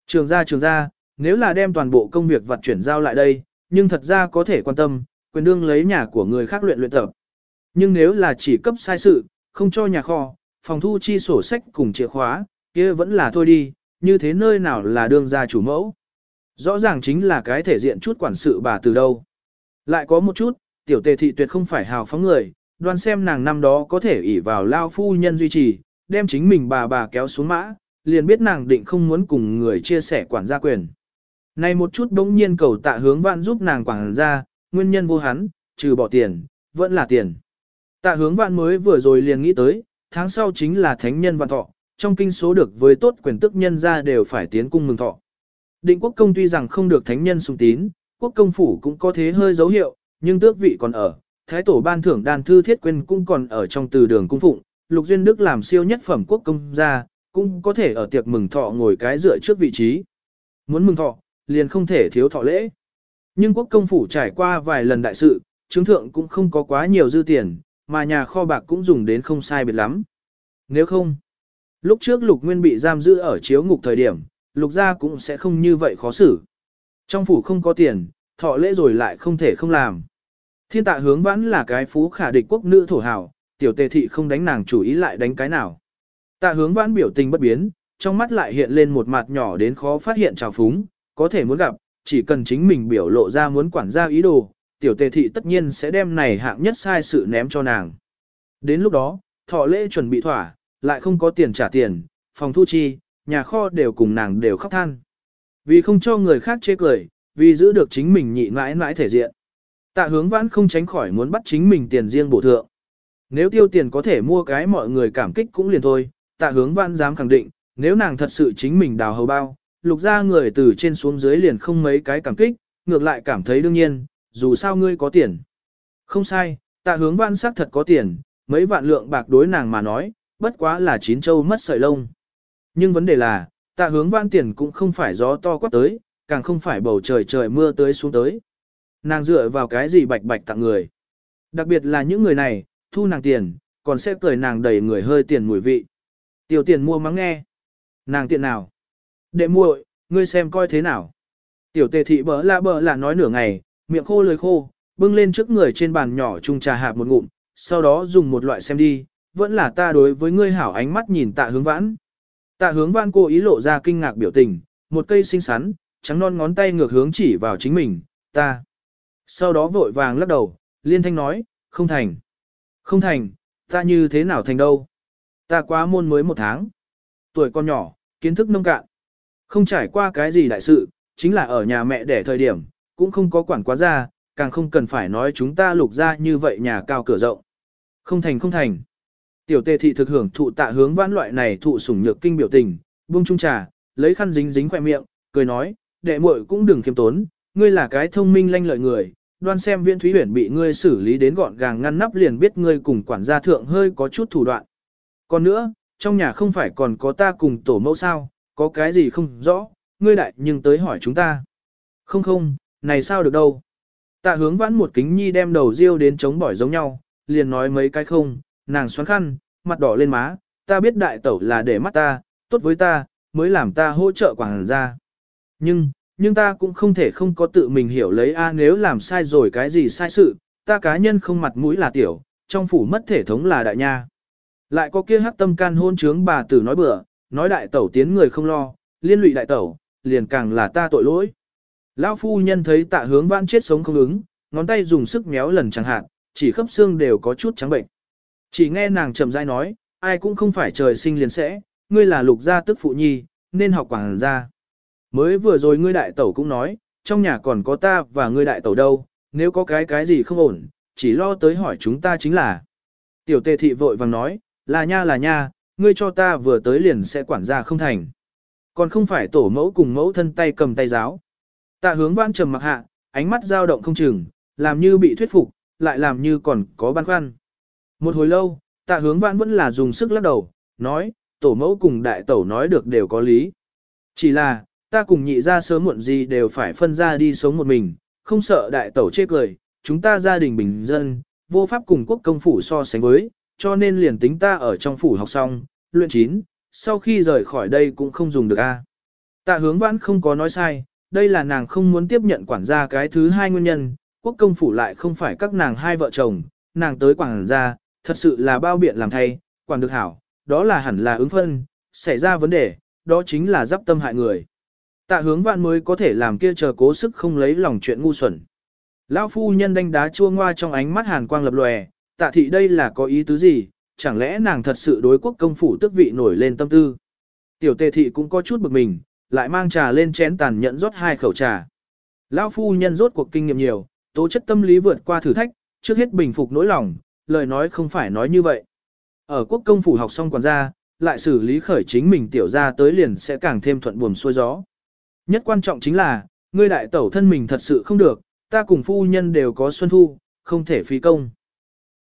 Trường gia trường gia, nếu là đem toàn bộ công việc vật chuyển giao lại đây, nhưng thật ra có thể quan tâm, quyền đương lấy nhà của người khác luyện luyện tập. Nhưng nếu là chỉ cấp sai sự, không cho nhà kho, phòng thu chi sổ sách cùng chìa khóa, kia vẫn là thôi đi, như thế nơi nào là đương gia chủ mẫu. Rõ ràng chính là cái thể diện chút quản sự bà từ đâu. Lại có một chút, tiểu tề thị tuyệt không phải hào phóng người, đoan xem nàng năm đó có thể ỷ vào lao phu nhân duy trì, đem chính mình bà bà kéo xuống mã, liền biết nàng định không muốn cùng người chia sẻ quản gia quyền. Này một chút đống nhiên cầu tạ hướng vạn giúp nàng quản gia, nguyên nhân vô hắn, trừ bỏ tiền, vẫn là tiền. Tạ hướng vạn mới vừa rồi liền nghĩ tới, tháng sau chính là thánh nhân vạn thọ, trong kinh số được với tốt quyền tức nhân ra đều phải tiến cung mừng thọ. Định quốc công tuy rằng không được thánh nhân sung tín, quốc công phủ cũng có thế hơi dấu hiệu, nhưng tước vị còn ở. Thái tổ ban thưởng đàn thư thiết quyền cũng còn ở trong từ đường cung phụng, Lục Duyên Đức làm siêu nhất phẩm quốc công gia, cũng có thể ở tiệc mừng thọ ngồi cái dựa trước vị trí. muốn mừng thọ, liền không thể thiếu thọ lễ. Nhưng quốc công phủ trải qua vài lần đại sự, chứng thượng cũng không có quá nhiều dư tiền, mà nhà kho bạc cũng dùng đến không sai biệt lắm. Nếu không, lúc trước lục nguyên bị giam giữ ở chiếu ngục thời điểm, lục gia cũng sẽ không như vậy khó xử. Trong phủ không có tiền, thọ lễ rồi lại không thể không làm. Thiên tạ hướng vãn là cái phú khả địch quốc nữ thổ hào, tiểu tề thị không đánh nàng chủ ý lại đánh cái nào. Tạ hướng vãn biểu tình bất biến, trong mắt lại hiện lên một mặt nhỏ đến khó phát hiện trào phúng, có thể muốn gặp, chỉ cần chính mình biểu lộ ra muốn quản gia ý đồ, tiểu tề thị tất nhiên sẽ đem này hạng nhất sai sự ném cho nàng. Đến lúc đó, thọ lễ chuẩn bị thỏa, lại không có tiền trả tiền, phòng thu chi, nhà kho đều cùng nàng đều khóc than. Vì không cho người khác chê cười, vì giữ được chính mình nhị mãi mãi thể diện. Tạ hướng vãn không tránh khỏi muốn bắt chính mình tiền riêng bổ thượng. Nếu tiêu tiền có thể mua cái mọi người cảm kích cũng liền thôi, tạ hướng vãn dám khẳng định, nếu nàng thật sự chính mình đào hầu bao, lục ra người từ trên xuống dưới liền không mấy cái cảm kích, ngược lại cảm thấy đương nhiên, dù sao ngươi có tiền. Không sai, tạ hướng vãn xác thật có tiền, mấy vạn lượng bạc đối nàng mà nói, bất quá là chín châu mất sợi lông. Nhưng vấn đề là, tạ hướng vãn tiền cũng không phải gió to quát tới, càng không phải bầu trời trời mưa tới xuống tới. Nàng dựa vào cái gì bạch bạch tặng người. Đặc biệt là những người này, thu nàng tiền, còn sẽ cười nàng đầy người hơi tiền mùi vị tiểu tiền mua mắng nghe. Nàng tiện nào? Đệ muội, ngươi xem coi thế nào? Tiểu tề thị bỡ lạ bỡ lạ nói nửa ngày, miệng khô lưỡi khô, bưng lên trước người trên bàn nhỏ chung trà hạp một ngụm, sau đó dùng một loại xem đi, vẫn là ta đối với ngươi hảo ánh mắt nhìn tạ hướng vãn. Tạ hướng vãn cô ý lộ ra kinh ngạc biểu tình, một cây xinh xắn, trắng non ngón tay ngược hướng chỉ vào chính mình, ta. Sau đó vội vàng lắc đầu, liên thanh nói, không thành. Không thành, ta như thế nào thành đâu. Ta quá môn mới một tháng. Tuổi con nhỏ, kiến thức nông cạn. Không trải qua cái gì đại sự, chính là ở nhà mẹ đẻ thời điểm, cũng không có quản quá ra, càng không cần phải nói chúng ta lục ra như vậy nhà cao cửa rộng. Không thành không thành. Tiểu tề thị thực hưởng thụ tạ hướng vãn loại này thụ sủng nhược kinh biểu tình, buông chung trà, lấy khăn dính dính khoe miệng, cười nói, đệ muội cũng đừng kiêm tốn, ngươi là cái thông minh lanh lợi người, đoan xem viên thúy huyển bị ngươi xử lý đến gọn gàng ngăn nắp liền biết ngươi cùng quản gia thượng hơi có chút thủ đoạn. Còn nữa, trong nhà không phải còn có ta cùng tổ mẫu sao, có cái gì không rõ, ngươi đại nhưng tới hỏi chúng ta. Không không, này sao được đâu. Tạ hướng vãn một kính nhi đem đầu riêu đến chống bỏi giống nhau, liền nói mấy cái không, nàng xoắn khăn, mặt đỏ lên má, ta biết đại tẩu là để mắt ta, tốt với ta, mới làm ta hỗ trợ quảng ra. Nhưng, nhưng ta cũng không thể không có tự mình hiểu lấy a nếu làm sai rồi cái gì sai sự, ta cá nhân không mặt mũi là tiểu, trong phủ mất thể thống là đại nha. Lại có kia hắc tâm can hôn trướng bà tử nói bừa, nói đại tẩu tiến người không lo, liên lụy đại tẩu, liền càng là ta tội lỗi. Lão phu nhân thấy tạ hướng vãn chết sống không ứng, ngón tay dùng sức méo lần chẳng hạn, chỉ khớp xương đều có chút trắng bệnh. Chỉ nghe nàng chậm rãi nói, ai cũng không phải trời sinh liền sẽ, ngươi là lục gia tức phụ nhi, nên học quảng gia. Mới vừa rồi ngươi đại tẩu cũng nói, trong nhà còn có ta và ngươi đại tẩu đâu, nếu có cái cái gì không ổn, chỉ lo tới hỏi chúng ta chính là. Tiểu tề thị vội vàng nói, là nha là nha, ngươi cho ta vừa tới liền sẽ quản gia không thành. Còn không phải tổ mẫu cùng mẫu thân tay cầm tay giáo. Tạ hướng vãn trầm mặc hạ, ánh mắt dao động không chừng, làm như bị thuyết phục, lại làm như còn có băn khoăn. Một hồi lâu, tạ hướng vãn vẫn là dùng sức lắc đầu, nói, tổ mẫu cùng đại tẩu nói được đều có lý. Chỉ là, ta cùng nhị ra sớm muộn gì đều phải phân ra đi sống một mình, không sợ đại tẩu chê cười, chúng ta gia đình bình dân, vô pháp cùng quốc công phủ so sánh với, cho nên liền tính ta ở trong phủ học xong, luyện chín, sau khi rời khỏi đây cũng không dùng được a. Tạ hướng vãn không có nói sai, đây là nàng không muốn tiếp nhận quản gia cái thứ hai nguyên nhân, quốc công phủ lại không phải các nàng hai vợ chồng, nàng tới quản gia, thật sự là bao biện làm thay, quản được hảo, đó là hẳn là ứng phân, xảy ra vấn đề, đó chính là giáp tâm hại người. Tạ hướng vạn mới có thể làm kia chờ cố sức không lấy lòng chuyện ngu xuẩn. Lão phu nhân đánh đá chua ngoa trong ánh mắt hàn quang lập lòe, tạ thị đây là có ý tứ gì, chẳng lẽ nàng thật sự đối quốc công phủ tức vị nổi lên tâm tư. Tiểu tề thị cũng có chút bực mình, lại mang trà lên chén tàn nhẫn rót hai khẩu trà. Lão phu nhân rốt cuộc kinh nghiệm nhiều, tố chất tâm lý vượt qua thử thách, trước hết bình phục nỗi lòng, lời nói không phải nói như vậy. Ở quốc công phủ học xong quản gia, lại xử lý khởi chính mình tiểu ra tới liền sẽ càng thêm thuận buồm xuôi gió. Nhất quan trọng chính là, ngươi đại tẩu thân mình thật sự không được, ta cùng phu nhân đều có xuân thu, không thể phí công.